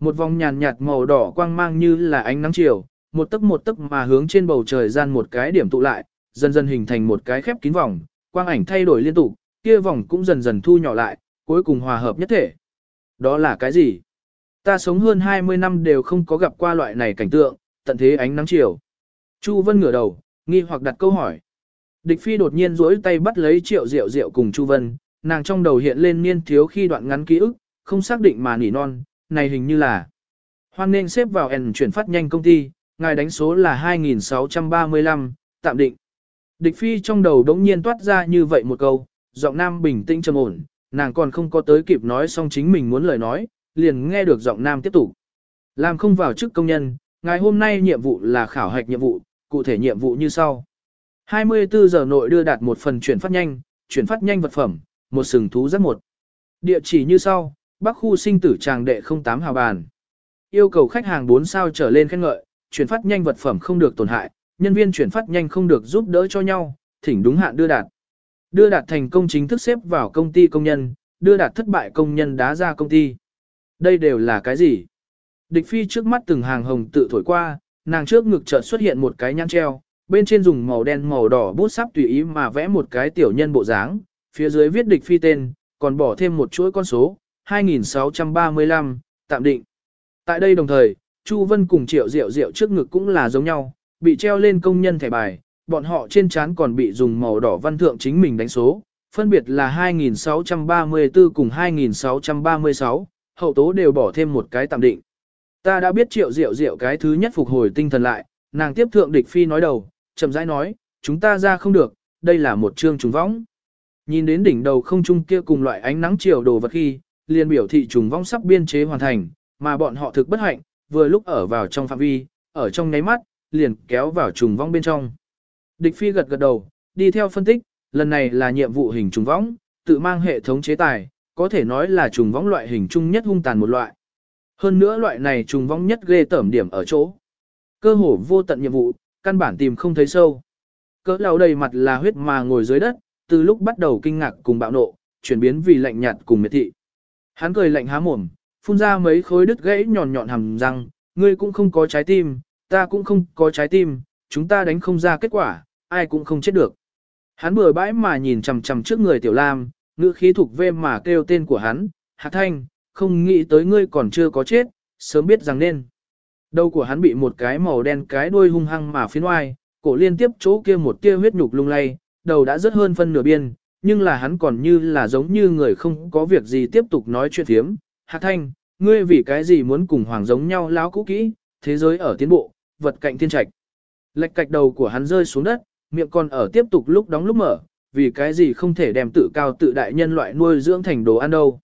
Một vòng nhàn nhạt màu đỏ quang mang như là ánh nắng chiều, một tấc một tấc mà hướng trên bầu trời gian một cái điểm tụ lại, dần dần hình thành một cái khép kín vòng, quang ảnh thay đổi liên tục, kia vòng cũng dần dần thu nhỏ lại, cuối cùng hòa hợp nhất thể. Đó là cái gì? Ta sống hơn 20 năm đều không có gặp qua loại này cảnh tượng, tận thế ánh nắng chiều. Chu Vân ngửa đầu, nghi hoặc đặt câu hỏi. Địch Phi đột nhiên duỗi tay bắt lấy Triệu Diệu Diệu cùng Chu Vân, nàng trong đầu hiện lên niên thiếu khi đoạn ngắn ký ức, không xác định mà nỉ non, này hình như là Hoan nên xếp vào ẩn chuyển phát nhanh công ty, ngài đánh số là 2635, tạm định. Địch Phi trong đầu đống nhiên toát ra như vậy một câu, giọng nam bình tĩnh trầm ổn, nàng còn không có tới kịp nói xong chính mình muốn lời nói, liền nghe được giọng nam tiếp tục. Làm không vào chức công nhân, ngày hôm nay nhiệm vụ là khảo hạch nhiệm vụ, cụ thể nhiệm vụ như sau. 24 giờ nội đưa đạt một phần chuyển phát nhanh, chuyển phát nhanh vật phẩm, một sừng thú rất một. Địa chỉ như sau, Bắc khu sinh tử tràng đệ 08 hào bàn. Yêu cầu khách hàng 4 sao trở lên khen ngợi, chuyển phát nhanh vật phẩm không được tổn hại, nhân viên chuyển phát nhanh không được giúp đỡ cho nhau, thỉnh đúng hạn đưa đạt. Đưa đạt thành công chính thức xếp vào công ty công nhân, đưa đạt thất bại công nhân đá ra công ty. Đây đều là cái gì? Địch phi trước mắt từng hàng hồng tự thổi qua, nàng trước ngực chợt xuất hiện một cái nhăn treo, bên trên dùng màu đen màu đỏ bút sáp tùy ý mà vẽ một cái tiểu nhân bộ dáng, phía dưới viết địch phi tên, còn bỏ thêm một chuỗi con số, 2635, tạm định. Tại đây đồng thời, Chu Vân cùng Triệu Diệu Diệu trước ngực cũng là giống nhau, bị treo lên công nhân thẻ bài, bọn họ trên trán còn bị dùng màu đỏ văn thượng chính mình đánh số, phân biệt là 2634 cùng 2636, hậu tố đều bỏ thêm một cái tạm định. Ta đã biết Triệu Diệu Diệu cái thứ nhất phục hồi tinh thần lại, nàng tiếp thượng địch phi nói đầu, chậm rãi nói, chúng ta ra không được, đây là một chương trùng võng. Nhìn đến đỉnh đầu không trung kia cùng loại ánh nắng chiều đồ vật khi, liền biểu thị trùng vong sắp biên chế hoàn thành, mà bọn họ thực bất hạnh, vừa lúc ở vào trong phạm vi, ở trong nháy mắt, liền kéo vào trùng vong bên trong. Địch phi gật gật đầu, đi theo phân tích, lần này là nhiệm vụ hình trùng vong, tự mang hệ thống chế tài, có thể nói là trùng vong loại hình chung nhất hung tàn một loại. Hơn nữa loại này trùng vong nhất ghê tởm điểm ở chỗ. Cơ hồ vô tận nhiệm vụ, căn bản tìm không thấy sâu. Cỡ lão đầy mặt là huyết mà ngồi dưới đất, từ lúc bắt đầu kinh ngạc cùng bạo nộ, chuyển biến vì lạnh nhạt cùng miệt thị. Hắn cười lạnh há mồm, phun ra mấy khối đứt gãy nhọn nhọn hàm răng, ngươi cũng không có trái tim, ta cũng không có trái tim, chúng ta đánh không ra kết quả, ai cũng không chết được. Hắn bừa bãi mà nhìn chằm chằm trước người tiểu lam, ngữ khí thuộc về mà kêu tên của hắn, Hạ Thanh, không nghĩ tới ngươi còn chưa có chết, sớm biết rằng nên. Đầu của hắn bị một cái màu đen cái đuôi hung hăng mà phiến oai, cổ liên tiếp chỗ kia một tia huyết nhục lung lay, đầu đã rất hơn phân nửa biên, nhưng là hắn còn như là giống như người không có việc gì tiếp tục nói chuyện thiếm. Hạ thanh, ngươi vì cái gì muốn cùng hoàng giống nhau láo cũ kỹ, thế giới ở tiến bộ, vật cạnh thiên trạch. Lệch cạch đầu của hắn rơi xuống đất, miệng còn ở tiếp tục lúc đóng lúc mở, vì cái gì không thể đem tự cao tự đại nhân loại nuôi dưỡng thành đồ ăn đâu.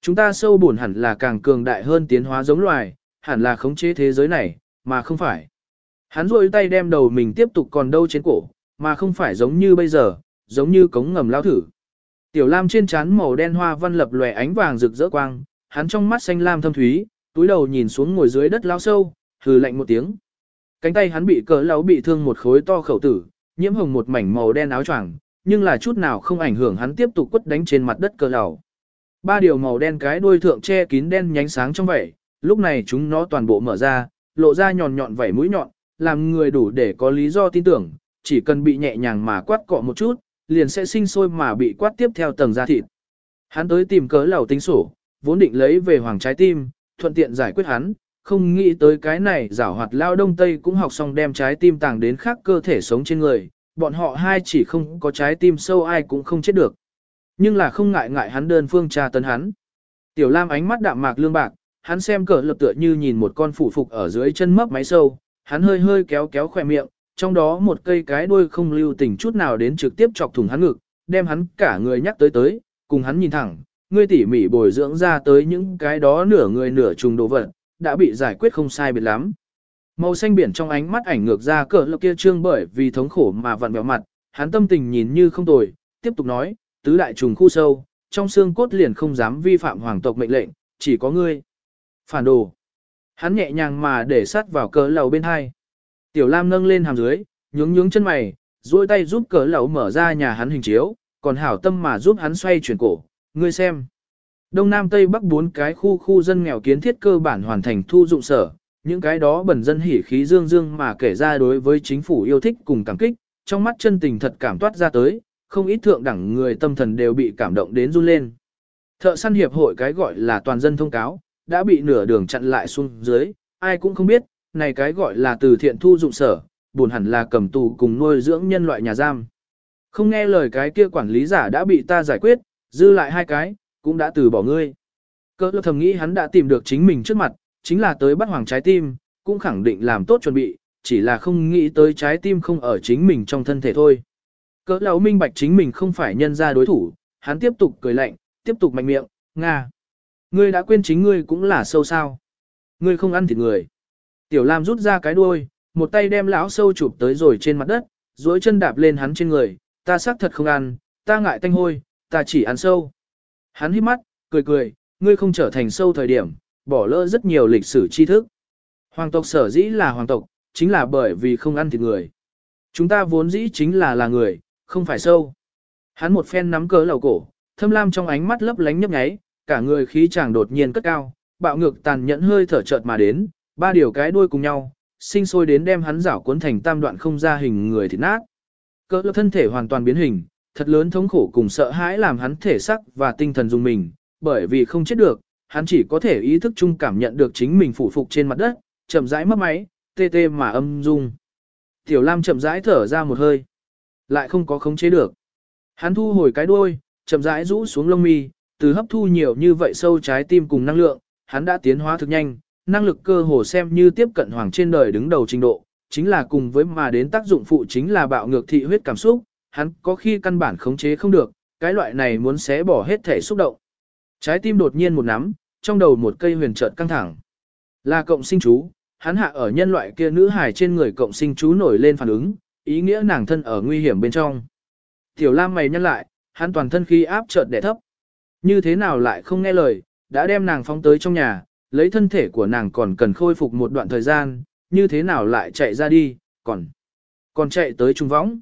Chúng ta sâu buồn hẳn là càng cường đại hơn tiến hóa giống loài, hẳn là khống chế thế giới này, mà không phải. Hắn rôi tay đem đầu mình tiếp tục còn đâu trên cổ, mà không phải giống như bây giờ, giống như cống ngầm lao thử. Tiểu lam trên trán màu đen hoa văn lập lòe ánh vàng rực rỡ quang, hắn trong mắt xanh lam thâm thúy, túi đầu nhìn xuống ngồi dưới đất lao sâu, hừ lạnh một tiếng. Cánh tay hắn bị cỡ lão bị thương một khối to khẩu tử, nhiễm hồng một mảnh màu đen áo choàng, nhưng là chút nào không ảnh hưởng hắn tiếp tục quất đánh trên mặt đất cờ lầu. Ba điều màu đen cái đuôi thượng che kín đen nhánh sáng trong vậy, lúc này chúng nó toàn bộ mở ra, lộ ra nhọn nhọn vảy mũi nhọn, làm người đủ để có lý do tin tưởng, chỉ cần bị nhẹ nhàng mà quát cọ một chút, liền sẽ sinh sôi mà bị quát tiếp theo tầng da thịt. Hắn tới tìm cớ lầu tính sổ, vốn định lấy về hoàng trái tim, thuận tiện giải quyết hắn, không nghĩ tới cái này giảo hoạt lao đông tây cũng học xong đem trái tim tàng đến khác cơ thể sống trên người, bọn họ hai chỉ không có trái tim sâu ai cũng không chết được. Nhưng là không ngại ngại hắn đơn phương tra tấn hắn. Tiểu Lam ánh mắt đạm mạc lương bạc, hắn xem cờ lập tựa như nhìn một con phủ phục ở dưới chân mấp máy sâu, hắn hơi hơi kéo kéo khỏe miệng, trong đó một cây cái đuôi không lưu tình chút nào đến trực tiếp chọc thủng hắn ngực, đem hắn cả người nhắc tới tới, cùng hắn nhìn thẳng, ngươi tỉ mỉ bồi dưỡng ra tới những cái đó nửa người nửa trùng đồ vật, đã bị giải quyết không sai biệt lắm. Màu xanh biển trong ánh mắt ảnh ngược ra cờ lộc kia trương bởi vì thống khổ mà vặn vẹo mặt, hắn tâm tình nhìn như không tồi, tiếp tục nói, tứ đại trùng khu sâu, trong xương cốt liền không dám vi phạm hoàng tộc mệnh lệnh, chỉ có ngươi. Phản đồ. Hắn nhẹ nhàng mà để sát vào cờ lầu bên hai. Tiểu Lam nâng lên hàm dưới, nhướng nhướng chân mày, duỗi tay giúp cờ lầu mở ra nhà hắn hình chiếu, còn hảo tâm mà giúp hắn xoay chuyển cổ. Ngươi xem. Đông Nam Tây Bắc bốn cái khu khu dân nghèo kiến thiết cơ bản hoàn thành thu dụng sở, những cái đó bẩn dân hỉ khí dương dương mà kể ra đối với chính phủ yêu thích cùng cảm kích, trong mắt chân tình thật cảm toát ra tới, không ít thượng đẳng người tâm thần đều bị cảm động đến run lên. Thợ săn hiệp hội cái gọi là toàn dân thông cáo, đã bị nửa đường chặn lại xuống dưới, ai cũng không biết, này cái gọi là từ thiện thu dụng sở, buồn hẳn là cầm tù cùng nuôi dưỡng nhân loại nhà giam. Không nghe lời cái kia quản lý giả đã bị ta giải quyết, dư lại hai cái, cũng đã từ bỏ ngươi. Cơ lực thầm nghĩ hắn đã tìm được chính mình trước mặt, chính là tới bắt hoàng trái tim, cũng khẳng định làm tốt chuẩn bị, chỉ là không nghĩ tới trái tim không ở chính mình trong thân thể thôi. Cỡ lão minh bạch chính mình không phải nhân ra đối thủ, hắn tiếp tục cười lạnh, tiếp tục mạnh miệng, Nga. Ngươi đã quên chính ngươi cũng là sâu sao. Ngươi không ăn thịt người. Tiểu Lam rút ra cái đuôi, một tay đem lão sâu chụp tới rồi trên mặt đất, duỗi chân đạp lên hắn trên người, ta xác thật không ăn, ta ngại tanh hôi, ta chỉ ăn sâu. Hắn hít mắt, cười cười, ngươi không trở thành sâu thời điểm, bỏ lỡ rất nhiều lịch sử tri thức. Hoàng tộc sở dĩ là hoàng tộc, chính là bởi vì không ăn thịt người. Chúng ta vốn dĩ chính là là người, không phải sâu. Hắn một phen nắm cớ lầu cổ, thâm lam trong ánh mắt lấp lánh nhấp nháy, cả người khí chàng đột nhiên cất cao, bạo ngược tàn nhẫn hơi thở chợt mà đến, ba điều cái đuôi cùng nhau, sinh sôi đến đem hắn rảo cuốn thành tam đoạn không ra hình người thịt nát. Cỡ lập thân thể hoàn toàn biến hình, thật lớn thống khổ cùng sợ hãi làm hắn thể sắc và tinh thần dùng mình, bởi vì không chết được, hắn chỉ có thể ý thức chung cảm nhận được chính mình phụ phục trên mặt đất, chậm rãi mất máy, tê tê mà âm dung. Tiểu Lam chậm rãi thở ra một hơi, lại không có khống chế được. Hắn thu hồi cái đuôi, chậm rãi rũ xuống lông mi, từ hấp thu nhiều như vậy sâu trái tim cùng năng lượng, hắn đã tiến hóa thực nhanh, năng lực cơ hồ xem như tiếp cận hoàng trên đời đứng đầu trình độ, chính là cùng với mà đến tác dụng phụ chính là bạo ngược thị huyết cảm xúc, hắn có khi căn bản khống chế không được, cái loại này muốn xé bỏ hết thể xúc động. Trái tim đột nhiên một nắm, trong đầu một cây huyền chợt căng thẳng. Là cộng sinh chú, hắn hạ ở nhân loại kia nữ hài trên người cộng sinh chú nổi lên phản ứng, ý nghĩa nàng thân ở nguy hiểm bên trong. Tiểu Lam mày nhăn lại, hắn toàn thân khí áp chợt đè thấp. Như thế nào lại không nghe lời, đã đem nàng phóng tới trong nhà, lấy thân thể của nàng còn cần khôi phục một đoạn thời gian, như thế nào lại chạy ra đi, còn còn chạy tới trung võng.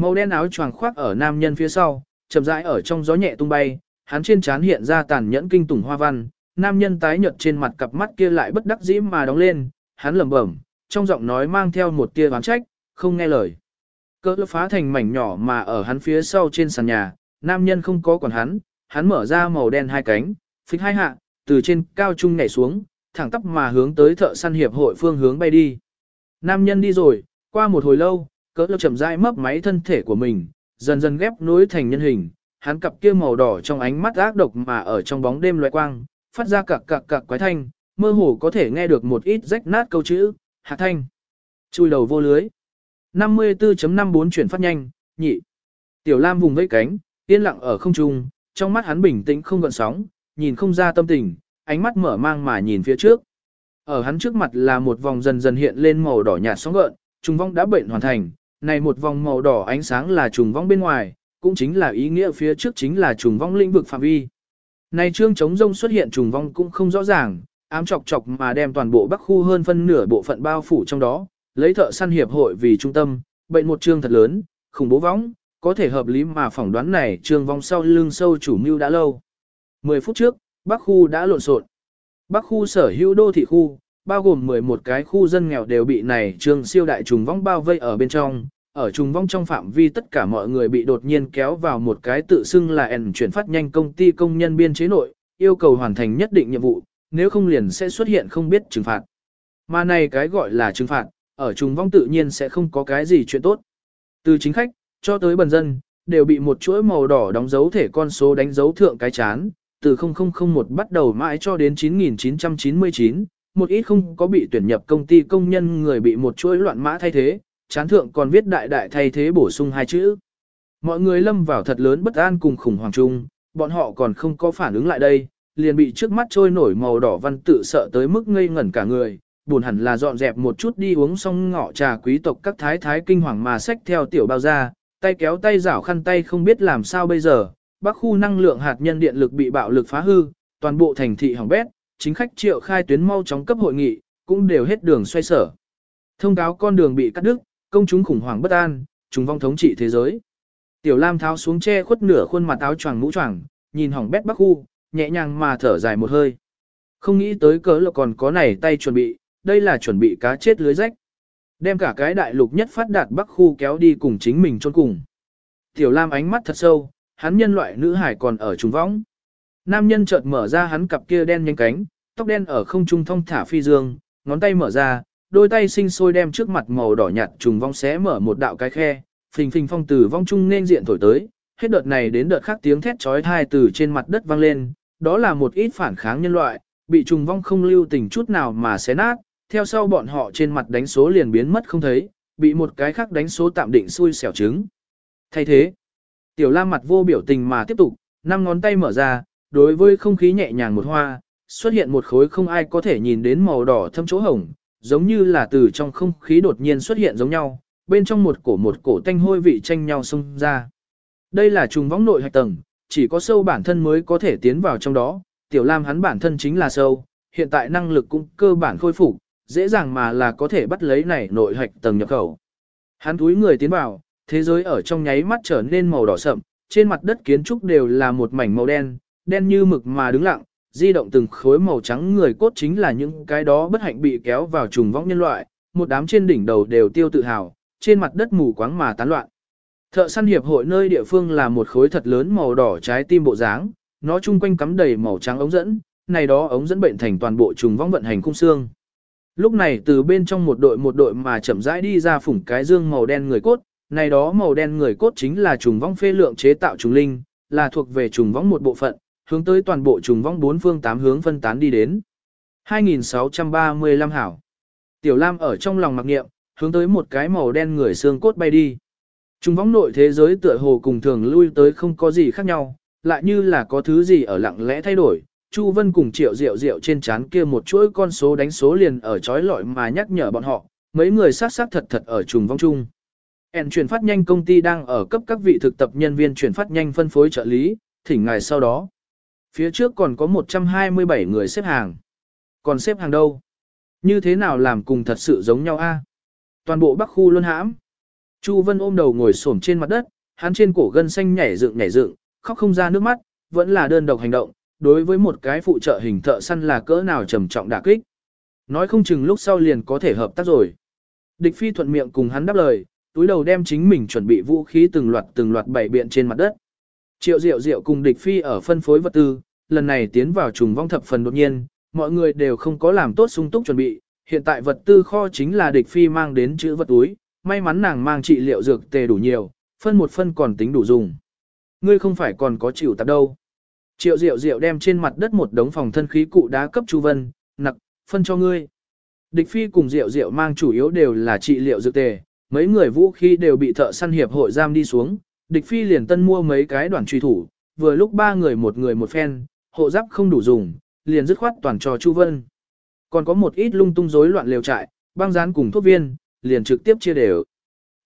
Màu đen áo choàng khoác ở nam nhân phía sau, chậm rãi ở trong gió nhẹ tung bay, hắn trên trán hiện ra tàn nhẫn kinh tủng hoa văn, nam nhân tái nhợt trên mặt cặp mắt kia lại bất đắc dĩ mà đóng lên, hắn lẩm bẩm, trong giọng nói mang theo một tia oán trách, không nghe lời. Cỡ phá thành mảnh nhỏ mà ở hắn phía sau trên sàn nhà, nam nhân không có quản hắn, hắn mở ra màu đen hai cánh, phích hai hạ, từ trên cao trung nhảy xuống, thẳng tắp mà hướng tới thợ săn hiệp hội phương hướng bay đi. Nam nhân đi rồi, qua một hồi lâu, cỡ lâu chậm rãi mấp máy thân thể của mình, dần dần ghép nối thành nhân hình, hắn cặp kia màu đỏ trong ánh mắt ác độc mà ở trong bóng đêm loại quang, phát ra cạc cạc cạc quái thanh, mơ hồ có thể nghe được một ít rách nát câu chữ, hạ thanh. Chui đầu vô lưới. 54.54 chuyển phát nhanh, nhị. Tiểu Lam vùng vẫy cánh, yên lặng ở không trung, trong mắt hắn bình tĩnh không gợn sóng, nhìn không ra tâm tình, ánh mắt mở mang mà nhìn phía trước. Ở hắn trước mặt là một vòng dần dần hiện lên màu đỏ nhạt sóng gợn, trùng vong đã bệnh hoàn thành, này một vòng màu đỏ ánh sáng là trùng vong bên ngoài, cũng chính là ý nghĩa phía trước chính là trùng vong lĩnh vực phạm vi. Này trương chống rông xuất hiện trùng vong cũng không rõ ràng, ám chọc chọc mà đem toàn bộ bắc khu hơn phân nửa bộ phận bao phủ trong đó, lấy thợ săn hiệp hội vì trung tâm, bệnh một trương thật lớn, khủng bố vong, có thể hợp lý mà phỏng đoán này trường vong sau lưng sâu chủ mưu đã lâu. 10 phút trước, Bắc khu đã lộn xộn. Bắc khu sở hữu đô thị khu, bao gồm 11 cái khu dân nghèo đều bị này trường siêu đại trùng vong bao vây ở bên trong. Ở trùng vong trong phạm vi tất cả mọi người bị đột nhiên kéo vào một cái tự xưng là ẩn chuyển phát nhanh công ty công nhân biên chế nội, yêu cầu hoàn thành nhất định nhiệm vụ, nếu không liền sẽ xuất hiện không biết trừng phạt. Mà này cái gọi là trừng phạt, ở trùng vong tự nhiên sẽ không có cái gì chuyện tốt. Từ chính khách, cho tới bần dân, đều bị một chuỗi màu đỏ đóng dấu thể con số đánh dấu thượng cái chán, từ 0001 bắt đầu mãi cho đến 9999, một ít không có bị tuyển nhập công ty công nhân người bị một chuỗi loạn mã thay thế, chán thượng còn viết đại đại thay thế bổ sung hai chữ. Mọi người lâm vào thật lớn bất an cùng khủng hoảng chung, bọn họ còn không có phản ứng lại đây, liền bị trước mắt trôi nổi màu đỏ văn tự sợ tới mức ngây ngẩn cả người, buồn hẳn là dọn dẹp một chút đi uống xong ngọ trà quý tộc các thái thái kinh hoàng mà xách theo tiểu bao ra, tay kéo tay rảo khăn tay không biết làm sao bây giờ, bắc khu năng lượng hạt nhân điện lực bị bạo lực phá hư, toàn bộ thành thị hỏng bét, chính khách triệu khai tuyến mau chóng cấp hội nghị, cũng đều hết đường xoay sở. Thông cáo con đường bị cắt đứt, công chúng khủng hoảng bất an, chúng vong thống trị thế giới. Tiểu Lam tháo xuống che khuất nửa khuôn mặt áo choàng mũ choàng, nhìn hỏng bét bắc khu, nhẹ nhàng mà thở dài một hơi. Không nghĩ tới cớ là còn có này tay chuẩn bị, đây là chuẩn bị cá chết lưới rách. Đem cả cái đại lục nhất phát đạt bắc khu kéo đi cùng chính mình chôn cùng. Tiểu Lam ánh mắt thật sâu, hắn nhân loại nữ hải còn ở trùng võng. Nam nhân chợt mở ra hắn cặp kia đen nhánh cánh, tóc đen ở không trung thong thả phi dương, ngón tay mở ra, đôi tay sinh sôi đem trước mặt màu đỏ nhạt trùng vong xé mở một đạo cái khe, phình phình phong từ vong trung nên diện thổi tới, hết đợt này đến đợt khác tiếng thét chói tai từ trên mặt đất vang lên, đó là một ít phản kháng nhân loại, bị trùng vong không lưu tình chút nào mà xé nát, theo sau bọn họ trên mặt đánh số liền biến mất không thấy, bị một cái khác đánh số tạm định xui xẻo trứng. Thay thế, tiểu lam mặt vô biểu tình mà tiếp tục, năm ngón tay mở ra, đối với không khí nhẹ nhàng một hoa, xuất hiện một khối không ai có thể nhìn đến màu đỏ thâm chỗ hồng, giống như là từ trong không khí đột nhiên xuất hiện giống nhau, bên trong một cổ một cổ tanh hôi vị tranh nhau xông ra. Đây là trùng võng nội hạch tầng, chỉ có sâu bản thân mới có thể tiến vào trong đó, tiểu lam hắn bản thân chính là sâu, hiện tại năng lực cũng cơ bản khôi phục, dễ dàng mà là có thể bắt lấy này nội hạch tầng nhập khẩu. Hắn túi người tiến vào, thế giới ở trong nháy mắt trở nên màu đỏ sậm, trên mặt đất kiến trúc đều là một mảnh màu đen, đen như mực mà đứng lặng, di động từng khối màu trắng người cốt chính là những cái đó bất hạnh bị kéo vào trùng vong nhân loại, một đám trên đỉnh đầu đều tiêu tự hào, trên mặt đất mù quáng mà tán loạn. Thợ săn hiệp hội nơi địa phương là một khối thật lớn màu đỏ trái tim bộ dáng, nó chung quanh cắm đầy màu trắng ống dẫn, này đó ống dẫn bệnh thành toàn bộ trùng vong vận hành khung xương. Lúc này từ bên trong một đội một đội mà chậm rãi đi ra phủng cái dương màu đen người cốt, này đó màu đen người cốt chính là trùng vong phê lượng chế tạo trùng linh, là thuộc về trùng vong một bộ phận, hướng tới toàn bộ trùng vong bốn phương tám hướng phân tán đi đến. 2635 hảo. Tiểu Lam ở trong lòng mặc niệm, hướng tới một cái màu đen người xương cốt bay đi. Trùng vong nội thế giới tựa hồ cùng thường lui tới không có gì khác nhau, lại như là có thứ gì ở lặng lẽ thay đổi. Chu Vân cùng triệu rượu rượu trên chán kia một chuỗi con số đánh số liền ở chói lọi mà nhắc nhở bọn họ, mấy người sát sát thật thật ở trùng vong chung. En chuyển phát nhanh công ty đang ở cấp các vị thực tập nhân viên chuyển phát nhanh phân phối trợ lý, thỉnh ngày sau đó. Phía trước còn có 127 người xếp hàng. Còn xếp hàng đâu? Như thế nào làm cùng thật sự giống nhau a? Toàn bộ bắc khu luôn hãm. Chu Vân ôm đầu ngồi xổm trên mặt đất, hắn trên cổ gân xanh nhảy dựng nhảy dựng, khóc không ra nước mắt, vẫn là đơn độc hành động, đối với một cái phụ trợ hình thợ săn là cỡ nào trầm trọng đả kích. Nói không chừng lúc sau liền có thể hợp tác rồi. Địch phi thuận miệng cùng hắn đáp lời, túi đầu đem chính mình chuẩn bị vũ khí từng loạt từng loạt bày biện trên mặt đất. Triệu Diệu Diệu cùng địch phi ở phân phối vật tư, lần này tiến vào trùng vong thập phần đột nhiên, mọi người đều không có làm tốt sung túc chuẩn bị, hiện tại vật tư kho chính là địch phi mang đến chữ vật túi, may mắn nàng mang trị liệu dược tề đủ nhiều, phân một phân còn tính đủ dùng. Ngươi không phải còn có chịu tạp đâu. Triệu Diệu Diệu đem trên mặt đất một đống phòng thân khí cụ đá cấp Chu Vân, nặc, phân cho ngươi. Địch phi cùng Diệu Diệu mang chủ yếu đều là trị liệu dược tề, mấy người vũ khí đều bị thợ săn hiệp hội giam đi xuống, địch phi liền tân mua mấy cái đoàn truy thủ, vừa lúc ba người một người một phen, hộ giáp không đủ dùng, liền dứt khoát toàn cho Chu Vân. Còn có một ít lung tung rối loạn liều trại, băng dán cùng thuốc viên, liền trực tiếp chia đều.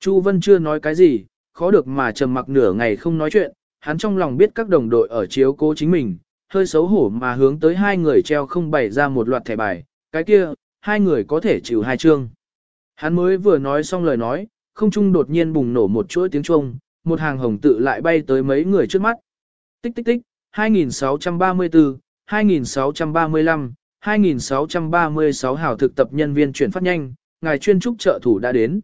Chu Vân chưa nói cái gì, khó được mà trầm mặc nửa ngày không nói chuyện, hắn trong lòng biết các đồng đội ở chiếu cố chính mình, hơi xấu hổ mà hướng tới hai người treo không bày ra một loạt thẻ bài, cái kia, hai người có thể chịu hai chương. Hắn mới vừa nói xong lời nói, không trung đột nhiên bùng nổ một chuỗi tiếng chuông, một hàng hồng tự lại bay tới mấy người trước mắt. Tích tích tích, 2634, 2635, 2636 hào thực tập nhân viên chuyển phát nhanh, ngài chuyên trúc trợ thủ đã đến.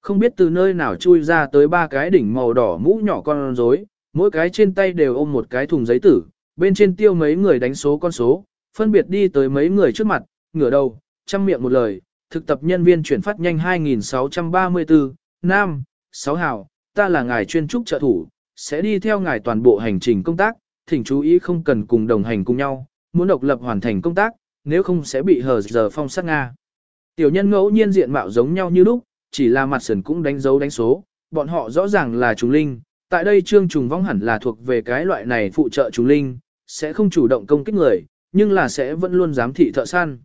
Không biết từ nơi nào chui ra tới ba cái đỉnh màu đỏ mũ nhỏ con rối, mỗi cái trên tay đều ôm một cái thùng giấy tử, bên trên tiêu mấy người đánh số con số, phân biệt đi tới mấy người trước mặt, ngửa đầu, chăm miệng một lời, thực tập nhân viên chuyển phát nhanh 2634, Nam, 6 hào, ta là ngài chuyên trúc trợ thủ, sẽ đi theo ngài toàn bộ hành trình công tác, thỉnh chú ý không cần cùng đồng hành cùng nhau, muốn độc lập hoàn thành công tác, nếu không sẽ bị hờ giờ phong sát Nga. Tiểu nhân ngẫu nhiên diện mạo giống nhau như lúc, chỉ là mặt sườn cũng đánh dấu đánh số, bọn họ rõ ràng là trùng linh, tại đây trương trùng vong hẳn là thuộc về cái loại này phụ trợ trùng linh, sẽ không chủ động công kích người, nhưng là sẽ vẫn luôn giám thị thợ săn.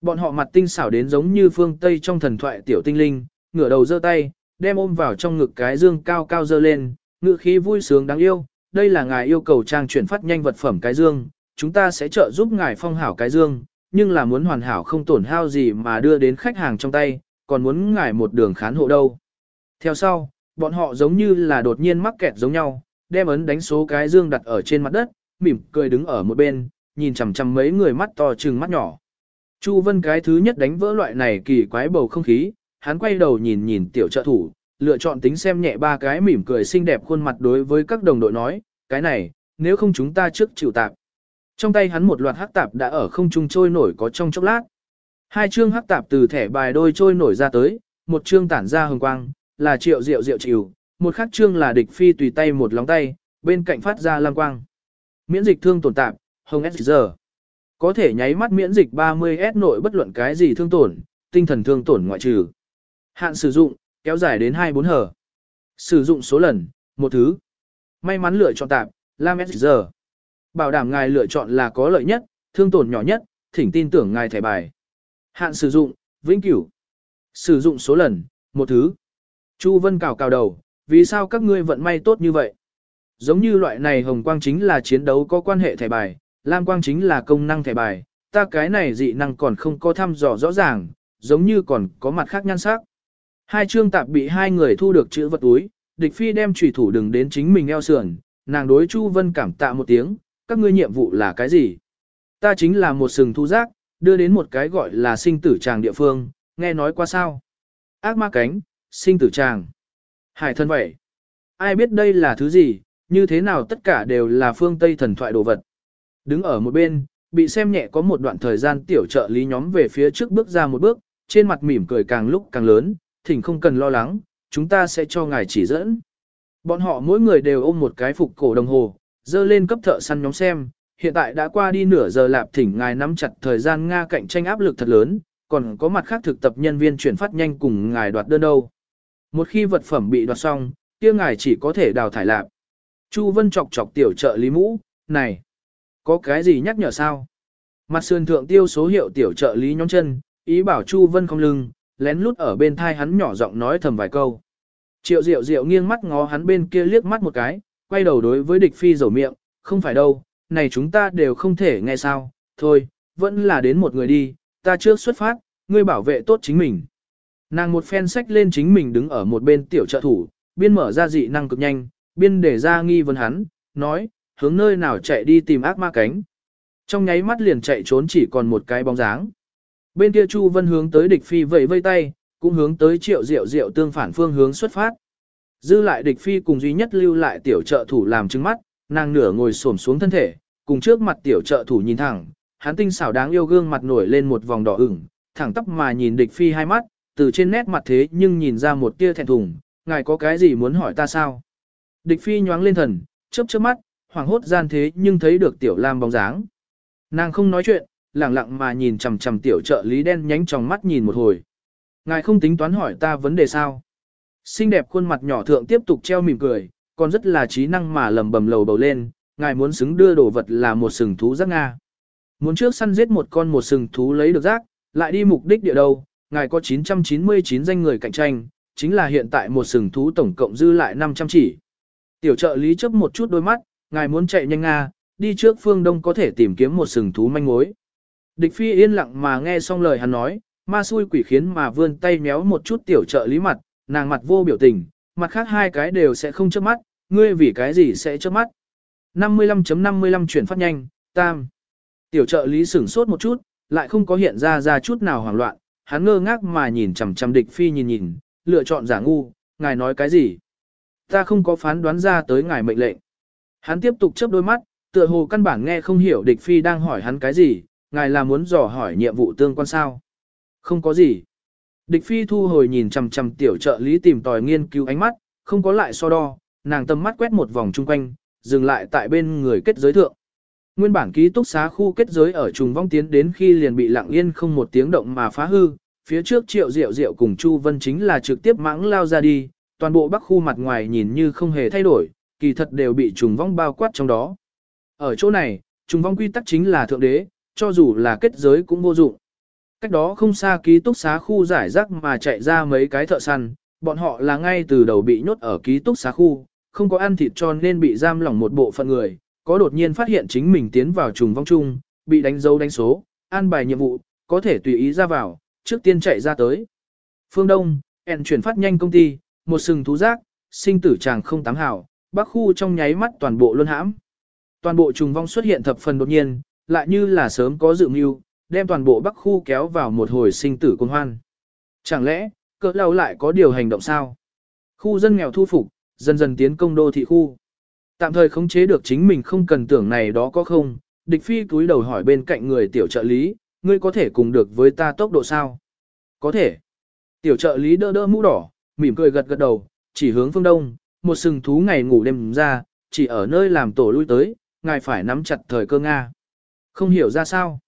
Bọn họ mặt tinh xảo đến giống như phương Tây trong thần thoại tiểu tinh linh, ngửa đầu giơ tay, đem ôm vào trong ngực cái dương cao cao giơ lên, ngựa khí vui sướng đáng yêu, đây là ngài yêu cầu trang chuyển phát nhanh vật phẩm cái dương, chúng ta sẽ trợ giúp ngài phong hảo cái dương, nhưng là muốn hoàn hảo không tổn hao gì mà đưa đến khách hàng trong tay, còn muốn ngài một đường khán hộ đâu. Theo sau, bọn họ giống như là đột nhiên mắc kẹt giống nhau, đem ấn đánh số cái dương đặt ở trên mặt đất, mỉm cười đứng ở một bên, nhìn chằm chằm mấy người mắt to trừng mắt nhỏ. Chu Vân cái thứ nhất đánh vỡ loại này kỳ quái bầu không khí, hắn quay đầu nhìn nhìn tiểu trợ thủ, lựa chọn tính xem nhẹ ba cái mỉm cười xinh đẹp khuôn mặt đối với các đồng đội nói, cái này, nếu không chúng ta trước chịu tạp. Trong tay hắn một loạt hắc tạp đã ở không trung trôi nổi có trong chốc lát. Hai chương hắc tạp từ thẻ bài đôi trôi nổi ra tới, một chương tản ra hồng quang, là triệu diệu diệu chịu, một khắc chương là địch phi tùy tay một lóng tay, bên cạnh phát ra lam quang. Miễn dịch thương tổn tạp, hồng S giờ. Có thể nháy mắt miễn dịch 30S nội bất luận cái gì thương tổn, tinh thần thương tổn ngoại trừ. Hạn sử dụng, kéo dài đến 24 hở. Sử dụng số lần, một thứ. May mắn lựa chọn tạp, Lam S giờ. Bảo đảm ngài lựa chọn là có lợi nhất, thương tổn nhỏ nhất, thỉnh tin tưởng ngài thẻ bài. Hạn sử dụng, vĩnh cửu. Sử dụng số lần, một thứ. Chu Vân cào cào đầu, vì sao các ngươi vận may tốt như vậy? Giống như loại này hồng quang chính là chiến đấu có quan hệ thẻ bài, lam quang chính là công năng thẻ bài, ta cái này dị năng còn không có thăm dò rõ ràng, giống như còn có mặt khác nhan sắc. Hai chương tạp bị hai người thu được chữ vật túi, địch phi đem trùy thủ đừng đến chính mình eo sườn, nàng đối Chu Vân cảm tạ một tiếng, các ngươi nhiệm vụ là cái gì? Ta chính là một sừng thu giác, đưa đến một cái gọi là sinh tử tràng địa phương, nghe nói qua sao? Ác ma cánh, sinh tử tràng. Hải thân vậy. Ai biết đây là thứ gì, như thế nào tất cả đều là phương Tây thần thoại đồ vật. Đứng ở một bên, bị xem nhẹ có một đoạn thời gian tiểu trợ lý nhóm về phía trước bước ra một bước, trên mặt mỉm cười càng lúc càng lớn, thỉnh không cần lo lắng, chúng ta sẽ cho ngài chỉ dẫn. Bọn họ mỗi người đều ôm một cái phục cổ đồng hồ, dơ lên cấp thợ săn nhóm xem, hiện tại đã qua đi nửa giờ lạp thỉnh ngài nắm chặt thời gian Nga cạnh tranh áp lực thật lớn, còn có mặt khác thực tập nhân viên chuyển phát nhanh cùng ngài đoạt đơn đâu. Một khi vật phẩm bị đoạt xong, kia ngài chỉ có thể đào thải lạp. Chu Vân chọc chọc tiểu trợ lý mũ, này, có cái gì nhắc nhở sao? Mặt sườn thượng tiêu số hiệu tiểu trợ lý nhóm chân, ý bảo Chu Vân không lưng, lén lút ở bên thai hắn nhỏ giọng nói thầm vài câu. Triệu Diệu Diệu nghiêng mắt ngó hắn bên kia liếc mắt một cái, quay đầu đối với địch phi dầu miệng, không phải đâu, này chúng ta đều không thể nghe sao, thôi, vẫn là đến một người đi, ta trước xuất phát, ngươi bảo vệ tốt chính mình. Nàng một phen sách lên chính mình đứng ở một bên tiểu trợ thủ, biên mở ra dị năng cực nhanh, biên để ra nghi vấn hắn, nói, hướng nơi nào chạy đi tìm ác ma cánh. Trong nháy mắt liền chạy trốn chỉ còn một cái bóng dáng. Bên kia Chu Vân hướng tới địch phi vẫy vây tay, cũng hướng tới triệu diệu diệu tương phản phương hướng xuất phát. Dư lại địch phi cùng duy nhất lưu lại tiểu trợ thủ làm trứng mắt, nàng nửa ngồi xổm xuống thân thể, cùng trước mặt tiểu trợ thủ nhìn thẳng, hắn tinh xảo đáng yêu gương mặt nổi lên một vòng đỏ ửng, thẳng tóc mà nhìn địch phi hai mắt, từ trên nét mặt thế nhưng nhìn ra một tia thẹn thùng, ngài có cái gì muốn hỏi ta sao? Địch phi nhoáng lên thần, chớp chớp mắt, hoảng hốt gian thế nhưng thấy được tiểu lam bóng dáng. Nàng không nói chuyện, lặng lặng mà nhìn chằm chằm tiểu trợ lý đen nhánh trong mắt nhìn một hồi. Ngài không tính toán hỏi ta vấn đề sao? Xinh đẹp khuôn mặt nhỏ thượng tiếp tục treo mỉm cười, còn rất là trí năng mà lầm bầm lầu bầu lên, ngài muốn xứng đưa đồ vật là một sừng thú giác Nga. Muốn trước săn giết một con một sừng thú lấy được rác, lại đi mục đích địa đâu, ngài có 999 danh người cạnh tranh, chính là hiện tại một sừng thú tổng cộng dư lại 500 chỉ. Tiểu trợ lý chấp một chút đôi mắt, ngài muốn chạy nhanh Nga, đi trước phương đông có thể tìm kiếm một sừng thú manh mối. Địch phi yên lặng mà nghe xong lời hắn nói, ma xui quỷ khiến mà vươn tay méo một chút tiểu trợ lý mặt, nàng mặt vô biểu tình, mặt khác hai cái đều sẽ không chớp mắt, ngươi vì cái gì sẽ chớp mắt. 55.55 chuyển phát nhanh, tam. Tiểu trợ lý sửng sốt một chút, lại không có hiện ra ra chút nào hoảng loạn, hắn ngơ ngác mà nhìn chằm chằm địch phi nhìn nhìn, lựa chọn giả ngu, ngài nói cái gì? Ta không có phán đoán ra tới ngài mệnh lệnh. Hắn tiếp tục chớp đôi mắt, tựa hồ căn bản nghe không hiểu địch phi đang hỏi hắn cái gì, ngài là muốn dò hỏi nhiệm vụ tương quan sao? Không có gì. Địch phi thu hồi nhìn chằm chằm tiểu trợ lý tìm tòi nghiên cứu ánh mắt, không có lại so đo, nàng tầm mắt quét một vòng chung quanh, dừng lại tại bên người kết giới thượng. Nguyên bản ký túc xá khu kết giới ở trùng vong tiến đến khi liền bị lặng yên không một tiếng động mà phá hư, phía trước triệu diệu diệu cùng Chu Vân chính là trực tiếp mãng lao ra đi, toàn bộ bắc khu mặt ngoài nhìn như không hề thay đổi, kỳ thật đều bị trùng vong bao quát trong đó. Ở chỗ này, trùng vong quy tắc chính là thượng đế, cho dù là kết giới cũng vô dụng. Cách đó không xa ký túc xá khu giải rác mà chạy ra mấy cái thợ săn, bọn họ là ngay từ đầu bị nhốt ở ký túc xá khu, không có ăn thịt cho nên bị giam lỏng một bộ phận người, có đột nhiên phát hiện chính mình tiến vào trùng vong chung, bị đánh dấu đánh số, an bài nhiệm vụ, có thể tùy ý ra vào, trước tiên chạy ra tới. Phương Đông, ẹn chuyển phát nhanh công ty, một sừng thú giác, sinh tử chàng không tám hảo, bắc khu trong nháy mắt toàn bộ luân hãm. Toàn bộ trùng vong xuất hiện thập phần đột nhiên, lại như là sớm có dự mưu, đem toàn bộ bắc khu kéo vào một hồi sinh tử quân hoan. Chẳng lẽ, cỡ lâu lại có điều hành động sao? Khu dân nghèo thu phục, dần dần tiến công đô thị khu. Tạm thời khống chế được chính mình không cần tưởng này đó có không, địch phi cúi đầu hỏi bên cạnh người tiểu trợ lý, ngươi có thể cùng được với ta tốc độ sao? Có thể. Tiểu trợ lý đỡ đỡ mũ đỏ, mỉm cười gật gật đầu, chỉ hướng phương đông, một sừng thú ngày ngủ đêm ra, chỉ ở nơi làm tổ lui tới, ngài phải nắm chặt thời cơ Nga. Không hiểu ra sao.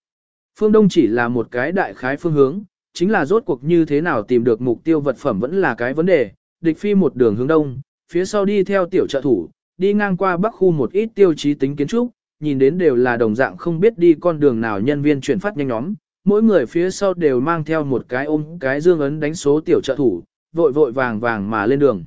Phương Đông chỉ là một cái đại khái phương hướng, chính là rốt cuộc như thế nào tìm được mục tiêu vật phẩm vẫn là cái vấn đề. Địch phi một đường hướng đông, phía sau đi theo tiểu trợ thủ, đi ngang qua bắc khu một ít tiêu chí tính kiến trúc, nhìn đến đều là đồng dạng không biết đi con đường nào nhân viên chuyển phát nhanh nhóm. Mỗi người phía sau đều mang theo một cái ôm cái dương ấn đánh số tiểu trợ thủ, vội vội vàng vàng mà lên đường.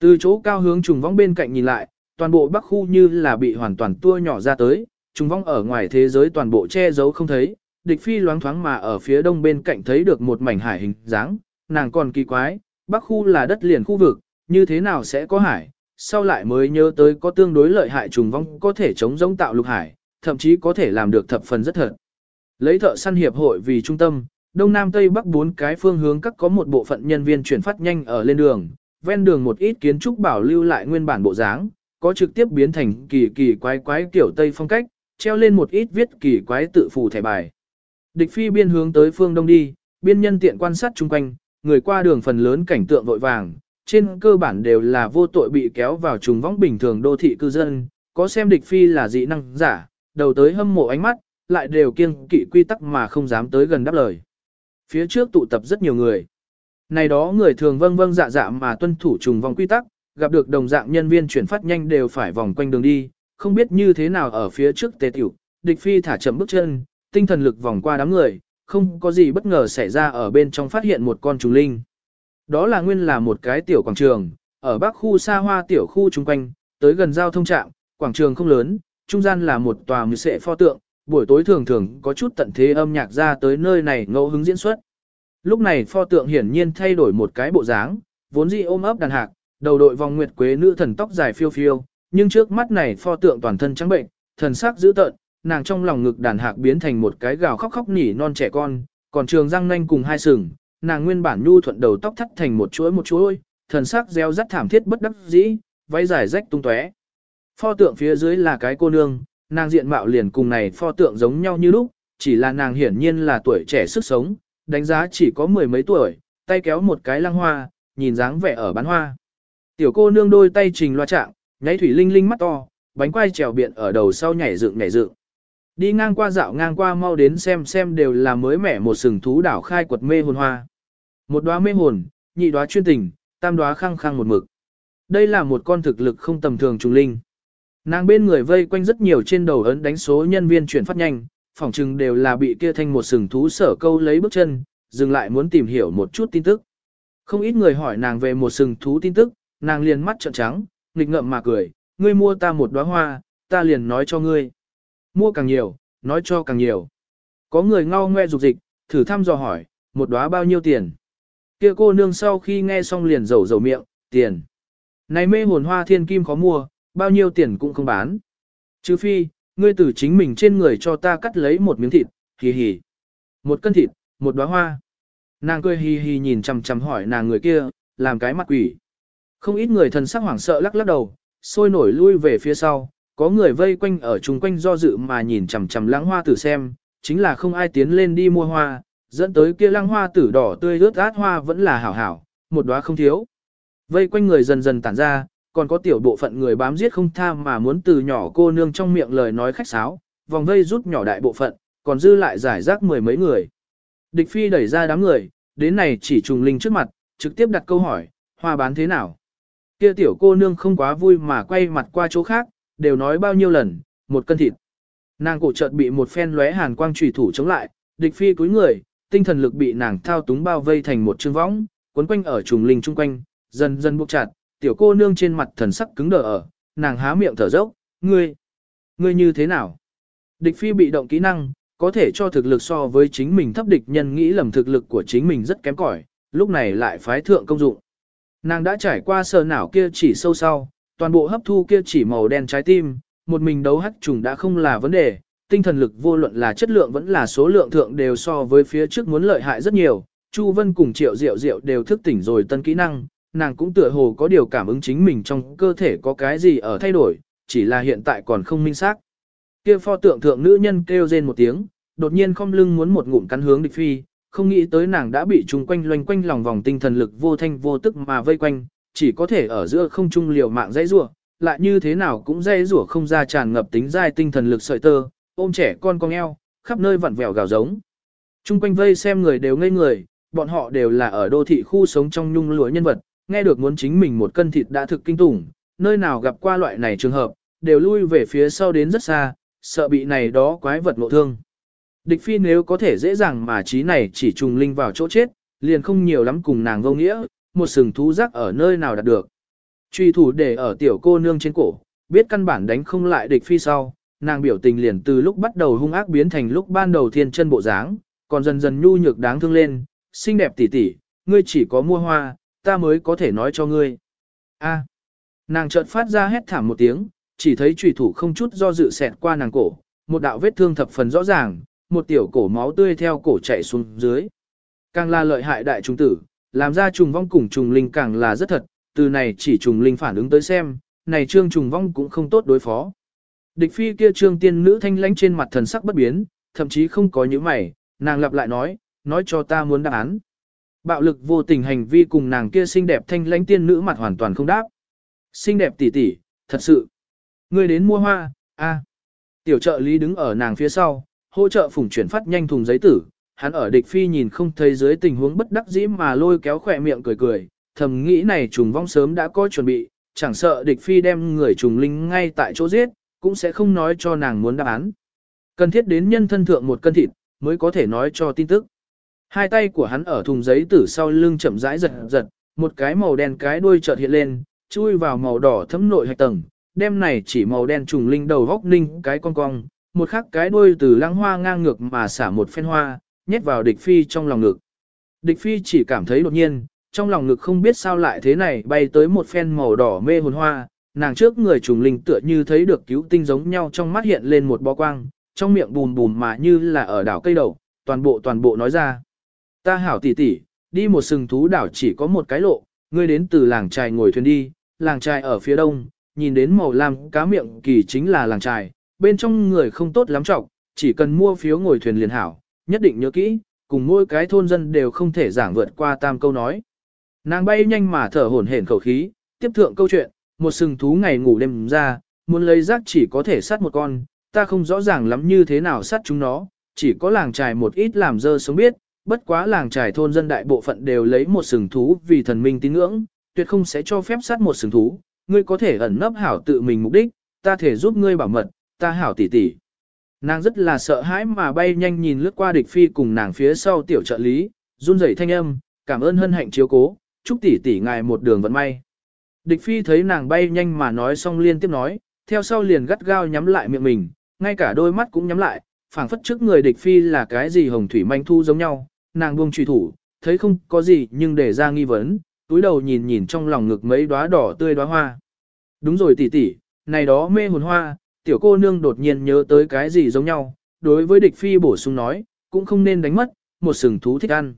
Từ chỗ cao hướng trùng vong bên cạnh nhìn lại, toàn bộ bắc khu như là bị hoàn toàn tua nhỏ ra tới, trùng vong ở ngoài thế giới toàn bộ che giấu không thấy, địch phi loáng thoáng mà ở phía đông bên cạnh thấy được một mảnh hải hình dáng, nàng còn kỳ quái, bắc khu là đất liền khu vực, như thế nào sẽ có hải, sau lại mới nhớ tới có tương đối lợi hại trùng vong có thể chống giống tạo lục hải, thậm chí có thể làm được thập phần rất thật. Lấy thợ săn hiệp hội vì trung tâm, đông nam tây bắc bốn cái phương hướng các có một bộ phận nhân viên chuyển phát nhanh ở lên đường, ven đường một ít kiến trúc bảo lưu lại nguyên bản bộ dáng, có trực tiếp biến thành kỳ kỳ quái quái kiểu tây phong cách, treo lên một ít viết kỳ quái tự phù thẻ bài. Địch phi biên hướng tới phương đông đi, biên nhân tiện quan sát chung quanh, người qua đường phần lớn cảnh tượng vội vàng, trên cơ bản đều là vô tội bị kéo vào trùng võng bình thường đô thị cư dân, có xem địch phi là dị năng giả, đầu tới hâm mộ ánh mắt, lại đều kiêng kỵ quy tắc mà không dám tới gần đáp lời. Phía trước tụ tập rất nhiều người. Này đó người thường vâng vâng dạ dạ mà tuân thủ trùng vòng quy tắc, gặp được đồng dạng nhân viên chuyển phát nhanh đều phải vòng quanh đường đi, không biết như thế nào ở phía trước tề tiểu, địch phi thả chậm bước chân, tinh thần lực vòng qua đám người, không có gì bất ngờ xảy ra ở bên trong phát hiện một con trùng linh. Đó là nguyên là một cái tiểu quảng trường, ở bắc khu xa hoa tiểu khu chung quanh, tới gần giao thông trạm, quảng trường không lớn, trung gian là một tòa mười sệ pho tượng, buổi tối thường thường có chút tận thế âm nhạc ra tới nơi này ngẫu hứng diễn xuất. Lúc này pho tượng hiển nhiên thay đổi một cái bộ dáng, vốn dĩ ôm ấp đàn hạc, đầu đội vòng nguyệt quế nữ thần tóc dài phiêu phiêu, nhưng trước mắt này pho tượng toàn thân trắng bệnh, thần sắc dữ tợn, nàng trong lòng ngực đàn hạc biến thành một cái gào khóc khóc nỉ non trẻ con, còn trường răng nanh cùng hai sừng, nàng nguyên bản nhu thuận đầu tóc thắt thành một chuỗi một chuỗi, thần sắc reo rắt thảm thiết bất đắc dĩ, váy dài rách tung tóe. Pho tượng phía dưới là cái cô nương, nàng diện mạo liền cùng này pho tượng giống nhau như lúc, chỉ là nàng hiển nhiên là tuổi trẻ sức sống, đánh giá chỉ có mười mấy tuổi, tay kéo một cái lăng hoa, nhìn dáng vẻ ở bán hoa. Tiểu cô nương đôi tay trình loa trạng, nháy thủy linh linh mắt to, bánh quai trèo biện ở đầu sau nhảy dựng nhảy dựng. Đi ngang qua dạo ngang qua mau đến xem xem đều là mới mẻ một sừng thú đảo khai quật mê hồn hoa. Một đóa mê hồn, nhị đóa chuyên tình, tam đóa khăng khăng một mực. Đây là một con thực lực không tầm thường trùng linh. Nàng bên người vây quanh rất nhiều trên đầu ấn đánh số nhân viên chuyển phát nhanh, phỏng chừng đều là bị kia thanh một sừng thú sở câu lấy bước chân, dừng lại muốn tìm hiểu một chút tin tức. Không ít người hỏi nàng về một sừng thú tin tức, nàng liền mắt trợn trắng, nghịch ngợm mà cười, ngươi mua ta một đóa hoa, ta liền nói cho ngươi. Mua càng nhiều, nói cho càng nhiều. Có người ngao ngoe dục dịch, thử thăm dò hỏi, một đóa bao nhiêu tiền? Kia cô nương sau khi nghe xong liền rầu rầu miệng, tiền. Này mê hồn hoa thiên kim khó mua, bao nhiêu tiền cũng không bán. Chứ phi, ngươi từ chính mình trên người cho ta cắt lấy một miếng thịt, hì hì. Một cân thịt, một đóa hoa. Nàng cười hì hì nhìn chằm chằm hỏi nàng người kia, làm cái mặt quỷ. Không ít người thần sắc hoảng sợ lắc lắc đầu, sôi nổi lui về phía sau, có người vây quanh ở chung quanh do dự mà nhìn chằm chằm lãng hoa tử xem, chính là không ai tiến lên đi mua hoa, dẫn tới kia lăng hoa tử đỏ tươi rớt át hoa vẫn là hảo hảo, một đóa không thiếu. Vây quanh người dần dần tản ra, còn có tiểu bộ phận người bám giết không tha mà muốn từ nhỏ cô nương trong miệng lời nói khách sáo, vòng vây rút nhỏ đại bộ phận, còn dư lại giải rác mười mấy người. Địch phi đẩy ra đám người, đến này chỉ trùng linh trước mặt, trực tiếp đặt câu hỏi, hoa bán thế nào? Kia tiểu cô nương không quá vui mà quay mặt qua chỗ khác, đều nói bao nhiêu lần, một cân thịt. Nàng cổ chợt bị một phen lóe hàn quang chủy thủ chống lại, địch phi cúi người, tinh thần lực bị nàng thao túng bao vây thành một chương võng, quấn quanh ở trùng linh chung quanh, dần dần buộc chặt, tiểu cô nương trên mặt thần sắc cứng đờ ở, nàng há miệng thở dốc, ngươi, ngươi như thế nào? Địch phi bị động kỹ năng, có thể cho thực lực so với chính mình thấp địch nhân nghĩ lầm thực lực của chính mình rất kém cỏi, lúc này lại phái thượng công dụng. Nàng đã trải qua sờ não kia chỉ sâu sau, toàn bộ hấp thu kia chỉ màu đen trái tim, một mình đấu hắc trùng đã không là vấn đề, tinh thần lực vô luận là chất lượng vẫn là số lượng thượng đều so với phía trước muốn lợi hại rất nhiều. Chu Vân cùng Triệu Diệu Diệu đều thức tỉnh rồi tân kỹ năng, nàng cũng tựa hồ có điều cảm ứng chính mình trong cơ thể có cái gì ở thay đổi, chỉ là hiện tại còn không minh xác. Kia pho tượng thượng nữ nhân kêu rên một tiếng, đột nhiên không lưng muốn một ngụm cắn hướng địch phi, không nghĩ tới nàng đã bị chúng quanh loanh quanh lòng vòng tinh thần lực vô thanh vô tức mà vây quanh, chỉ có thể ở giữa không trung liều mạng dãy rủa, lại như thế nào cũng dãy rủa không ra tràn ngập tính dai tinh thần lực sợi tơ, ôm trẻ con cong eo, khắp nơi vặn vẹo gào giống. Trung quanh vây xem người đều ngây người, bọn họ đều là ở đô thị khu sống trong nhung lụa nhân vật, nghe được muốn chính mình một cân thịt đã thực kinh tủng, nơi nào gặp qua loại này trường hợp, đều lui về phía sau đến rất xa, sợ bị này đó quái vật ngộ thương. Địch phi nếu có thể dễ dàng mà trí này chỉ trùng linh vào chỗ chết, liền không nhiều lắm cùng nàng vô nghĩa, một sừng thú rắc ở nơi nào đạt được. Truy thủ để ở tiểu cô nương trên cổ, biết căn bản đánh không lại địch phi sau, nàng biểu tình liền từ lúc bắt đầu hung ác biến thành lúc ban đầu thiên chân bộ dáng, còn dần dần nhu nhược đáng thương lên, xinh đẹp tỉ tỉ, ngươi chỉ có mua hoa, ta mới có thể nói cho ngươi. A. nàng chợt phát ra hét thảm một tiếng, chỉ thấy trùy thủ không chút do dự xẹt qua nàng cổ, một đạo vết thương thập phần rõ ràng, một tiểu cổ máu tươi theo cổ chạy xuống dưới. Càng là lợi hại đại trùng tử, làm ra trùng vong cùng trùng linh càng là rất thật, từ này chỉ trùng linh phản ứng tới xem, này trương trùng vong cũng không tốt đối phó. Địch phi kia trương tiên nữ thanh lãnh trên mặt thần sắc bất biến, thậm chí không có những mày, nàng lặp lại nói, nói cho ta muốn đáp án. Bạo lực vô tình hành vi cùng nàng kia xinh đẹp thanh lãnh tiên nữ mặt hoàn toàn không đáp. Xinh đẹp tỷ tỷ, thật sự. Ngươi đến mua hoa, a. Tiểu trợ lý đứng ở nàng phía sau, hỗ trợ phủng chuyển phát nhanh thùng giấy tử. Hắn ở địch phi nhìn không thấy dưới tình huống bất đắc dĩ mà lôi kéo khỏe miệng cười cười, thầm nghĩ này trùng vong sớm đã có chuẩn bị, chẳng sợ địch phi đem người trùng linh ngay tại chỗ giết, cũng sẽ không nói cho nàng muốn đáp án. Cần thiết đến nhân thân thượng một cân thịt, mới có thể nói cho tin tức. Hai tay của hắn ở thùng giấy tử sau lưng chậm rãi giật giật, một cái màu đen cái đuôi chợt hiện lên, chui vào màu đỏ thấm nội hạch tầng, đem này chỉ màu đen trùng linh đầu góc ninh cái con cong, một khắc cái đuôi từ lăng hoa ngang ngược mà xả một phen hoa, nhét vào địch phi trong lòng ngực. Địch phi chỉ cảm thấy đột nhiên, trong lòng ngực không biết sao lại thế này bay tới một phen màu đỏ mê hồn hoa, nàng trước người trùng linh tựa như thấy được cứu tinh giống nhau trong mắt hiện lên một bó quang, trong miệng bùm bùm mà như là ở đảo cây đầu, toàn bộ toàn bộ nói ra. Ta hảo tỷ tỷ, đi một sừng thú đảo chỉ có một cái lộ, ngươi đến từ làng trài ngồi thuyền đi, làng trài ở phía đông, nhìn đến màu lam cá miệng kỳ chính là làng trài, bên trong người không tốt lắm trọng, chỉ cần mua phiếu ngồi thuyền liền hảo, nhất định nhớ kỹ, cùng mỗi cái thôn dân đều không thể giảng vượt qua tam câu nói. Nàng bay nhanh mà thở hổn hển khẩu khí, tiếp thượng câu chuyện, một sừng thú ngày ngủ đêm ra, muốn lấy rác chỉ có thể sát một con, ta không rõ ràng lắm như thế nào sát chúng nó, chỉ có làng trài một ít làm dơ sống biết, bất quá làng trài thôn dân đại bộ phận đều lấy một sừng thú vì thần minh tín ngưỡng, tuyệt không sẽ cho phép sát một sừng thú, ngươi có thể ẩn nấp hảo tự mình mục đích, ta thể giúp ngươi bảo mật, ta hảo tỷ tỷ, Nàng rất là sợ hãi mà bay nhanh nhìn lướt qua địch phi cùng nàng phía sau tiểu trợ lý, run rẩy thanh âm, cảm ơn hân hạnh chiếu cố, chúc tỷ tỷ ngài một đường vận may. Địch phi thấy nàng bay nhanh mà nói xong liên tiếp nói, theo sau liền gắt gao nhắm lại miệng mình, ngay cả đôi mắt cũng nhắm lại, phảng phất trước người địch phi là cái gì hồng thủy manh thu giống nhau, nàng buông truy thủ, thấy không có gì nhưng để ra nghi vấn, túi đầu nhìn nhìn trong lòng ngực mấy đóa đỏ tươi đóa hoa. Đúng rồi tỷ tỷ, này đó mê hồn hoa, tiểu cô nương đột nhiên nhớ tới cái gì giống nhau, đối với địch phi bổ sung nói, cũng không nên đánh mất, một sừng thú thích ăn.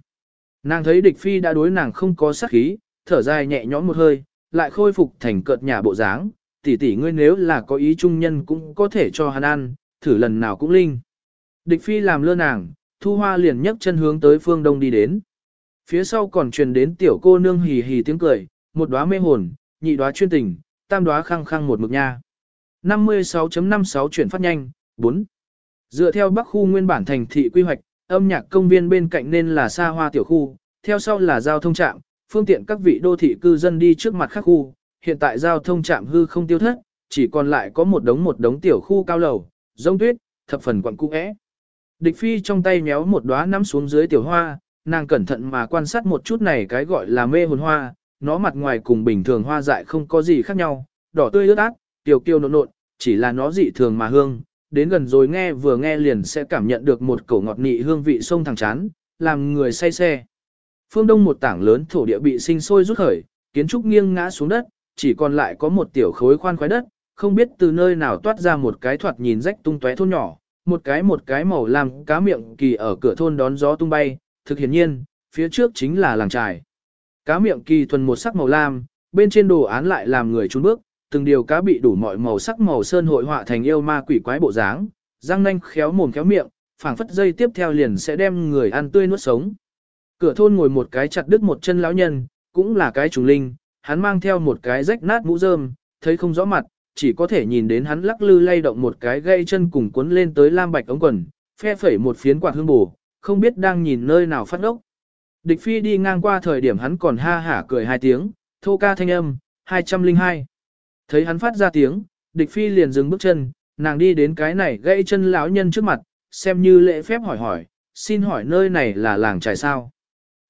Nàng thấy địch phi đã đối nàng không có sát khí, thở dài nhẹ nhõm một hơi, lại khôi phục thành cợt nhà bộ dáng, tỷ tỷ ngươi nếu là có ý trung nhân cũng có thể cho hắn ăn, thử lần nào cũng linh. Địch phi làm lơ nàng, thu hoa liền nhấc chân hướng tới phương đông đi đến. Phía sau còn truyền đến tiểu cô nương hì hì tiếng cười, một đóa mê hồn, nhị đóa chuyên tình, tam đóa khăng khăng một mực nha. 56.56 chuyển phát nhanh, 4. Dựa theo bắc khu nguyên bản thành thị quy hoạch, âm nhạc công viên bên cạnh nên là xa hoa tiểu khu, theo sau là giao thông trạm, phương tiện các vị đô thị cư dân đi trước mặt khác khu, hiện tại giao thông trạm hư không tiêu thất, chỉ còn lại có một đống một đống tiểu khu cao lầu, rông tuyết, thập phần quận cũ é. Địch phi trong tay méo một đóa nắm xuống dưới tiểu hoa, nàng cẩn thận mà quan sát một chút này cái gọi là mê hồn hoa, nó mặt ngoài cùng bình thường hoa dại không có gì khác nhau, đỏ tươi ướt át, tiểu kiêu nộn nộn, chỉ là nó dị thường mà hương, đến gần rồi nghe vừa nghe liền sẽ cảm nhận được một cổ ngọt nị hương vị sông thẳng chán, làm người say xe. Phương đông một tảng lớn thổ địa bị sinh sôi rút khởi, kiến trúc nghiêng ngã xuống đất, chỉ còn lại có một tiểu khối khoan khoái đất, không biết từ nơi nào toát ra một cái thoạt nhìn rách tung tóe thôn nhỏ, một cái một cái màu làm cá miệng kỳ ở cửa thôn đón gió tung bay, thực hiển nhiên, phía trước chính là làng trài. Cá miệng kỳ thuần một sắc màu lam, bên trên đồ án lại làm người trốn bước, từng điều cá bị đủ mọi màu sắc màu sơn hội họa thành yêu ma quỷ quái bộ dáng, răng nanh khéo mồm khéo miệng, phảng phất dây tiếp theo liền sẽ đem người ăn tươi nuốt sống. Cửa thôn ngồi một cái chặt đứt một chân lão nhân, cũng là cái trùng linh, hắn mang theo một cái rách nát mũ rơm, thấy không rõ mặt, chỉ có thể nhìn đến hắn lắc lư lay động một cái gây chân cùng cuốn lên tới lam bạch ống quần, phe phẩy một phiến quạt hương bù, không biết đang nhìn nơi nào phát ốc. Địch phi đi ngang qua thời điểm hắn còn ha hả cười hai tiếng, thô ca thanh âm, 202. Thấy hắn phát ra tiếng, địch phi liền dừng bước chân, nàng đi đến cái này gãy chân lão nhân trước mặt, xem như lễ phép hỏi hỏi, xin hỏi nơi này là làng trải sao.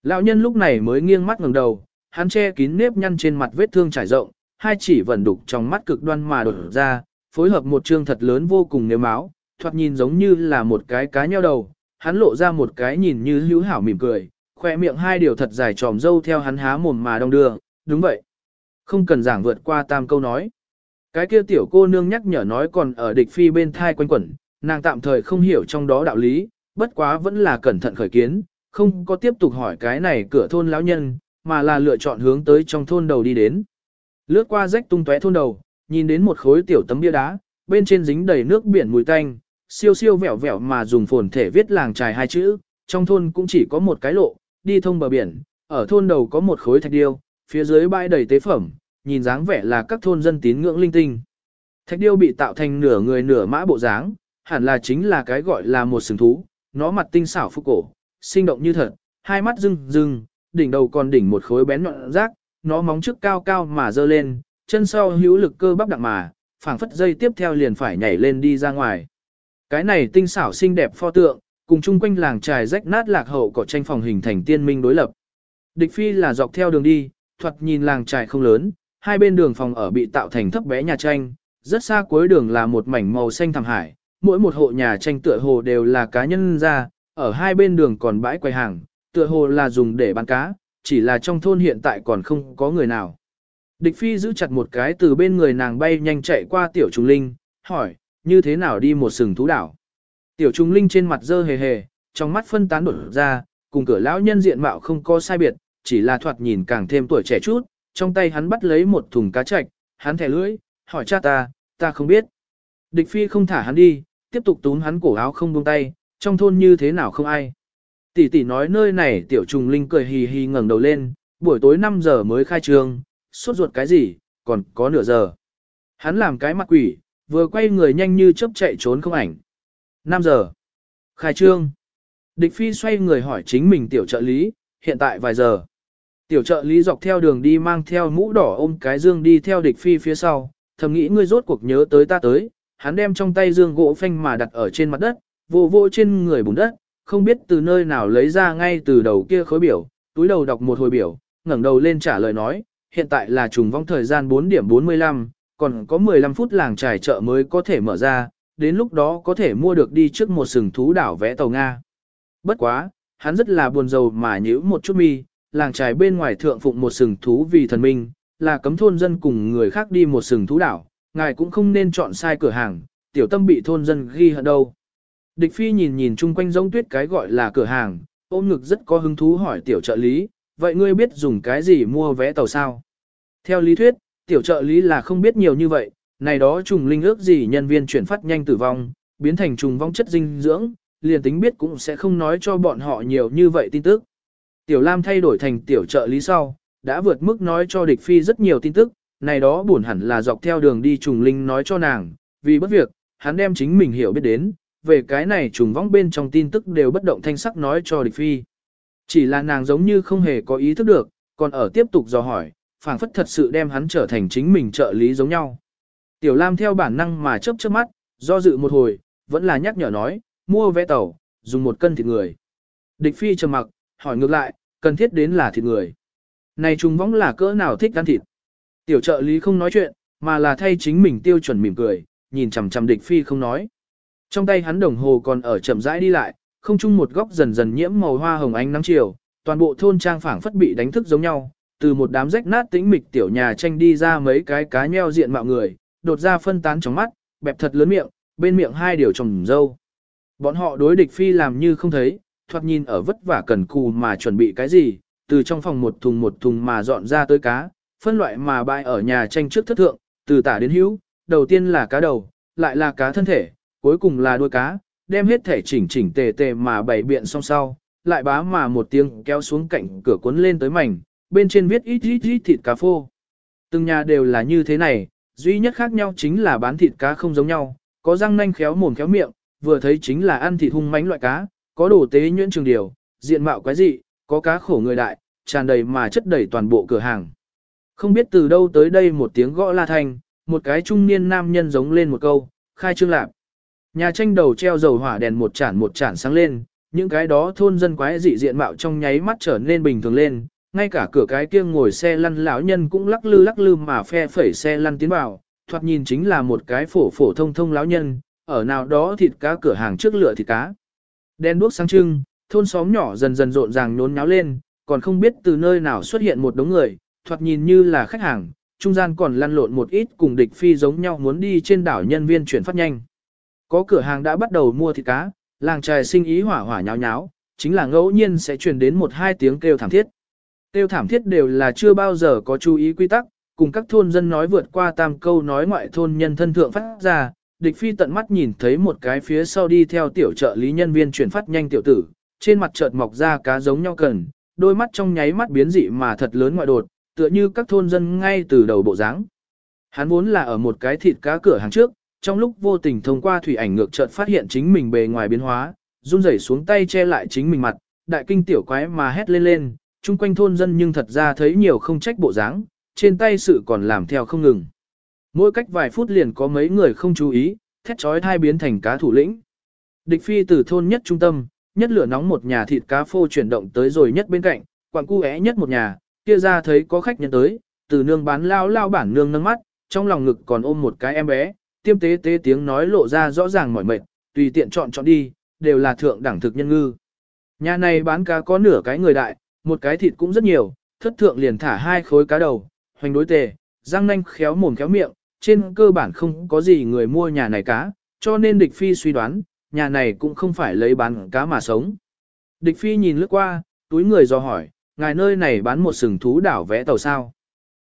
Lão nhân lúc này mới nghiêng mắt ngẩng đầu, hắn che kín nếp nhăn trên mặt vết thương trải rộng, hai chỉ vẫn đục trong mắt cực đoan mà đột ra, phối hợp một trương thật lớn vô cùng nếu máu, thoạt nhìn giống như là một cái cá nheo đầu, hắn lộ ra một cái nhìn như hữu hảo mỉm cười, khoe miệng hai điều thật dài tròm dâu theo hắn há mồm mà đong đưa, đúng vậy. Không cần giảng vượt qua tam câu nói. Cái kia tiểu cô nương nhắc nhở nói còn ở địch phi bên thai quanh quẩn, nàng tạm thời không hiểu trong đó đạo lý, bất quá vẫn là cẩn thận khởi kiến, không có tiếp tục hỏi cái này cửa thôn lão nhân, mà là lựa chọn hướng tới trong thôn đầu đi đến. Lướt qua rách tung tóe thôn đầu, nhìn đến một khối tiểu tấm bia đá, bên trên dính đầy nước biển mùi tanh, siêu siêu vẹo vẹo mà dùng phồn thể viết làng trài hai chữ, trong thôn cũng chỉ có một cái lộ, đi thông bờ biển, ở thôn đầu có một khối thạch điêu, phía dưới bãi đầy tế phẩm, nhìn dáng vẻ là các thôn dân tín ngưỡng linh tinh. Thạch điêu bị tạo thành nửa người nửa mã bộ dáng, hẳn là chính là cái gọi là một sừng thú, nó mặt tinh xảo phúc cổ, sinh động như thật, hai mắt rưng rưng, đỉnh đầu còn đỉnh một khối bén nhọn rác, nó móng trước cao cao mà dơ lên, chân sau hữu lực cơ bắp đặng mà, phảng phất dây tiếp theo liền phải nhảy lên đi ra ngoài. Cái này tinh xảo xinh đẹp pho tượng, cùng chung quanh làng trài rách nát lạc hậu có tranh phòng hình thành tiên minh đối lập. Địch phi là dọc theo đường đi, thoạt nhìn làng trài không lớn, hai bên đường phòng ở bị tạo thành thấp bé nhà tranh, rất xa cuối đường là một mảnh màu xanh thẳm hải, mỗi một hộ nhà tranh tựa hồ đều là cá nhân ra, ở hai bên đường còn bãi quầy hàng, tựa hồ là dùng để bán cá, chỉ là trong thôn hiện tại còn không có người nào. Địch phi giữ chặt một cái từ bên người nàng bay nhanh chạy qua tiểu Trung linh, hỏi, như thế nào đi một sừng thú đảo. Tiểu Trung linh trên mặt dơ hề hề, trong mắt phân tán đột ra, cùng cửa lão nhân diện mạo không có sai biệt, chỉ là thoạt nhìn càng thêm tuổi trẻ chút, trong tay hắn bắt lấy một thùng cá chạch, hắn thẻ lưỡi, hỏi cha ta, ta không biết. Địch phi không thả hắn đi, tiếp tục túm hắn cổ áo không buông tay, trong thôn như thế nào không ai. Tỷ tỷ nói nơi này tiểu trùng linh cười hì hì ngẩng đầu lên, buổi tối 5 giờ mới khai trương, suốt ruột cái gì, còn có nửa giờ. Hắn làm cái mặt quỷ, vừa quay người nhanh như chớp chạy trốn không ảnh. 5 giờ. Khai trương. Địch phi xoay người hỏi chính mình tiểu trợ lý, hiện tại vài giờ. Tiểu trợ lý dọc theo đường đi mang theo mũ đỏ ôm cái dương đi theo địch phi phía sau, thầm nghĩ ngươi rốt cuộc nhớ tới ta tới, hắn đem trong tay dương gỗ phanh mà đặt ở trên mặt đất, vô vô trên người bùn đất, không biết từ nơi nào lấy ra ngay từ đầu kia khối biểu, túi đầu đọc một hồi biểu, ngẩng đầu lên trả lời nói, hiện tại là trùng vong thời gian 4 điểm 45, còn có 15 phút làng trải chợ mới có thể mở ra, đến lúc đó có thể mua được đi trước một sừng thú đảo vẽ tàu Nga. Bất quá, hắn rất là buồn rầu mà nhíu một chút mi, làng trài bên ngoài thượng phụng một sừng thú vì thần minh, là cấm thôn dân cùng người khác đi một sừng thú đảo, ngài cũng không nên chọn sai cửa hàng, tiểu tâm bị thôn dân ghi hận đâu. Địch phi nhìn nhìn chung quanh giống tuyết cái gọi là cửa hàng, ôm ngực rất có hứng thú hỏi tiểu trợ lý, vậy ngươi biết dùng cái gì mua vé tàu sao? Theo lý thuyết, tiểu trợ lý là không biết nhiều như vậy, này đó trùng linh ước gì nhân viên chuyển phát nhanh tử vong, biến thành trùng vong chất dinh dưỡng, liền tính biết cũng sẽ không nói cho bọn họ nhiều như vậy tin tức. Tiểu Lam thay đổi thành tiểu trợ lý sau, đã vượt mức nói cho địch phi rất nhiều tin tức, này đó buồn hẳn là dọc theo đường đi trùng linh nói cho nàng, vì bất việc, hắn đem chính mình hiểu biết đến, về cái này trùng vong bên trong tin tức đều bất động thanh sắc nói cho địch phi. Chỉ là nàng giống như không hề có ý thức được, còn ở tiếp tục dò hỏi, phảng phất thật sự đem hắn trở thành chính mình trợ lý giống nhau. Tiểu Lam theo bản năng mà chớp chớp mắt, do dự một hồi, vẫn là nhắc nhở nói, mua vé tàu, dùng một cân thịt người. Địch phi trầm mặc, hỏi ngược lại, cần thiết đến là thịt người. Này trùng võng là cỡ nào thích ăn thịt? Tiểu trợ lý không nói chuyện, mà là thay chính mình tiêu chuẩn mỉm cười, nhìn chằm chằm địch phi không nói. Trong tay hắn đồng hồ còn ở chậm rãi đi lại, không chung một góc dần dần nhiễm màu hoa hồng ánh nắng chiều, toàn bộ thôn trang phảng phất bị đánh thức giống nhau, từ một đám rách nát tĩnh mịch tiểu nhà tranh đi ra mấy cái cá nheo diện mạo người, đột ra phân tán trong mắt, bẹp thật lớn miệng, bên miệng hai điều trồng dâu. Bọn họ đối địch phi làm như không thấy, thoạt nhìn ở vất vả cần cù mà chuẩn bị cái gì, từ trong phòng một thùng một thùng mà dọn ra tới cá, phân loại mà bày ở nhà tranh trước thất thượng, từ tả đến hữu, đầu tiên là cá đầu, lại là cá thân thể, cuối cùng là đuôi cá, đem hết thể chỉnh chỉnh tề tề mà bày biện xong sau, lại bá mà một tiếng kéo xuống cạnh cửa cuốn lên tới mảnh, bên trên viết ít ít ít thịt cá phô. Từng nhà đều là như thế này, duy nhất khác nhau chính là bán thịt cá không giống nhau, có răng nanh khéo mồm khéo miệng, vừa thấy chính là ăn thịt hung mánh loại cá, có đồ tế nhuyễn trường điều, diện mạo quái dị, có cá khổ người đại, tràn đầy mà chất đầy toàn bộ cửa hàng. Không biết từ đâu tới đây một tiếng gõ la thanh, một cái trung niên nam nhân giống lên một câu, khai trương lạp. Nhà tranh đầu treo dầu hỏa đèn một chản một chản sáng lên, những cái đó thôn dân quái dị diện mạo trong nháy mắt trở nên bình thường lên, ngay cả cửa cái kia ngồi xe lăn lão nhân cũng lắc lư lắc lư mà phe phẩy xe lăn tiến vào, thoạt nhìn chính là một cái phổ phổ thông thông lão nhân, ở nào đó thịt cá cửa hàng trước lửa thịt cá. Đen đuốc sáng trưng, thôn xóm nhỏ dần dần rộn ràng nhốn nháo lên, còn không biết từ nơi nào xuất hiện một đống người, thoạt nhìn như là khách hàng, trung gian còn lăn lộn một ít cùng địch phi giống nhau muốn đi trên đảo nhân viên chuyển phát nhanh. Có cửa hàng đã bắt đầu mua thịt cá, làng trài sinh ý hỏa hỏa nháo nháo, chính là ngẫu nhiên sẽ truyền đến một hai tiếng kêu thảm thiết. Kêu thảm thiết đều là chưa bao giờ có chú ý quy tắc, cùng các thôn dân nói vượt qua tam câu nói ngoại thôn nhân thân thượng phát ra, địch phi tận mắt nhìn thấy một cái phía sau đi theo tiểu trợ lý nhân viên chuyển phát nhanh tiểu tử, trên mặt chợt mọc ra cá giống nhau cần, đôi mắt trong nháy mắt biến dị mà thật lớn ngoại đột, tựa như các thôn dân ngay từ đầu bộ dáng. Hắn vốn là ở một cái thịt cá cửa hàng trước, trong lúc vô tình thông qua thủy ảnh ngược chợt phát hiện chính mình bề ngoài biến hóa, run rẩy xuống tay che lại chính mình mặt, đại kinh tiểu quái mà hét lên lên, chung quanh thôn dân nhưng thật ra thấy nhiều không trách bộ dáng, trên tay sự còn làm theo không ngừng. Mỗi cách vài phút liền có mấy người không chú ý, thét chói thai biến thành cá thủ lĩnh. Địch phi từ thôn nhất trung tâm, nhất lửa nóng một nhà thịt cá phô chuyển động tới rồi nhất bên cạnh, quặng cu é nhất một nhà, kia ra thấy có khách nhân tới, từ nương bán lao lao bản nương nâng mắt, trong lòng ngực còn ôm một cái em bé, tiêm tế tế tiếng nói lộ ra rõ ràng mỏi mệt, tùy tiện chọn chọn đi, đều là thượng đẳng thực nhân ngư. Nhà này bán cá có nửa cái người đại, một cái thịt cũng rất nhiều, thất thượng liền thả hai khối cá đầu, hoành đối tề, răng nanh khéo mồm khéo miệng, trên cơ bản không có gì người mua nhà này cá, cho nên địch phi suy đoán, nhà này cũng không phải lấy bán cá mà sống. Địch phi nhìn lướt qua, túi người do hỏi, ngài nơi này bán một sừng thú đảo vẽ tàu sao.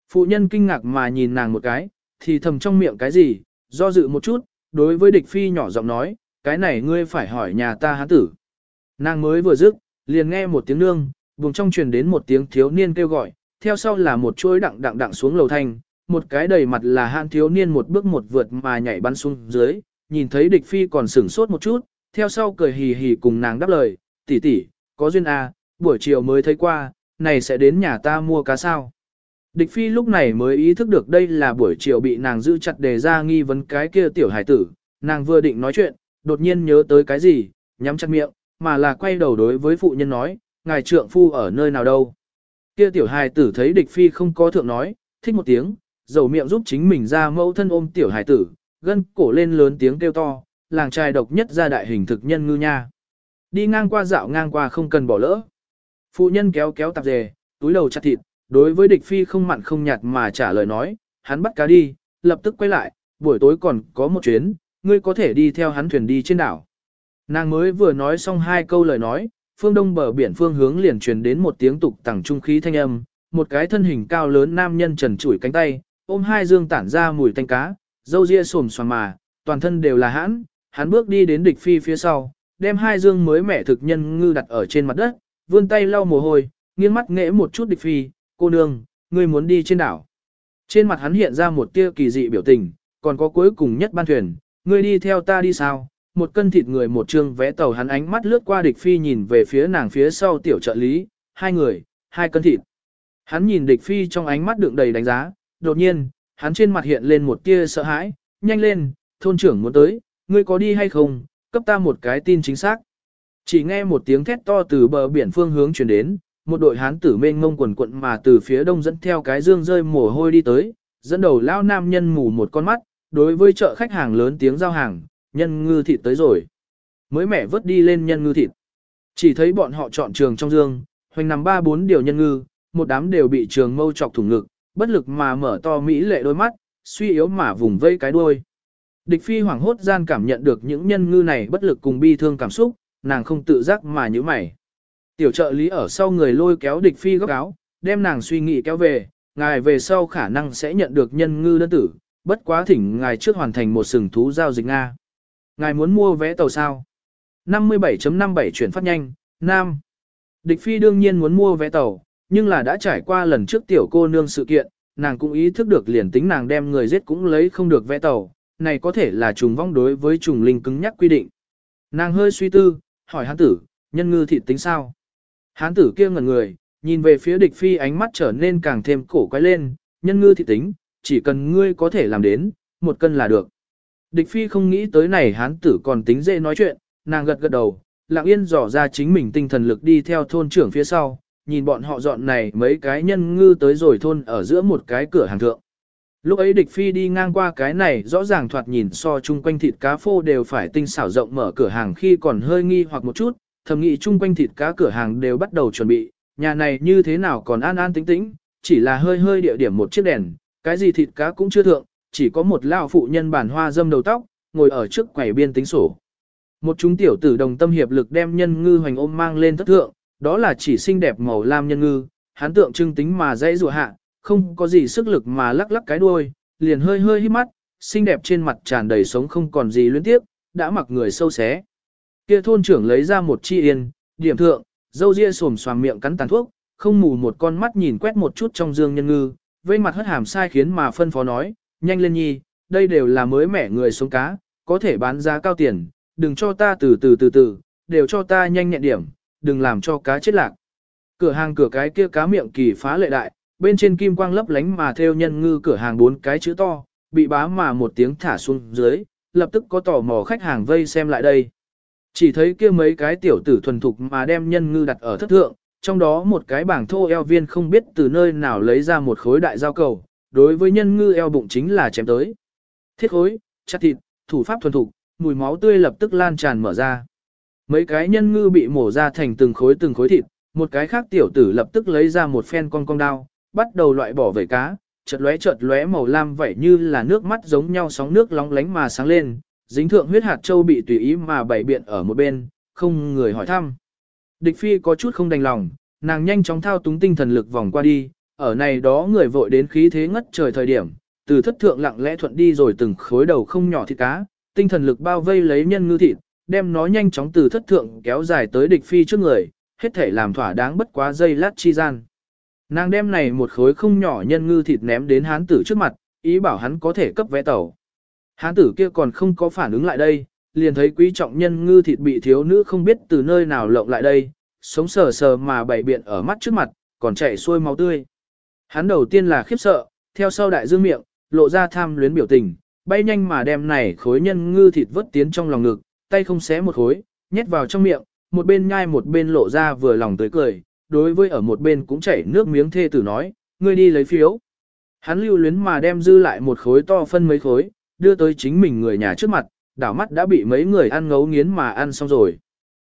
Phụ nhân kinh ngạc mà nhìn nàng một cái, thì thầm trong miệng cái gì, do dự một chút, đối với địch phi nhỏ giọng nói, cái này ngươi phải hỏi nhà ta hán tử. Nàng mới vừa dứt, liền nghe một tiếng nương, vùng trong truyền đến một tiếng thiếu niên kêu gọi, theo sau là một chuỗi đặng đặng đặng xuống lầu thanh, một cái đầy mặt là hạn thiếu niên một bước một vượt mà nhảy bắn xuống dưới, nhìn thấy địch phi còn sửng sốt một chút, theo sau cười hì hì cùng nàng đáp lời, tỷ tỷ, có duyên à, buổi chiều mới thấy qua, này sẽ đến nhà ta mua cá sao. Địch phi lúc này mới ý thức được đây là buổi chiều bị nàng giữ chặt đề ra nghi vấn cái kia tiểu hải tử, nàng vừa định nói chuyện, đột nhiên nhớ tới cái gì, nhắm chặt miệng, mà là quay đầu đối với phụ nhân nói, ngài trượng phu ở nơi nào đâu. Kia tiểu hài tử thấy địch phi không có thượng nói, thích một tiếng, dầu miệng giúp chính mình ra mẫu thân ôm tiểu hải tử, gân cổ lên lớn tiếng kêu to, làng trai độc nhất ra đại hình thực nhân ngư nha. Đi ngang qua dạo ngang qua không cần bỏ lỡ. Phụ nhân kéo kéo tạp dề, túi đầu chặt thịt, đối với địch phi không mặn không nhạt mà trả lời nói, hắn bắt cá đi, lập tức quay lại, buổi tối còn có một chuyến, ngươi có thể đi theo hắn thuyền đi trên đảo. Nàng mới vừa nói xong hai câu lời nói, phương đông bờ biển phương hướng liền truyền đến một tiếng tục tẳng trung khí thanh âm, một cái thân hình cao lớn nam nhân trần trụi cánh tay, ôm hai dương tản ra mùi tanh cá, dâu ria sồm xoàm mà, toàn thân đều là hãn, hắn bước đi đến địch phi phía sau, đem hai dương mới mẻ thực nhân ngư đặt ở trên mặt đất, vươn tay lau mồ hôi, nghiêng mắt nghẽ một chút địch phi, cô nương, ngươi muốn đi trên đảo. Trên mặt hắn hiện ra một tia kỳ dị biểu tình, còn có cuối cùng nhất ban thuyền, ngươi đi theo ta đi sao? Một cân thịt người một trương vẽ tàu hắn ánh mắt lướt qua địch phi nhìn về phía nàng phía sau tiểu trợ lý, hai người, hai cân thịt. Hắn nhìn địch phi trong ánh mắt đựng đầy đánh giá, đột nhiên, hắn trên mặt hiện lên một tia sợ hãi, nhanh lên, thôn trưởng muốn tới, ngươi có đi hay không, cấp ta một cái tin chính xác. Chỉ nghe một tiếng thét to từ bờ biển phương hướng truyền đến, một đội hán tử mênh ngông quần quận mà từ phía đông dẫn theo cái dương rơi mồ hôi đi tới, dẫn đầu lao nam nhân mù một con mắt, đối với chợ khách hàng lớn tiếng giao hàng, nhân ngư thịt tới rồi. Mới mẻ vớt đi lên nhân ngư thịt. Chỉ thấy bọn họ chọn trường trong dương, hoành nằm ba bốn điều nhân ngư, một đám đều bị trường mâu chọc thủng ngực, bất lực mà mở to mỹ lệ đôi mắt, suy yếu mà vùng vây cái đuôi. Địch phi hoảng hốt gian cảm nhận được những nhân ngư này bất lực cùng bi thương cảm xúc, nàng không tự giác mà như mày. Tiểu trợ lý ở sau người lôi kéo địch phi góc áo, đem nàng suy nghĩ kéo về, ngài về sau khả năng sẽ nhận được nhân ngư đơn tử, bất quá thỉnh ngài trước hoàn thành một sừng thú giao dịch Nga. Ngài muốn mua vé tàu sao? 57.57 chuyển phát nhanh, Nam. Địch phi đương nhiên muốn mua vé tàu, nhưng là đã trải qua lần trước tiểu cô nương sự kiện, nàng cũng ý thức được liền tính nàng đem người giết cũng lấy không được vẽ tàu, này có thể là trùng vong đối với trùng linh cứng nhắc quy định. Nàng hơi suy tư, hỏi hán tử, nhân ngư thịt tính sao? Hán tử kia ngẩn người, nhìn về phía địch phi ánh mắt trở nên càng thêm cổ quay lên, nhân ngư thịt tính, chỉ cần ngươi có thể làm đến, một cân là được. Địch phi không nghĩ tới này hán tử còn tính dễ nói chuyện, nàng gật gật đầu, lặng yên dò ra chính mình tinh thần lực đi theo thôn trưởng phía sau, nhìn bọn họ dọn này mấy cái nhân ngư tới rồi thôn ở giữa một cái cửa hàng thượng. Lúc ấy địch phi đi ngang qua cái này rõ ràng thoạt nhìn so chung quanh thịt cá phô đều phải tinh xảo rộng mở cửa hàng khi còn hơi nghi hoặc một chút, thầm nghĩ chung quanh thịt cá cửa hàng đều bắt đầu chuẩn bị, nhà này như thế nào còn an an tĩnh tĩnh, chỉ là hơi hơi địa điểm một chiếc đèn, cái gì thịt cá cũng chưa thượng, chỉ có một lão phụ nhân bản hoa dâm đầu tóc, ngồi ở trước quầy biên tính sổ. Một chúng tiểu tử đồng tâm hiệp lực đem nhân ngư hoành ôm mang lên thất thượng, đó là chỉ xinh đẹp màu lam nhân ngư, hán tượng trưng tính mà dãy rùa hạ, không có gì sức lực mà lắc lắc cái đuôi, liền hơi hơi hít mắt, xinh đẹp trên mặt tràn đầy sống không còn gì luyến tiếp, đã mặc người sâu xé. Kia thôn trưởng lấy ra một chi yên, điểm thượng, dâu ria xồm xoàm miệng cắn tàn thuốc, không mù một con mắt nhìn quét một chút trong dương nhân ngư, vây mặt hất hàm sai khiến mà phân phó nói, nhanh lên nhi, đây đều là mới mẻ người sống cá, có thể bán giá cao tiền, đừng cho ta từ từ từ từ, đều cho ta nhanh nhẹn điểm, đừng làm cho cá chết lạc. Cửa hàng cửa cái kia cá miệng kỳ phá lệ đại, bên trên kim quang lấp lánh mà theo nhân ngư cửa hàng bốn cái chữ to, bị bá mà một tiếng thả xuống dưới, lập tức có tò mò khách hàng vây xem lại đây. Chỉ thấy kia mấy cái tiểu tử thuần thục mà đem nhân ngư đặt ở thất thượng, trong đó một cái bảng thô eo viên không biết từ nơi nào lấy ra một khối đại dao cầu, đối với nhân ngư eo bụng chính là chém tới. Thiết khối, chặt thịt, thủ pháp thuần thục, mùi máu tươi lập tức lan tràn mở ra. Mấy cái nhân ngư bị mổ ra thành từng khối từng khối thịt, một cái khác tiểu tử lập tức lấy ra một phen con con đao, bắt đầu loại bỏ vảy cá, chợt lóe chợt lóe màu lam vậy như là nước mắt giống nhau sóng nước lóng lánh mà sáng lên, dính thượng huyết hạt châu bị tùy ý mà bảy biện ở một bên, không người hỏi thăm. Địch phi có chút không đành lòng, nàng nhanh chóng thao túng tinh thần lực vòng qua đi, ở này đó người vội đến khí thế ngất trời thời điểm, từ thất thượng lặng lẽ thuận đi rồi từng khối đầu không nhỏ thịt cá, tinh thần lực bao vây lấy nhân ngư thịt, đem nó nhanh chóng từ thất thượng kéo dài tới địch phi trước người, hết thể làm thỏa đáng bất quá dây lát chi gian. Nàng đem này một khối không nhỏ nhân ngư thịt ném đến hán tử trước mặt, ý bảo hắn có thể cấp vẽ tàu. Hán tử kia còn không có phản ứng lại đây, liền thấy quý trọng nhân ngư thịt bị thiếu nữ không biết từ nơi nào lộng lại đây, sống sờ sờ mà bày biện ở mắt trước mặt, còn chảy xuôi máu tươi. Hắn đầu tiên là khiếp sợ, theo sau đại dương miệng, lộ ra tham luyến biểu tình, bay nhanh mà đem này khối nhân ngư thịt vớt tiến trong lòng ngực, tay không xé một khối, nhét vào trong miệng, một bên nhai một bên lộ ra vừa lòng tới cười, đối với ở một bên cũng chảy nước miếng thê tử nói, ngươi đi lấy phiếu. Hắn lưu luyến mà đem dư lại một khối to phân mấy khối, đưa tới chính mình người nhà trước mặt, đảo mắt đã bị mấy người ăn ngấu nghiến mà ăn xong rồi.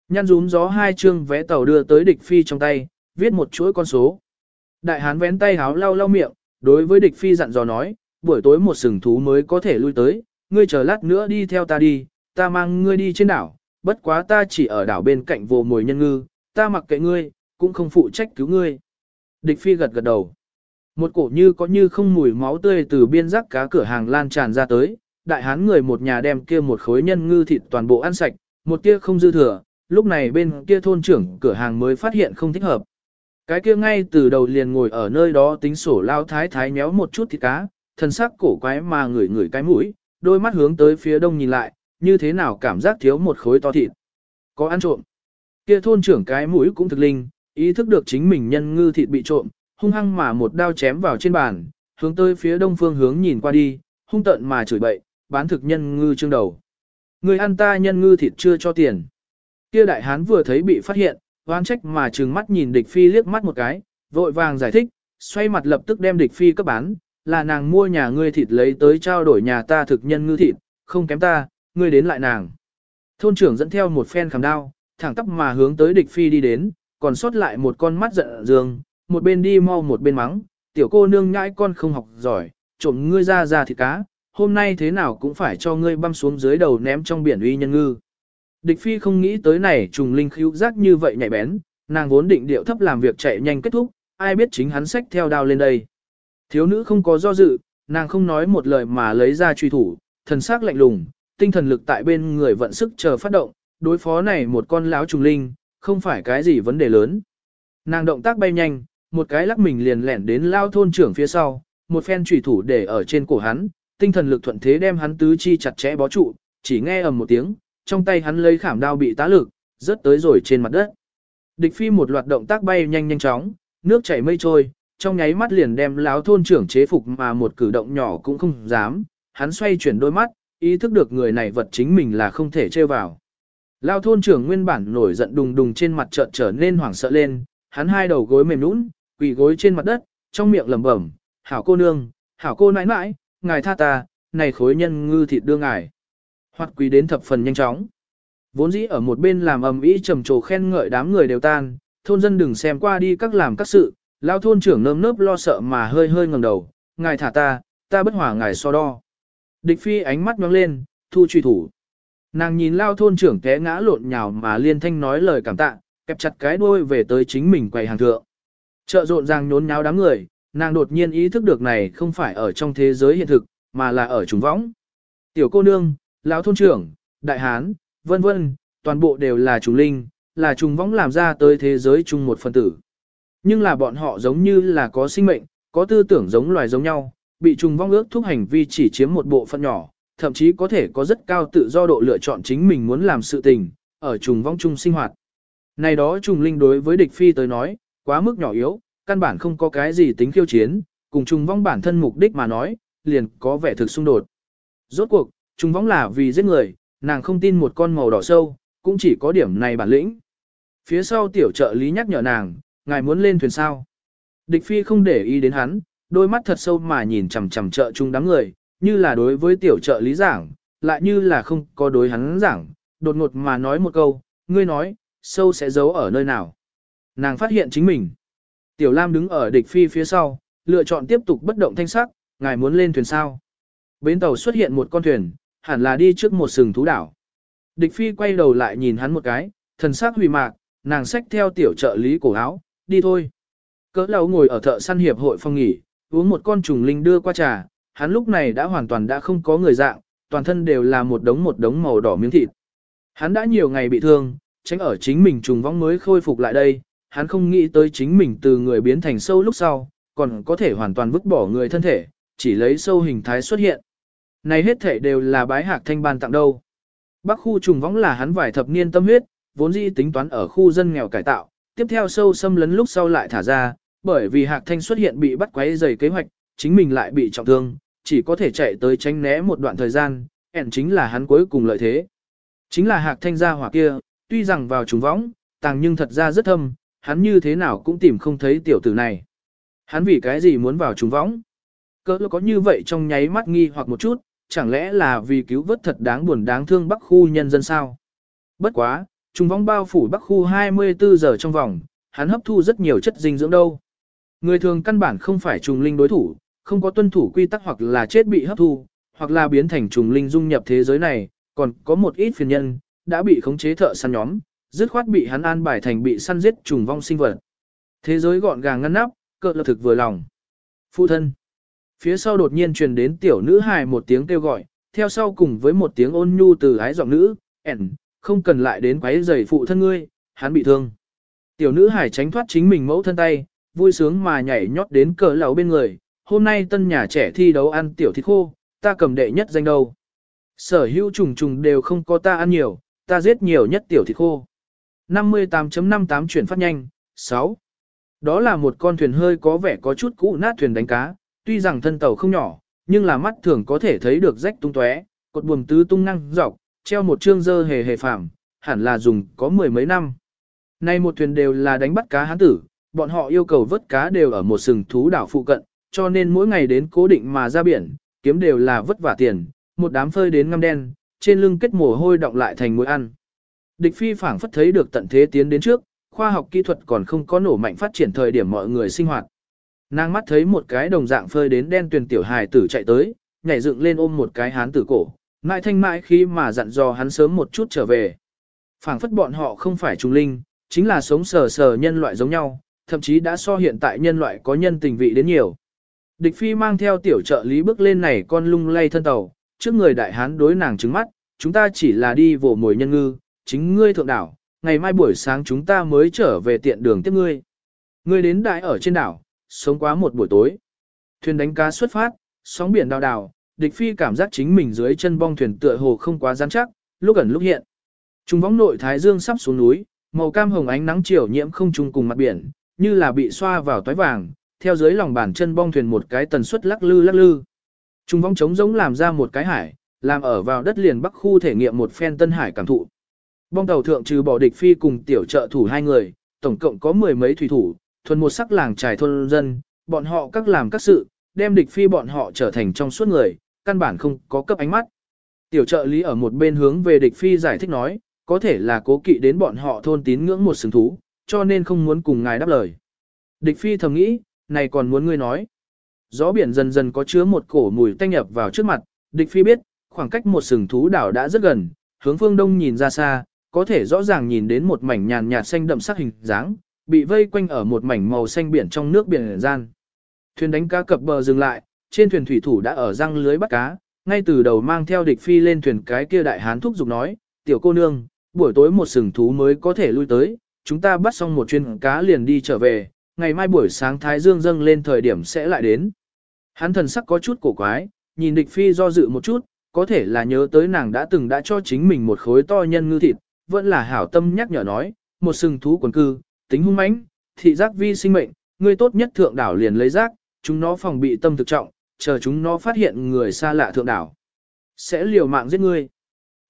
Nhăn rúm gió hai chương vé tàu đưa tới địch phi trong tay, viết một chuỗi con số. Đại hán vén tay háo lau lau miệng, đối với địch phi dặn dò nói, buổi tối một sừng thú mới có thể lui tới, ngươi chờ lát nữa đi theo ta đi, ta mang ngươi đi trên đảo, bất quá ta chỉ ở đảo bên cạnh vô mồi nhân ngư, ta mặc kệ ngươi, cũng không phụ trách cứu ngươi. Địch phi gật gật đầu. Một cổ như có như không mùi máu tươi từ biên giác cá cửa hàng lan tràn ra tới, đại hán người một nhà đem kia một khối nhân ngư thịt toàn bộ ăn sạch, một tia không dư thừa, lúc này bên kia thôn trưởng cửa hàng mới phát hiện không thích hợp. Cái kia ngay từ đầu liền ngồi ở nơi đó tính sổ lao thái thái méo một chút thịt cá, thân sắc cổ quái mà ngửi ngửi cái mũi, đôi mắt hướng tới phía đông nhìn lại, như thế nào cảm giác thiếu một khối to thịt. Có ăn trộm. Kia thôn trưởng cái mũi cũng thực linh, ý thức được chính mình nhân ngư thịt bị trộm, hung hăng mà một đao chém vào trên bàn, hướng tới phía đông phương hướng nhìn qua đi, hung tận mà chửi bậy, bán thực nhân ngư trương đầu. Người ăn ta nhân ngư thịt chưa cho tiền. Kia đại hán vừa thấy bị phát hiện, oan trách mà trừng mắt nhìn địch phi liếc mắt một cái, vội vàng giải thích, xoay mặt lập tức đem địch phi cấp bán, là nàng mua nhà ngươi thịt lấy tới trao đổi nhà ta thực nhân ngư thịt, không kém ta, ngươi đến lại nàng. Thôn trưởng dẫn theo một phen khảm đao, thẳng tắp mà hướng tới địch phi đi đến, còn sót lại một con mắt giận dương, một bên đi mau một bên mắng, tiểu cô nương nhãi con không học giỏi, trộm ngươi ra ra thịt cá, hôm nay thế nào cũng phải cho ngươi băm xuống dưới đầu ném trong biển uy nhân ngư. Địch phi không nghĩ tới này trùng linh khíu giác như vậy nhạy bén, nàng vốn định điệu thấp làm việc chạy nhanh kết thúc, ai biết chính hắn xách theo đao lên đây. Thiếu nữ không có do dự, nàng không nói một lời mà lấy ra truy thủ, thần sắc lạnh lùng, tinh thần lực tại bên người vận sức chờ phát động, đối phó này một con láo trùng linh, không phải cái gì vấn đề lớn. Nàng động tác bay nhanh, một cái lắc mình liền lẻn đến lao thôn trưởng phía sau, một phen chủy thủ để ở trên cổ hắn, tinh thần lực thuận thế đem hắn tứ chi chặt chẽ bó trụ, chỉ nghe ầm một tiếng, trong tay hắn lấy khảm đao bị tá lực, rớt tới rồi trên mặt đất. Địch phi một loạt động tác bay nhanh nhanh chóng, nước chảy mây trôi, trong nháy mắt liền đem láo thôn trưởng chế phục mà một cử động nhỏ cũng không dám, hắn xoay chuyển đôi mắt, ý thức được người này vật chính mình là không thể chơi vào. Lao thôn trưởng nguyên bản nổi giận đùng đùng trên mặt trợn trở nên hoảng sợ lên, hắn hai đầu gối mềm nũng, quỳ gối trên mặt đất, trong miệng lẩm bẩm, hảo cô nương, hảo cô nãi nãi, ngài tha ta, này khối nhân ngư thịt đưa ngài. Hoặc quỳ đến thập phần nhanh chóng. Vốn dĩ ở một bên làm ầm ĩ trầm trồ khen ngợi đám người đều tan, thôn dân đừng xem qua đi các làm các sự, lao thôn trưởng nơm nớp lo sợ mà hơi hơi ngẩng đầu, ngài thả ta, ta bất hỏa ngài so đo. Địch phi ánh mắt nhóng lên, thu truy thủ. Nàng nhìn lao thôn trưởng té ngã lộn nhào mà liên thanh nói lời cảm tạ, kẹp chặt cái đuôi về tới chính mình quầy hàng thượng. Chợ rộn ràng nhốn nháo đám người, nàng đột nhiên ý thức được này không phải ở trong thế giới hiện thực, mà là ở trùng võng. Tiểu cô nương, lão thôn trưởng, đại hán, vân vân, toàn bộ đều là trùng linh, là trùng võng làm ra tới thế giới chung một phần tử. Nhưng là bọn họ giống như là có sinh mệnh, có tư tưởng giống loài giống nhau, bị trùng vong ước thúc hành vi chỉ chiếm một bộ phận nhỏ, thậm chí có thể có rất cao tự do độ lựa chọn chính mình muốn làm sự tình, ở trùng vong chung sinh hoạt. Này đó trùng linh đối với địch phi tới nói, quá mức nhỏ yếu, căn bản không có cái gì tính khiêu chiến, cùng trùng vong bản thân mục đích mà nói, liền có vẻ thực xung đột. Rốt cuộc, trùng vong là vì giết người, nàng không tin một con màu đỏ sâu, cũng chỉ có điểm này bản lĩnh. Phía sau tiểu trợ lý nhắc nhở nàng, ngài muốn lên thuyền sao. Địch phi không để ý đến hắn, đôi mắt thật sâu mà nhìn chằm chằm chợ chung đám người, như là đối với tiểu trợ lý giảng, lại như là không có đối hắn giảng, đột ngột mà nói một câu, ngươi nói, sâu sẽ giấu ở nơi nào. Nàng phát hiện chính mình. Tiểu Lam đứng ở địch phi phía sau, lựa chọn tiếp tục bất động thanh sắc, ngài muốn lên thuyền sao. Bến tàu xuất hiện một con thuyền, hẳn là đi trước một sừng thú đảo. Địch phi quay đầu lại nhìn hắn một cái, thần sắc hủy mạc, nàng xách theo tiểu trợ lý cổ áo, đi thôi. Cỡ lâu ngồi ở thợ săn hiệp hội phòng nghỉ, uống một con trùng linh đưa qua trà, hắn lúc này đã hoàn toàn đã không có người dạng, toàn thân đều là một đống một đống màu đỏ miếng thịt. Hắn đã nhiều ngày bị thương, tránh ở chính mình trùng vong mới khôi phục lại đây, hắn không nghĩ tới chính mình từ người biến thành sâu lúc sau, còn có thể hoàn toàn vứt bỏ người thân thể, chỉ lấy sâu hình thái xuất hiện. Này hết thể đều là bái hạc thanh ban tặng đâu. Bắc khu trùng võng là hắn vài thập niên tâm huyết, vốn dĩ tính toán ở khu dân nghèo cải tạo, tiếp theo sâu xâm lấn lúc sau lại thả ra, bởi vì hạc thanh xuất hiện bị bắt quấy giày kế hoạch, chính mình lại bị trọng thương, chỉ có thể chạy tới tránh né một đoạn thời gian, ẻn chính là hắn cuối cùng lợi thế. Chính là hạc thanh gia hỏa kia, tuy rằng vào trùng võng, tàng nhưng thật ra rất thâm, hắn như thế nào cũng tìm không thấy tiểu tử này. Hắn vì cái gì muốn vào trùng võng? Cỡ có như vậy trong nháy mắt nghi hoặc một chút, chẳng lẽ là vì cứu vớt thật đáng buồn đáng thương bắc khu nhân dân sao? Bất quá, trùng võng bao phủ bắc khu 24 giờ trong vòng, hắn hấp thu rất nhiều chất dinh dưỡng đâu. Người thường căn bản không phải trùng linh đối thủ, không có tuân thủ quy tắc hoặc là chết bị hấp thu, hoặc là biến thành trùng linh dung nhập thế giới này, còn có một ít phiền nhân, đã bị khống chế thợ săn nhóm, dứt khoát bị hắn an bài thành bị săn giết trùng vong sinh vật. Thế giới gọn gàng ngăn nắp, cỡ lập thực vừa lòng. Phụ thân. Phía sau đột nhiên truyền đến tiểu nữ hài một tiếng kêu gọi, theo sau cùng với một tiếng ôn nhu từ ái giọng nữ, ẻn, không cần lại đến quấy rầy phụ thân ngươi, hắn bị thương. Tiểu nữ hài tránh thoát chính mình mẫu thân tay, vui sướng mà nhảy nhót đến cờ lầu bên người, hôm nay tân nhà trẻ thi đấu ăn tiểu thịt khô, ta cầm đệ nhất danh đâu. Sở hữu trùng trùng đều không có ta ăn nhiều, ta giết nhiều nhất tiểu thịt khô. 58.58 chuyển phát nhanh, 6. Đó là một con thuyền hơi có vẻ có chút cũ nát thuyền đánh cá, tuy rằng thân tàu không nhỏ, nhưng là mắt thường có thể thấy được rách tung tóe, cột buồm tứ tung năng dọc, treo một chương dơ hề hề phạm, hẳn là dùng có mười mấy năm. Nay một thuyền đều là đánh bắt cá hán tử, bọn họ yêu cầu vớt cá đều ở một sừng thú đảo phụ cận, cho nên mỗi ngày đến cố định mà ra biển, kiếm đều là vất vả tiền, một đám phơi đến ngăm đen, trên lưng kết mồ hôi động lại thành muối ăn. Địch phi phảng phất thấy được tận thế tiến đến trước, khoa học kỹ thuật còn không có nổ mạnh phát triển thời điểm mọi người sinh hoạt. Nàng mắt thấy một cái đồng dạng phơi đến đen tuyền tiểu hài tử chạy tới, nhảy dựng lên ôm một cái hán tử cổ, mãi thanh mãi khi mà dặn dò hắn sớm một chút trở về. phảng phất bọn họ không phải trùng linh, chính là sống sờ sờ nhân loại giống nhau, thậm chí đã so hiện tại nhân loại có nhân tình vị đến nhiều. Địch phi mang theo tiểu trợ lý bước lên này con lung lay thân tàu, trước người đại hán đối nàng trứng mắt, chúng ta chỉ là đi vồ mồi nhân ngư, chính ngươi thượng đảo, ngày mai buổi sáng chúng ta mới trở về tiện đường tiếp ngươi. Ngươi đến đại ở trên đảo, sống quá một buổi tối. Thuyền đánh cá xuất phát, sóng biển đào đào, địch phi cảm giác chính mình dưới chân bong thuyền tựa hồ không quá rắn chắc, lúc ẩn lúc hiện. Trung võng nội thái dương sắp xuống núi, màu cam hồng ánh nắng chiều nhiễm không trung cùng mặt biển, như là bị xoa vào toái vàng, theo dưới lòng bàn chân bong thuyền một cái tần suất lắc lư lắc lư. Trung vong trống giống làm ra một cái hải, làm ở vào đất liền bắc khu thể nghiệm một phen tân hải cảm thụ. Bong tàu thượng trừ bỏ địch phi cùng tiểu trợ thủ hai người, tổng cộng có mười mấy thủy thủ, thuần một sắc làng trải thôn dân, bọn họ các làm các sự, đem địch phi bọn họ trở thành trong suốt người, căn bản không có cấp ánh mắt. Tiểu trợ lý ở một bên hướng về địch phi giải thích nói, có thể là cố kỵ đến bọn họ thôn tín ngưỡng một sừng thú, cho nên không muốn cùng ngài đáp lời. Địch phi thầm nghĩ, này còn muốn ngươi nói. Gió biển dần dần có chứa một cổ mùi tanh nhập vào trước mặt, địch phi biết, khoảng cách một sừng thú đảo đã rất gần, hướng phương đông nhìn ra xa, có thể rõ ràng nhìn đến một mảnh nhàn nhạt xanh đậm sắc hình dáng, bị vây quanh ở một mảnh màu xanh biển trong nước biển gian. Thuyền đánh cá cập bờ dừng lại, trên thuyền thủy thủ đã ở răng lưới bắt cá, ngay từ đầu mang theo địch phi lên thuyền cái kia đại hán thúc giục nói, tiểu cô nương, buổi tối một sừng thú mới có thể lui tới, chúng ta bắt xong một chuyên cá liền đi trở về, ngày mai buổi sáng Thái Dương dâng lên thời điểm sẽ lại đến. Hắn thần sắc có chút cổ quái, nhìn địch phi do dự một chút, có thể là nhớ tới nàng đã từng đã cho chính mình một khối to nhân ngư thịt, vẫn là hảo tâm nhắc nhở nói, một sừng thú quần cư, tính hung mãnh, thị giác vi sinh mệnh, ngươi tốt nhất thượng đảo liền lấy giác, chúng nó phòng bị tâm thực trọng, chờ chúng nó phát hiện người xa lạ thượng đảo. Sẽ liều mạng giết ngươi.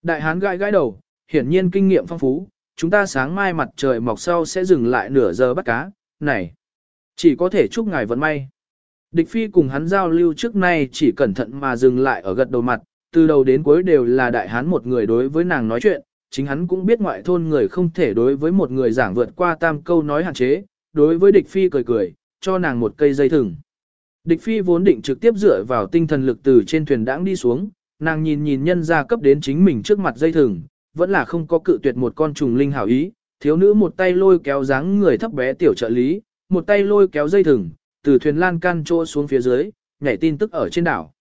Đại hán gãi gãi đầu, hiển nhiên kinh nghiệm phong phú, chúng ta sáng mai mặt trời mọc sau sẽ dừng lại nửa giờ bắt cá, này. Chỉ có thể chúc ngài vận may. Địch phi cùng hắn giao lưu trước nay chỉ cẩn thận mà dừng lại ở gật đầu mặt, từ đầu đến cuối đều là đại hán một người đối với nàng nói chuyện, chính hắn cũng biết ngoại thôn người không thể đối với một người giảng vượt qua tam câu nói hạn chế, đối với địch phi cười cười, cho nàng một cây dây thừng. Địch phi vốn định trực tiếp dựa vào tinh thần lực từ trên thuyền đãng đi xuống, nàng nhìn nhìn nhân ra cấp đến chính mình trước mặt dây thừng, vẫn là không có cự tuyệt một con trùng linh hảo ý, thiếu nữ một tay lôi kéo dáng người thấp bé tiểu trợ lý, một tay lôi kéo dây thừng, từ thuyền lan can trô xuống phía dưới, nhảy tin tức ở trên đảo.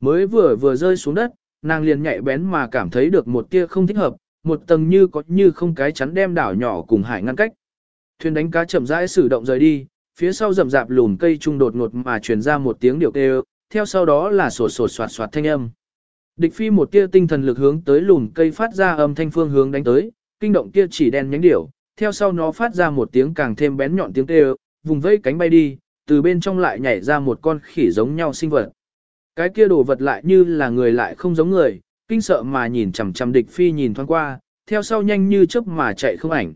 Mới vừa vừa rơi xuống đất, nàng liền nhạy bén mà cảm thấy được một tia không thích hợp, một tầng như có như không cái chắn đem đảo nhỏ cùng hải ngăn cách. Thuyền đánh cá chậm rãi sử động rời đi, phía sau rậm rạp lùn cây trung đột ngột mà truyền ra một tiếng điệu kêu, theo sau đó là sột sột soạt soạt thanh âm. Địch phi một tia tinh thần lực hướng tới lùn cây phát ra âm thanh phương hướng đánh tới, kinh động kia chỉ đen nhánh điểu, theo sau nó phát ra một tiếng càng thêm bén nhọn tiếng kêu, vùng vẫy cánh bay đi, từ bên trong lại nhảy ra một con khỉ giống nhau sinh vật. Cái kia đồ vật lại như là người lại không giống người, kinh sợ mà nhìn chằm chằm địch phi nhìn thoáng qua, theo sau nhanh như chớp mà chạy không ảnh.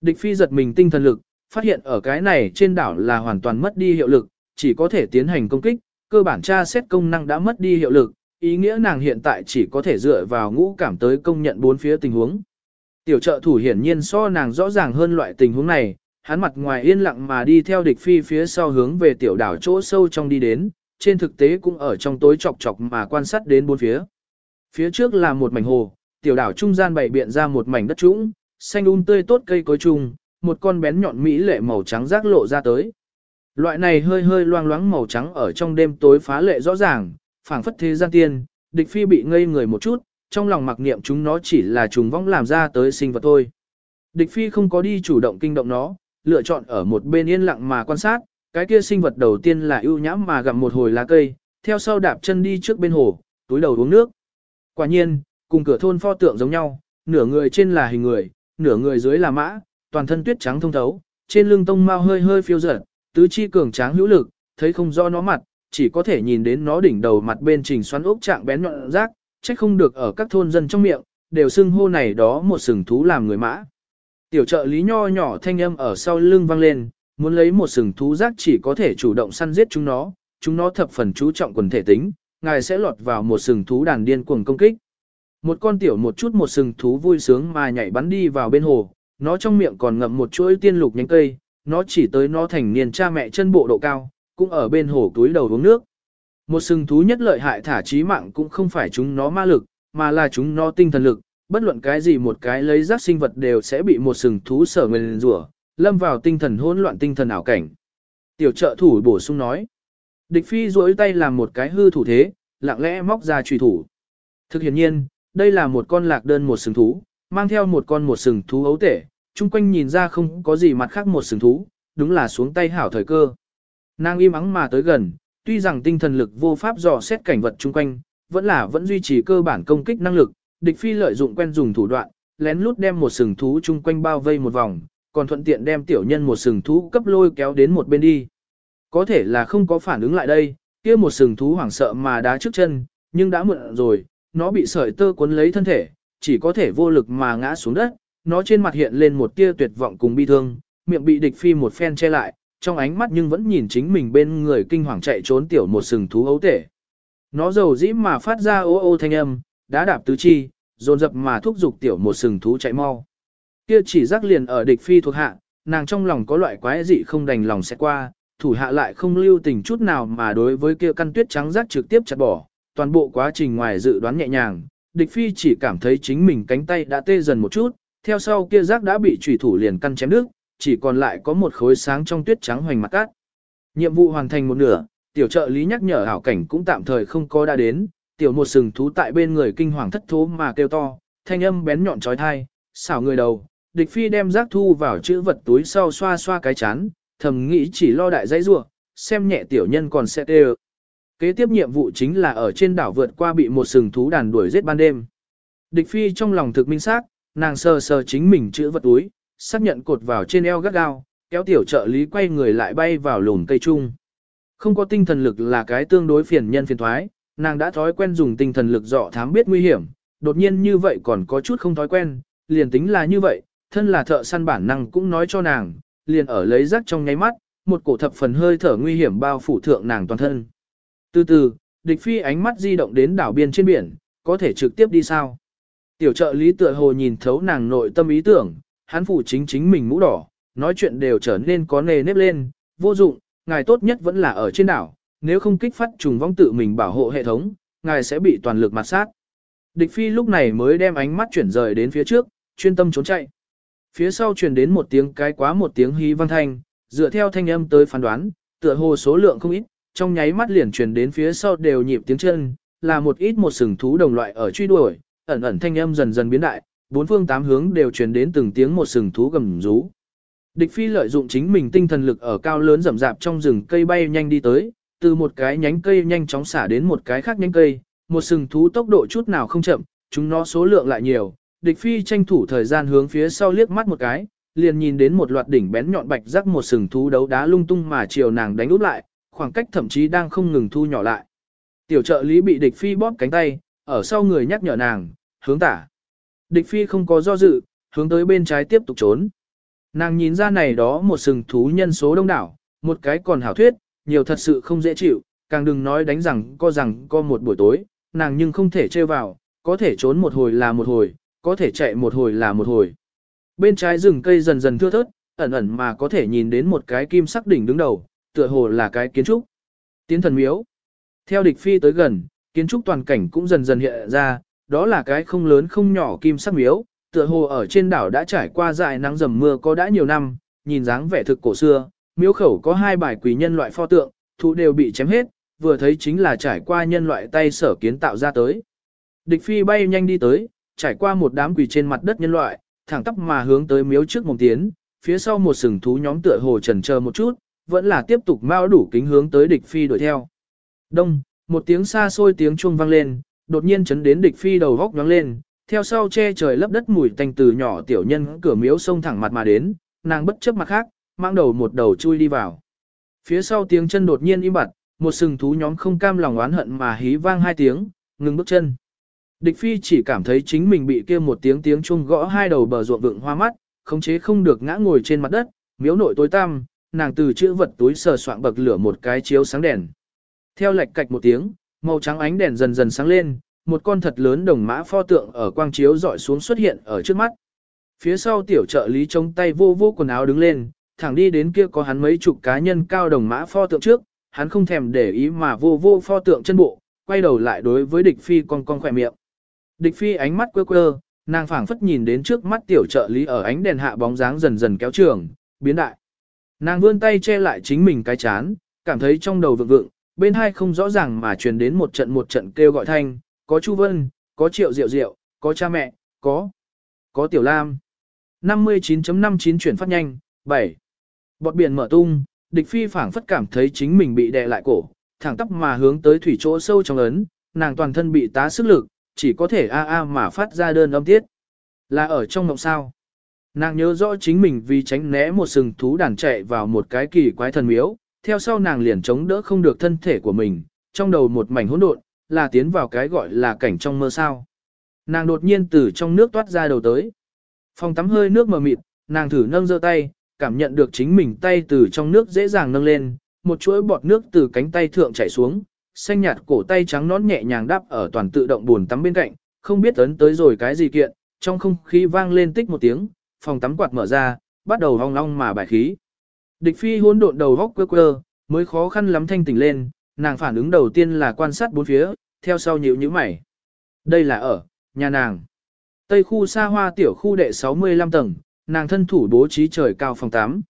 Địch phi giật mình tinh thần lực, phát hiện ở cái này trên đảo là hoàn toàn mất đi hiệu lực, chỉ có thể tiến hành công kích, cơ bản tra xét công năng đã mất đi hiệu lực, ý nghĩa nàng hiện tại chỉ có thể dựa vào ngũ cảm tới công nhận bốn phía tình huống. Tiểu trợ thủ hiển nhiên so nàng rõ ràng hơn loại tình huống này, hắn mặt ngoài yên lặng mà đi theo địch phi phía sau hướng về tiểu đảo chỗ sâu trong đi đến, trên thực tế cũng ở trong tối chọc chọc mà quan sát đến bốn phía. Phía trước là một mảnh hồ, tiểu đảo trung gian bày biện ra một mảnh đất trũng, xanh um tươi tốt cây cối trùng, một con bén nhọn mỹ lệ màu trắng rác lộ ra tới. Loại này hơi hơi loang loáng màu trắng ở trong đêm tối phá lệ rõ ràng, phảng phất thế gian tiên, địch phi bị ngây người một chút, trong lòng mặc niệm chúng nó chỉ là trùng vong làm ra tới sinh vật thôi. Địch phi không có đi chủ động kinh động nó, lựa chọn ở một bên yên lặng mà quan sát, cái kia sinh vật đầu tiên là ưu nhãm mà gặm một hồi lá cây, theo sau đạp chân đi trước bên hồ, túi đầu uống nước. Quả nhiên, cùng cửa thôn pho tượng giống nhau, nửa người trên là hình người, nửa người dưới là mã, toàn thân tuyết trắng thông thấu, trên lưng tông mau hơi hơi phiêu dở, tứ chi cường tráng hữu lực, thấy không rõ nó mặt, chỉ có thể nhìn đến nó đỉnh đầu mặt bên trình xoắn ốc trạng bén nhọn rác, trách không được ở các thôn dân trong miệng, đều xưng hô này đó một sừng thú làm người mã. Tiểu trợ lý nho nhỏ thanh âm ở sau lưng vang lên, muốn lấy một sừng thú rác chỉ có thể chủ động săn giết chúng nó, chúng nó thập phần chú trọng quần thể tính, ngài sẽ lọt vào một sừng thú đàn điên cuồng công kích. Một con tiểu một chút một sừng thú vui sướng mà nhảy bắn đi vào bên hồ, nó trong miệng còn ngậm một chuỗi tiên lục nhánh cây, nó chỉ tới nó thành niên cha mẹ chân bộ độ cao, cũng ở bên hồ túi đầu uống nước. Một sừng thú nhất lợi hại thả trí mạng cũng không phải chúng nó ma lực, mà là chúng nó tinh thần lực, bất luận cái gì một cái lấy rác sinh vật đều sẽ bị một sừng thú sở nguyên rủa, lâm vào tinh thần hỗn loạn tinh thần ảo cảnh. Tiểu trợ thủ bổ sung nói. Địch phi duỗi tay làm một cái hư thủ thế, lặng lẽ móc ra trùy thủ. Thực hiện nhiên, đây là một con lạc đơn một sừng thú, mang theo một con một sừng thú ấu tể, chung quanh nhìn ra không có gì mặt khác một sừng thú, đúng là xuống tay hảo thời cơ. Nàng im ắng mà tới gần, tuy rằng tinh thần lực vô pháp dò xét cảnh vật chung quanh, vẫn là vẫn duy trì cơ bản công kích năng lực, địch phi lợi dụng quen dùng thủ đoạn, lén lút đem một sừng thú chung quanh bao vây một vòng, còn thuận tiện đem tiểu nhân một sừng thú cấp lôi kéo đến một bên đi. Có thể là không có phản ứng lại đây, kia một sừng thú hoảng sợ mà đá trước chân, nhưng đã muộn rồi, nó bị sợi tơ cuốn lấy thân thể, chỉ có thể vô lực mà ngã xuống đất, nó trên mặt hiện lên một tia tuyệt vọng cùng bi thương, miệng bị địch phi một phen che lại, trong ánh mắt nhưng vẫn nhìn chính mình bên người kinh hoàng chạy trốn tiểu một sừng thú ấu tể. Nó dầu dĩ mà phát ra ô ô thanh âm, đá đạp tứ chi, dồn dập mà thúc giục tiểu một sừng thú chạy mau. Kia chỉ rắc liền ở địch phi thuộc hạ, nàng trong lòng có loại quái dị không đành lòng sẽ qua, thủ hạ lại không lưu tình chút nào mà đối với kia căn tuyết trắng rắc trực tiếp chặt bỏ, toàn bộ quá trình ngoài dự đoán nhẹ nhàng, địch phi chỉ cảm thấy chính mình cánh tay đã tê dần một chút, theo sau kia rác đã bị chủy thủ liền căn chém nước, chỉ còn lại có một khối sáng trong tuyết trắng hoành mặt cát. Nhiệm vụ hoàn thành một nửa, tiểu trợ lý nhắc nhở hảo cảnh cũng tạm thời không có đã đến, tiểu một sừng thú tại bên người kinh hoàng thất thố mà kêu to, thanh âm bén nhọn trói thai, xảo người đầu, địch phi đem rác thu vào chữ vật túi sau xoa xoa cái chán, thầm nghĩ chỉ lo đại dây rua, xem nhẹ tiểu nhân còn sẽ tê Kế tiếp nhiệm vụ chính là ở trên đảo vượt qua bị một sừng thú đàn đuổi giết ban đêm. Địch phi trong lòng thực minh xác, nàng sờ sờ chính mình chữ vật túi, xác nhận cột vào trên eo gắt gao, kéo tiểu trợ lý quay người lại bay vào lùn cây chung. Không có tinh thần lực là cái tương đối phiền nhân phiền thoái, nàng đã thói quen dùng tinh thần lực dọ thám biết nguy hiểm, đột nhiên như vậy còn có chút không thói quen, liền tính là như vậy, thân là thợ săn bản năng cũng nói cho nàng, liền ở lấy rắc trong nháy mắt, một cổ thập phần hơi thở nguy hiểm bao phủ thượng nàng toàn thân. Từ từ, địch phi ánh mắt di động đến đảo biên trên biển, có thể trực tiếp đi sao? Tiểu trợ lý tựa hồ nhìn thấu nàng nội tâm ý tưởng, hắn phủ chính chính mình mũ đỏ, nói chuyện đều trở nên có nề nếp lên, vô dụng, ngài tốt nhất vẫn là ở trên đảo, nếu không kích phát trùng vong tự mình bảo hộ hệ thống, ngài sẽ bị toàn lực mặt sát. Địch phi lúc này mới đem ánh mắt chuyển rời đến phía trước, chuyên tâm trốn chạy. Phía sau truyền đến một tiếng cái quá một tiếng hí vang thanh, dựa theo thanh âm tới phán đoán, tựa hồ số lượng không ít, trong nháy mắt liền truyền đến phía sau đều nhịp tiếng chân, là một ít một sừng thú đồng loại ở truy đuổi, ẩn ẩn thanh âm dần dần biến đại, bốn phương tám hướng đều truyền đến từng tiếng một sừng thú gầm rú. Địch phi lợi dụng chính mình tinh thần lực ở cao lớn rậm rạp trong rừng cây bay nhanh đi tới, từ một cái nhánh cây nhanh chóng xả đến một cái khác nhánh cây, một sừng thú tốc độ chút nào không chậm, chúng nó số lượng lại nhiều. Địch phi tranh thủ thời gian hướng phía sau liếc mắt một cái, liền nhìn đến một loạt đỉnh bén nhọn bạch rắc một sừng thú đấu đá lung tung mà chiều nàng đánh úp lại, khoảng cách thậm chí đang không ngừng thu nhỏ lại. Tiểu trợ lý bị địch phi bóp cánh tay, ở sau người nhắc nhở nàng, hướng tả. Địch phi không có do dự, hướng tới bên trái tiếp tục trốn. Nàng nhìn ra này đó một sừng thú nhân số đông đảo, một cái còn hảo thuyết, nhiều thật sự không dễ chịu, càng đừng nói đánh rằng co rằng co một buổi tối, nàng nhưng không thể chơi vào, có thể trốn một hồi là một hồi, có thể chạy một hồi là một hồi. Bên trái rừng cây dần dần thưa thớt, ẩn ẩn mà có thể nhìn đến một cái kim sắc đỉnh đứng đầu, tựa hồ là cái kiến trúc. Tiến thần miếu. Theo địch phi tới gần, kiến trúc toàn cảnh cũng dần dần hiện ra, đó là cái không lớn không nhỏ kim sắc miếu, tựa hồ ở trên đảo đã trải qua dại nắng dầm mưa có đã nhiều năm, nhìn dáng vẻ thực cổ xưa, miếu khẩu có hai bài quỷ nhân loại pho tượng, thú đều bị chém hết, vừa thấy chính là trải qua nhân loại tay sở kiến tạo ra tới. Địch phi bay nhanh đi tới, trải qua một đám quỷ trên mặt đất nhân loại, thẳng tắp mà hướng tới miếu trước mông tiến, phía sau một sừng thú nhóm tựa hồ trần chờ một chút, vẫn là tiếp tục mau đủ kính hướng tới địch phi đuổi theo. Đông, một tiếng xa xôi tiếng chuông vang lên, đột nhiên chấn đến địch phi đầu góc nhoáng lên, theo sau che trời lấp đất mùi tanh từ nhỏ tiểu nhân cửa miếu sông thẳng mặt mà đến, nàng bất chấp mặt khác, mang đầu một đầu chui đi vào. Phía sau tiếng chân đột nhiên im bặt, một sừng thú nhóm không cam lòng oán hận mà hí vang hai tiếng, ngừng bước chân. Địch phi chỉ cảm thấy chính mình bị kia một tiếng tiếng chuông gõ hai đầu bờ ruộng vượng hoa mắt, khống chế không được ngã ngồi trên mặt đất, miếu nội tối tăm, nàng từ chữ vật túi sờ soạn bậc lửa một cái chiếu sáng đèn. Theo lệch cạch một tiếng, màu trắng ánh đèn dần dần sáng lên, một con thật lớn đồng mã pho tượng ở quang chiếu dọi xuống xuất hiện ở trước mắt. Phía sau tiểu trợ lý chống tay vô vô quần áo đứng lên, thẳng đi đến kia có hắn mấy chục cá nhân cao đồng mã pho tượng trước, hắn không thèm để ý mà vô vô pho tượng chân bộ, quay đầu lại đối với địch phi con con khỏe miệng. Địch phi ánh mắt quơ quơ, nàng phảng phất nhìn đến trước mắt tiểu trợ lý ở ánh đèn hạ bóng dáng dần dần kéo trường, biến đại. Nàng vươn tay che lại chính mình cái chán, cảm thấy trong đầu vượng vượng, bên hai không rõ ràng mà truyền đến một trận một trận kêu gọi thanh, có Chu Vân, có Triệu Diệu Diệu, có cha mẹ, có, có Tiểu Lam. 59.59 chuyển phát nhanh, 7. Bọt biển mở tung, địch phi phảng phất cảm thấy chính mình bị đè lại cổ, thẳng tắp mà hướng tới thủy chỗ sâu trong ấn, nàng toàn thân bị tá sức lực, chỉ có thể a a mà phát ra đơn âm tiết. Là ở trong ngọc sao. Nàng nhớ rõ chính mình vì tránh né một sừng thú đàn chạy vào một cái kỳ quái thần miếu, theo sau nàng liền chống đỡ không được thân thể của mình, trong đầu một mảnh hỗn độn, là tiến vào cái gọi là cảnh trong mơ sao. Nàng đột nhiên từ trong nước toát ra đầu tới. Phòng tắm hơi nước mờ mịt, nàng thử nâng giơ tay, cảm nhận được chính mình tay từ trong nước dễ dàng nâng lên, một chuỗi bọt nước từ cánh tay thượng chảy xuống, xanh nhạt cổ tay trắng nón nhẹ nhàng đáp ở toàn tự động buồn tắm bên cạnh, không biết ấn tới rồi cái gì kiện, trong không khí vang lên tích một tiếng, phòng tắm quạt mở ra, bắt đầu hong long mà bài khí. Địch phi hỗn độn đầu góc quơ quơ, mới khó khăn lắm thanh tỉnh lên, nàng phản ứng đầu tiên là quan sát bốn phía, theo sau nhíu nhíu mày. Đây là ở, nhà nàng. Tây khu xa hoa tiểu khu đệ 65 tầng, nàng thân thủ bố trí trời cao phòng 8.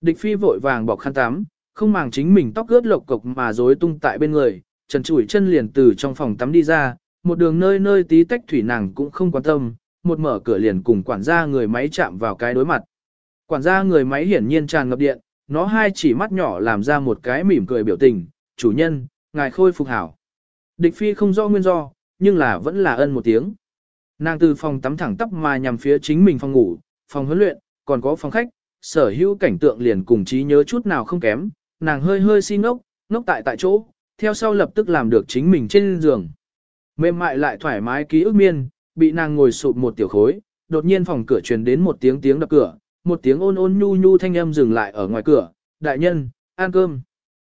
Địch phi vội vàng bọc khăn tắm, không màng chính mình tóc ướt lộc cục mà rối tung tại bên người, trần trụi chân liền từ trong phòng tắm đi ra, một đường nơi nơi tí tách thủy nàng cũng không quan tâm, một mở cửa liền cùng quản gia người máy chạm vào cái đối mặt. Quản gia người máy hiển nhiên tràn ngập điện, nó hai chỉ mắt nhỏ làm ra một cái mỉm cười biểu tình, chủ nhân, ngài khôi phục hảo. Địch phi không rõ nguyên do, nhưng là vẫn là ân một tiếng. Nàng từ phòng tắm thẳng tắp mà nhằm phía chính mình phòng ngủ, phòng huấn luyện, còn có phòng khách, sở hữu cảnh tượng liền cùng trí nhớ chút nào không kém, nàng hơi hơi xin ngốc, ngốc tại tại chỗ, theo sau lập tức làm được chính mình trên giường. Mềm mại lại thoải mái ký ức miên, bị nàng ngồi sụp một tiểu khối, đột nhiên phòng cửa truyền đến một tiếng tiếng đập cửa, một tiếng ôn ôn nhu nhu thanh âm dừng lại ở ngoài cửa, đại nhân, ăn cơm.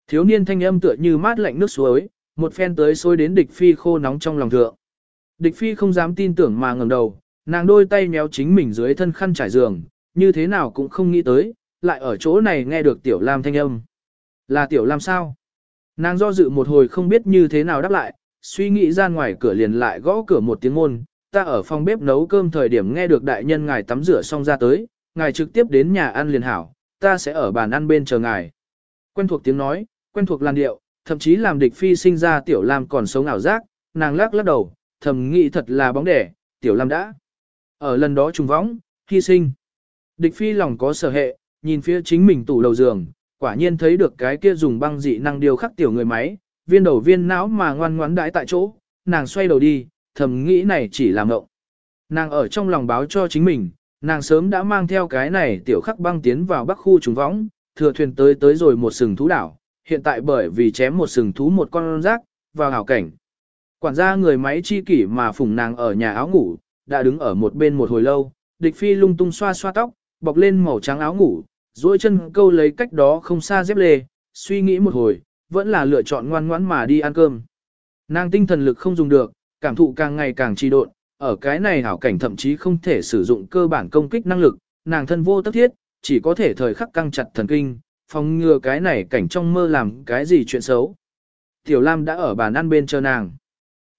Thiếu niên thanh âm tựa như mát lạnh nước suối, một phen tới xôi đến địch phi khô nóng trong lòng thượng. Địch phi không dám tin tưởng mà ngẩng đầu, nàng đôi tay méo chính mình dưới thân khăn trải giường, như thế nào cũng không nghĩ tới, lại ở chỗ này nghe được tiểu lam thanh âm. Là tiểu lam sao? Nàng do dự một hồi không biết như thế nào đáp lại, suy nghĩ ra ngoài cửa liền lại gõ cửa một tiếng môn, ta ở phòng bếp nấu cơm thời điểm nghe được đại nhân ngài tắm rửa xong ra tới, ngài trực tiếp đến nhà ăn liền hảo, ta sẽ ở bàn ăn bên chờ ngài. Quen thuộc tiếng nói, quen thuộc làn điệu, thậm chí làm địch phi sinh ra tiểu lam còn sống ảo giác, nàng lắc lắc đầu, thầm nghĩ thật là bóng đẻ, tiểu lam đã. Ở lần đó trùng võng, hy sinh. Địch phi lòng có sở hệ, nhìn phía chính mình tủ đầu giường, quả nhiên thấy được cái kia dùng băng dị năng điều khắc tiểu người máy, viên đầu viên não mà ngoan ngoãn đãi tại chỗ, nàng xoay đầu đi, thầm nghĩ này chỉ là ngộng. Nàng ở trong lòng báo cho chính mình, nàng sớm đã mang theo cái này tiểu khắc băng tiến vào bắc khu trùng võng, thừa thuyền tới tới rồi một sừng thú đảo, hiện tại bởi vì chém một sừng thú một con rác, vào hảo cảnh. Quản gia người máy chi kỷ mà phùng nàng ở nhà áo ngủ, đã đứng ở một bên một hồi lâu, địch phi lung tung xoa xoa tóc, bọc lên màu trắng áo ngủ, duỗi chân câu lấy cách đó không xa dép lê, suy nghĩ một hồi, vẫn là lựa chọn ngoan ngoãn mà đi ăn cơm. Nàng tinh thần lực không dùng được, cảm thụ càng ngày càng trì độn, ở cái này hảo cảnh thậm chí không thể sử dụng cơ bản công kích năng lực, nàng thân vô tất thiết, chỉ có thể thời khắc căng chặt thần kinh, phòng ngừa cái này cảnh trong mơ làm cái gì chuyện xấu. Tiểu Lam đã ở bàn ăn bên chờ nàng.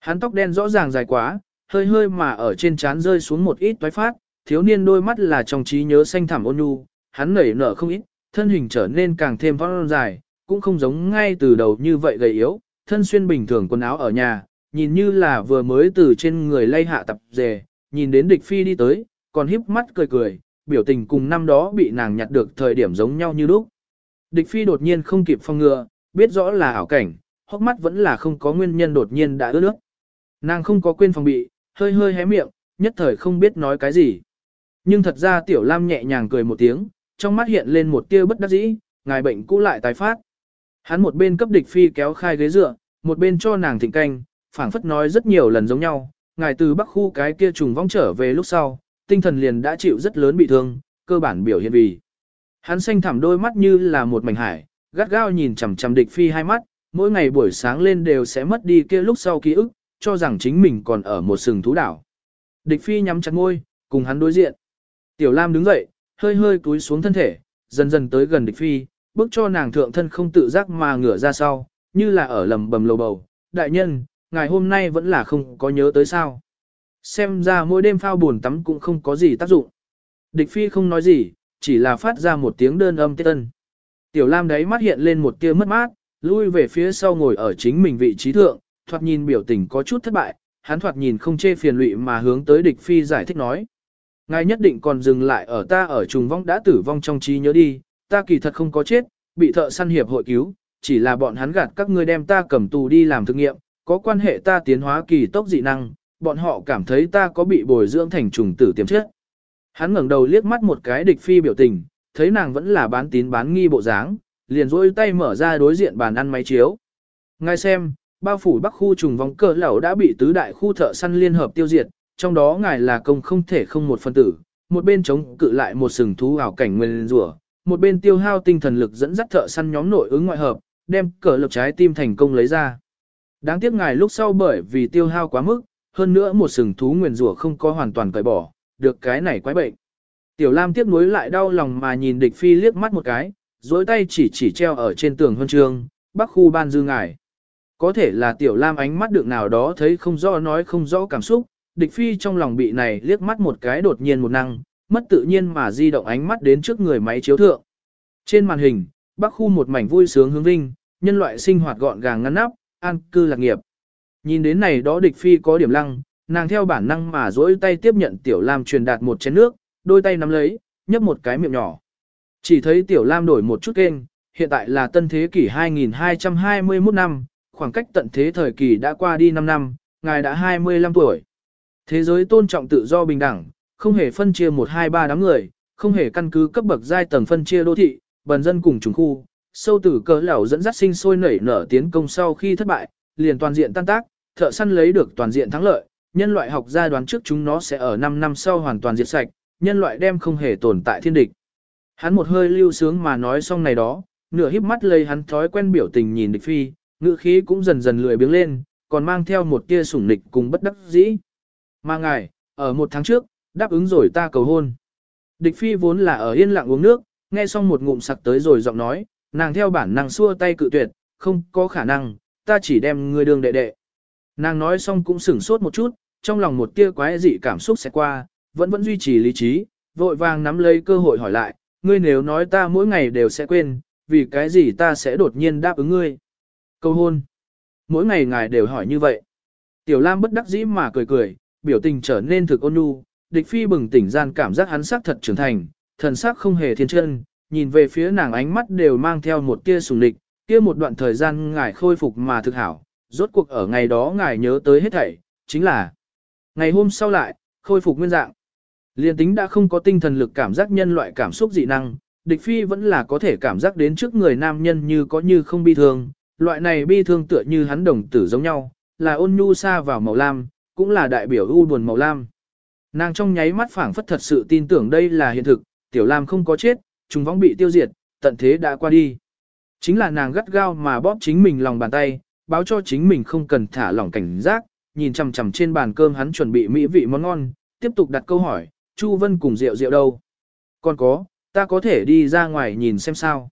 Hắn tóc đen rõ ràng dài quá, hơi hơi mà ở trên trán rơi xuống một ít toái phát, thiếu niên đôi mắt là trong trí nhớ xanh thẳm ôn nhu, hắn nảy nở không ít, thân hình trở nên càng thêm vóc dài, cũng không giống ngay từ đầu như vậy gầy yếu, thân xuyên bình thường quần áo ở nhà, nhìn như là vừa mới từ trên người lay hạ tập dề, nhìn đến địch phi đi tới, còn híp mắt cười cười, biểu tình cùng năm đó bị nàng nhặt được thời điểm giống nhau như lúc. Địch phi đột nhiên không kịp phong ngừa, biết rõ là ảo cảnh, hốc mắt vẫn là không có nguyên nhân đột nhiên đã ướt nước. Nàng không có quên phòng bị, hơi hơi hé miệng, nhất thời không biết nói cái gì. Nhưng thật ra tiểu lam nhẹ nhàng cười một tiếng, trong mắt hiện lên một tia bất đắc dĩ, ngài bệnh cũ lại tái phát. Hắn một bên cấp địch phi kéo khai ghế dựa, một bên cho nàng thịnh canh, phảng phất nói rất nhiều lần giống nhau, ngài từ bắc khu cái kia trùng vong trở về lúc sau, tinh thần liền đã chịu rất lớn bị thương, cơ bản biểu hiện vì. Hắn xanh thẳm đôi mắt như là một mảnh hải, gắt gao nhìn chằm chằm địch phi hai mắt, mỗi ngày buổi sáng lên đều sẽ mất đi kia lúc sau ký ức, cho rằng chính mình còn ở một sừng thú đảo. Địch phi nhắm chặt ngôi, cùng hắn đối diện. Tiểu Lam đứng dậy, hơi hơi cúi xuống thân thể, dần dần tới gần địch phi, bước cho nàng thượng thân không tự giác mà ngửa ra sau, như là ở lầm bầm lầu bầu. Đại nhân, ngày hôm nay vẫn là không có nhớ tới sao. Xem ra mỗi đêm phao buồn tắm cũng không có gì tác dụng. Địch phi không nói gì, chỉ là phát ra một tiếng đơn âm tiết tân. Tiểu Lam đấy mắt hiện lên một tia mất mát, lui về phía sau ngồi ở chính mình vị trí thượng, thoạt nhìn biểu tình có chút thất bại, hắn thoạt nhìn không chê phiền lụy mà hướng tới địch phi giải thích nói. Ngài nhất định còn dừng lại ở ta ở trùng vong đã tử vong trong trí nhớ đi, ta kỳ thật không có chết, bị thợ săn hiệp hội cứu, chỉ là bọn hắn gạt các ngươi đem ta cầm tù đi làm thực nghiệm, có quan hệ ta tiến hóa kỳ tốc dị năng, bọn họ cảm thấy ta có bị bồi dưỡng thành trùng tử tiềm chất. Hắn ngẩng đầu liếc mắt một cái địch phi biểu tình, thấy nàng vẫn là bán tín bán nghi bộ dáng, liền rôi tay mở ra đối diện bàn ăn máy chiếu. Ngài xem, bao phủ bắc khu trùng vong cờ lẩu đã bị tứ đại khu thợ săn liên hợp tiêu diệt, trong đó ngài là công không thể không một phân tử, một bên chống cự lại một sừng thú ảo cảnh nguyên rủa, một bên tiêu hao tinh thần lực dẫn dắt thợ săn nhóm nội ứng ngoại hợp, đem cờ lực trái tim thành công lấy ra. Đáng tiếc ngài lúc sau bởi vì tiêu hao quá mức, hơn nữa một sừng thú nguyên rủa không có hoàn toàn cởi bỏ, được cái này quái bệnh. Tiểu Lam tiếc nuối lại đau lòng mà nhìn địch phi liếc mắt một cái, dối tay chỉ chỉ treo ở trên tường huân trường, bắc khu ban dư ngài. Có thể là tiểu lam ánh mắt được nào đó thấy không rõ nói không rõ cảm xúc, địch phi trong lòng bị này liếc mắt một cái đột nhiên một năng, mất tự nhiên mà di động ánh mắt đến trước người máy chiếu thượng. Trên màn hình, bắc khu một mảnh vui sướng hướng vinh, nhân loại sinh hoạt gọn gàng ngăn nắp, an cư lạc nghiệp. Nhìn đến này đó địch phi có điểm lăng, nàng theo bản năng mà dỗi tay tiếp nhận tiểu lam truyền đạt một chén nước, đôi tay nắm lấy, nhấp một cái miệng nhỏ. Chỉ thấy tiểu lam đổi một chút kênh, hiện tại là tân thế kỷ 2221 năm, khoảng cách tận thế thời kỳ đã qua đi 5 năm, ngài đã 25 tuổi. Thế giới tôn trọng tự do bình đẳng, không hề phân chia 1 2 3 đám người, không hề căn cứ cấp bậc giai tầng phân chia đô thị, bần dân cùng trùng khu, sâu tử cỡ lão dẫn dắt sinh sôi nảy nở tiến công sau khi thất bại, liền toàn diện tan tác, thợ săn lấy được toàn diện thắng lợi, nhân loại học gia đoán trước chúng nó sẽ ở 5 năm sau hoàn toàn diệt sạch, nhân loại đem không hề tồn tại thiên địch. Hắn một hơi lưu sướng mà nói xong này đó, nửa híp mắt lấy hắn thói quen biểu tình nhìn địch phi, ngữ khí cũng dần dần lười biếng lên, còn mang theo một tia sủng nịch cùng bất đắc dĩ. Mà ngài, ở một tháng trước, đáp ứng rồi ta cầu hôn. Địch phi vốn là ở yên lặng uống nước, nghe xong một ngụm sặc tới rồi giọng nói, nàng theo bản năng xua tay cự tuyệt, không có khả năng, ta chỉ đem ngươi đường đệ đệ. Nàng nói xong cũng sửng sốt một chút, trong lòng một tia quái dị cảm xúc sẽ qua, vẫn vẫn duy trì lý trí, vội vàng nắm lấy cơ hội hỏi lại, ngươi nếu nói ta mỗi ngày đều sẽ quên, vì cái gì ta sẽ đột nhiên đáp ứng ngươi. Cầu hôn. Mỗi ngày ngài đều hỏi như vậy. Tiểu Lam bất đắc dĩ mà cười cười, biểu tình trở nên thực ôn nhu, địch phi bừng tỉnh gian cảm giác hắn sắc thật trưởng thành, thần sắc không hề thiên chân, nhìn về phía nàng ánh mắt đều mang theo một tia sùng lịch, kia một đoạn thời gian ngài khôi phục mà thực hảo, rốt cuộc ở ngày đó ngài nhớ tới hết thảy, chính là ngày hôm sau lại, khôi phục nguyên dạng. Liên tính đã không có tinh thần lực cảm giác nhân loại cảm xúc dị năng, địch phi vẫn là có thể cảm giác đến trước người nam nhân như có như không bi thương, loại này bi thương tựa như hắn đồng tử giống nhau, là ôn nhu xa vào màu lam, cũng là đại biểu u buồn màu lam. Nàng trong nháy mắt phảng phất thật sự tin tưởng đây là hiện thực, tiểu lam không có chết, chúng vong bị tiêu diệt, tận thế đã qua đi. Chính là nàng gắt gao mà bóp chính mình lòng bàn tay, báo cho chính mình không cần thả lỏng cảnh giác, nhìn chằm chằm trên bàn cơm hắn chuẩn bị mỹ vị món ngon, tiếp tục đặt câu hỏi, Chu Vân cùng rượu rượu đâu? Còn có, ta có thể đi ra ngoài nhìn xem sao.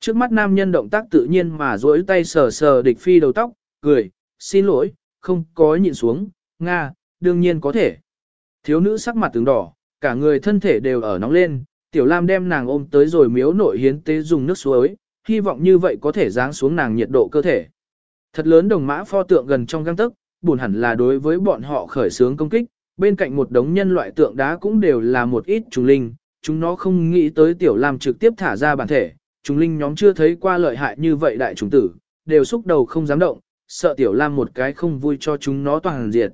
Trước mắt nam nhân động tác tự nhiên mà duỗi tay sờ sờ địch phi đầu tóc, cười, xin lỗi, không có nhịn xuống, Nga, đương nhiên có thể. Thiếu nữ sắc mặt tướng đỏ, cả người thân thể đều ở nóng lên, tiểu lam đem nàng ôm tới rồi miếu nội hiến tế dùng nước suối, hy vọng như vậy có thể giáng xuống nàng nhiệt độ cơ thể. Thật lớn đồng mã pho tượng gần trong găng tức, buồn hẳn là đối với bọn họ khởi xướng công kích, bên cạnh một đống nhân loại tượng đá cũng đều là một ít trùng linh, chúng nó không nghĩ tới tiểu lam trực tiếp thả ra bản thể, trùng linh nhóm chưa thấy qua lợi hại như vậy đại trùng tử, đều xúc đầu không dám động, sợ tiểu lam một cái không vui cho chúng nó toàn diệt.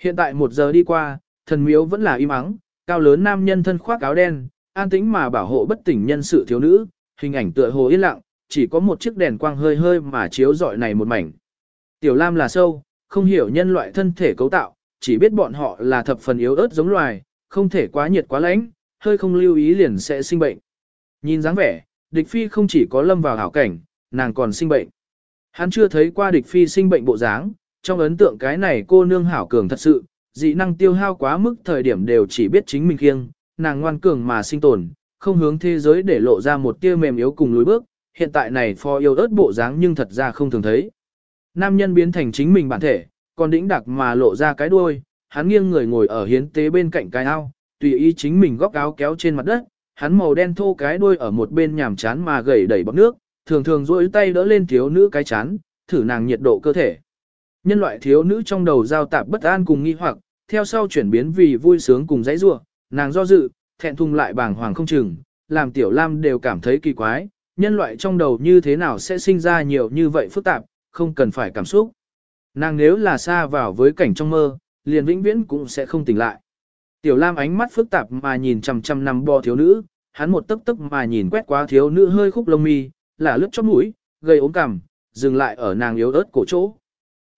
Hiện tại một giờ đi qua, thần miếu vẫn là im ắng, cao lớn nam nhân thân khoác áo đen, an tĩnh mà bảo hộ bất tỉnh nhân sự thiếu nữ, hình ảnh tựa hồ yên lặng, chỉ có một chiếc đèn quang hơi hơi mà chiếu rọi này một mảnh. Tiểu lam là sâu, không hiểu nhân loại thân thể cấu tạo, chỉ biết bọn họ là thập phần yếu ớt giống loài, không thể quá nhiệt quá lạnh, hơi không lưu ý liền sẽ sinh bệnh. Nhìn dáng vẻ, địch phi không chỉ có lâm vào hảo cảnh, nàng còn sinh bệnh. Hắn chưa thấy qua địch phi sinh bệnh bộ dáng, trong ấn tượng cái này cô nương hảo cường thật sự, dị năng tiêu hao quá mức thời điểm đều chỉ biết chính mình khiêng, nàng ngoan cường mà sinh tồn, không hướng thế giới để lộ ra một tia mềm yếu cùng lùi bước, hiện tại này phò yêu ớt bộ dáng nhưng thật ra không thường thấy. Nam nhân biến thành chính mình bản thể, còn đĩnh đặc mà lộ ra cái đuôi, hắn nghiêng người ngồi ở hiến tế bên cạnh cái ao, tùy ý chính mình góc áo kéo trên mặt đất, hắn màu đen thô cái đuôi ở một bên nhàm chán mà gầy đẩy bọc nước, thường thường duỗi tay đỡ lên thiếu nữ cái chán, thử nàng nhiệt độ cơ thể. Nhân loại thiếu nữ trong đầu giao tạp bất an cùng nghi hoặc, theo sau chuyển biến vì vui sướng cùng dãy rủa, nàng do dự, thẹn thùng lại bàng hoàng không chừng, làm tiểu lam đều cảm thấy kỳ quái, nhân loại trong đầu như thế nào sẽ sinh ra nhiều như vậy phức tạp, không cần phải cảm xúc. Nàng nếu là xa vào với cảnh trong mơ, liền vĩnh viễn cũng sẽ không tỉnh lại. Tiểu Lam ánh mắt phức tạp mà nhìn chằm chằm nằm bò thiếu nữ, hắn một tấc tấc mà nhìn quét qua thiếu nữ hơi khúc lông mi, là lướt chóp mũi, gây ốm cằm, dừng lại ở nàng yếu ớt cổ chỗ.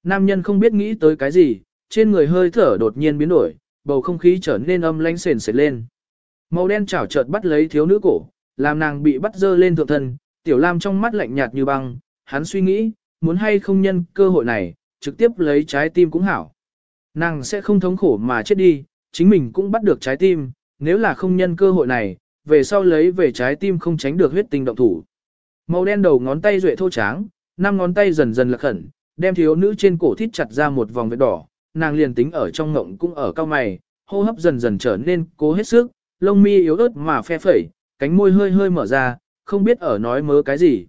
Nam nhân không biết nghĩ tới cái gì, trên người hơi thở đột nhiên biến đổi, bầu không khí trở nên âm lãnh sền sệt lên. Màu đen chảo chợt bắt lấy thiếu nữ cổ, làm nàng bị bắt dơ lên thượng thân, tiểu lam trong mắt lạnh nhạt như băng, hắn suy nghĩ, muốn hay không nhân cơ hội này, trực tiếp lấy trái tim cũng hảo. Nàng sẽ không thống khổ mà chết đi, chính mình cũng bắt được trái tim, nếu là không nhân cơ hội này, về sau lấy về trái tim không tránh được huyết tinh động thủ. Màu đen đầu ngón tay duệ thô tráng, năm ngón tay dần dần lạc khẩn, đem thiếu nữ trên cổ thít chặt ra một vòng vết đỏ, nàng liền tính ở trong ngộng cũng ở cao mày, hô hấp dần dần trở nên cố hết sức, lông mi yếu ớt mà phe phẩy, cánh môi hơi hơi mở ra, không biết ở nói mớ cái gì.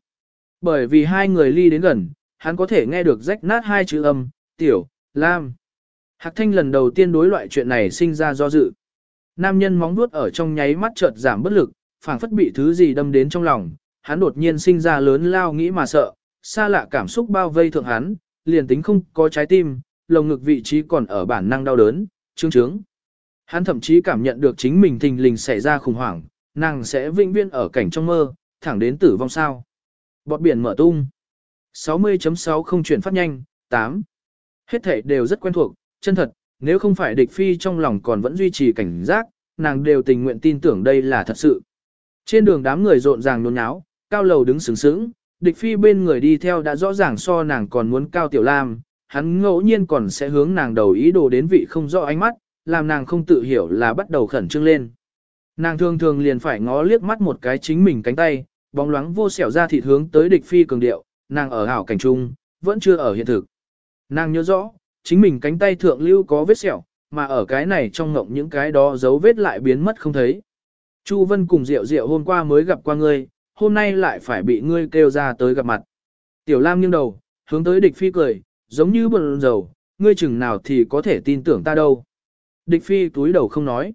Bởi vì hai người ly đến gần, hắn có thể nghe được rách nát hai chữ âm, tiểu, lam. Hạc thanh lần đầu tiên đối loại chuyện này sinh ra do dự. Nam nhân móng vuốt ở trong nháy mắt chợt giảm bất lực, phảng phất bị thứ gì đâm đến trong lòng, hắn đột nhiên sinh ra lớn lao nghĩ mà sợ, xa lạ cảm xúc bao vây thượng hắn, liền tính không có trái tim, lồng ngực vị trí còn ở bản năng đau đớn, trương trướng. Hắn thậm chí cảm nhận được chính mình thình lình xảy ra khủng hoảng, nàng sẽ vĩnh viễn ở cảnh trong mơ, thẳng đến tử vong sao. Bọt biển mở tung. 60.6 không chuyển phát nhanh, 8. Hết thể đều rất quen thuộc, chân thật, nếu không phải địch phi trong lòng còn vẫn duy trì cảnh giác, nàng đều tình nguyện tin tưởng đây là thật sự. Trên đường đám người rộn ràng nôn nháo, cao lầu đứng sướng sướng, địch phi bên người đi theo đã rõ ràng so nàng còn muốn cao tiểu lam, hắn ngẫu nhiên còn sẽ hướng nàng đầu ý đồ đến vị không rõ ánh mắt, làm nàng không tự hiểu là bắt đầu khẩn trương lên. Nàng thường thường liền phải ngó liếc mắt một cái chính mình cánh tay, bóng loáng vô xẻo ra thịt hướng tới địch phi cường điệu, nàng ở hảo cảnh trung, vẫn chưa ở hiện thực. Nàng nhớ rõ, chính mình cánh tay thượng lưu có vết sẹo, mà ở cái này trong ngộng những cái đó dấu vết lại biến mất không thấy. Chu Vân cùng Diệu Diệu hôm qua mới gặp qua ngươi, hôm nay lại phải bị ngươi kêu ra tới gặp mặt. Tiểu Lam nghiêng đầu, hướng tới địch phi cười, giống như bận dầu, ngươi chừng nào thì có thể tin tưởng ta đâu. Địch phi túi đầu không nói.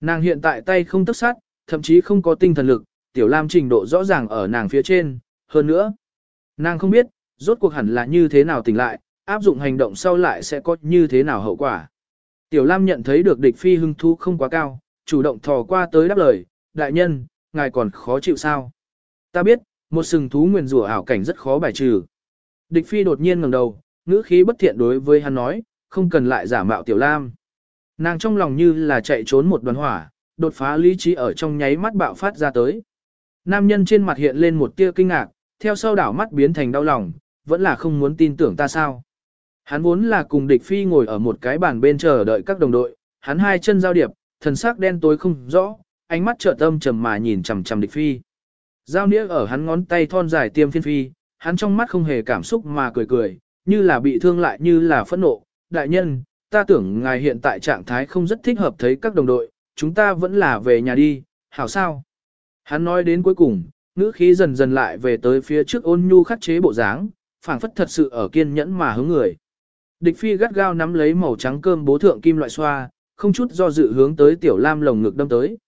Nàng hiện tại tay không tức sát, thậm chí không có tinh thần lực, tiểu lam trình độ rõ ràng ở nàng phía trên, hơn nữa. Nàng không biết, rốt cuộc hẳn là như thế nào tỉnh lại, áp dụng hành động sau lại sẽ có như thế nào hậu quả. Tiểu lam nhận thấy được địch phi hưng thú không quá cao, chủ động thò qua tới đáp lời, đại nhân, ngài còn khó chịu sao? Ta biết, một sừng thú nguyền rủa ảo cảnh rất khó bài trừ. Địch phi đột nhiên ngẩng đầu, ngữ khí bất thiện đối với hắn nói, không cần lại giả mạo tiểu lam. Nàng trong lòng như là chạy trốn một đoàn hỏa, đột phá lý trí ở trong nháy mắt bạo phát ra tới. Nam nhân trên mặt hiện lên một tia kinh ngạc, theo sau đảo mắt biến thành đau lòng, vẫn là không muốn tin tưởng ta sao. Hắn vốn là cùng địch phi ngồi ở một cái bàn bên chờ đợi các đồng đội, hắn hai chân giao điệp, thần sắc đen tối không rõ, ánh mắt trợ tâm trầm mà nhìn chằm chằm địch phi. Giao nĩa ở hắn ngón tay thon dài tiêm phiên phi, hắn trong mắt không hề cảm xúc mà cười cười, như là bị thương lại như là phẫn nộ. Đại nhân, ta tưởng ngài hiện tại trạng thái không rất thích hợp thấy các đồng đội, chúng ta vẫn là về nhà đi, hảo sao? Hắn nói đến cuối cùng, ngữ khí dần dần lại về tới phía trước ôn nhu khắc chế bộ dáng, phảng phất thật sự ở kiên nhẫn mà hướng người. Địch phi gắt gao nắm lấy màu trắng cơm bố thượng kim loại xoa, không chút do dự hướng tới tiểu lam lồng ngực đâm tới.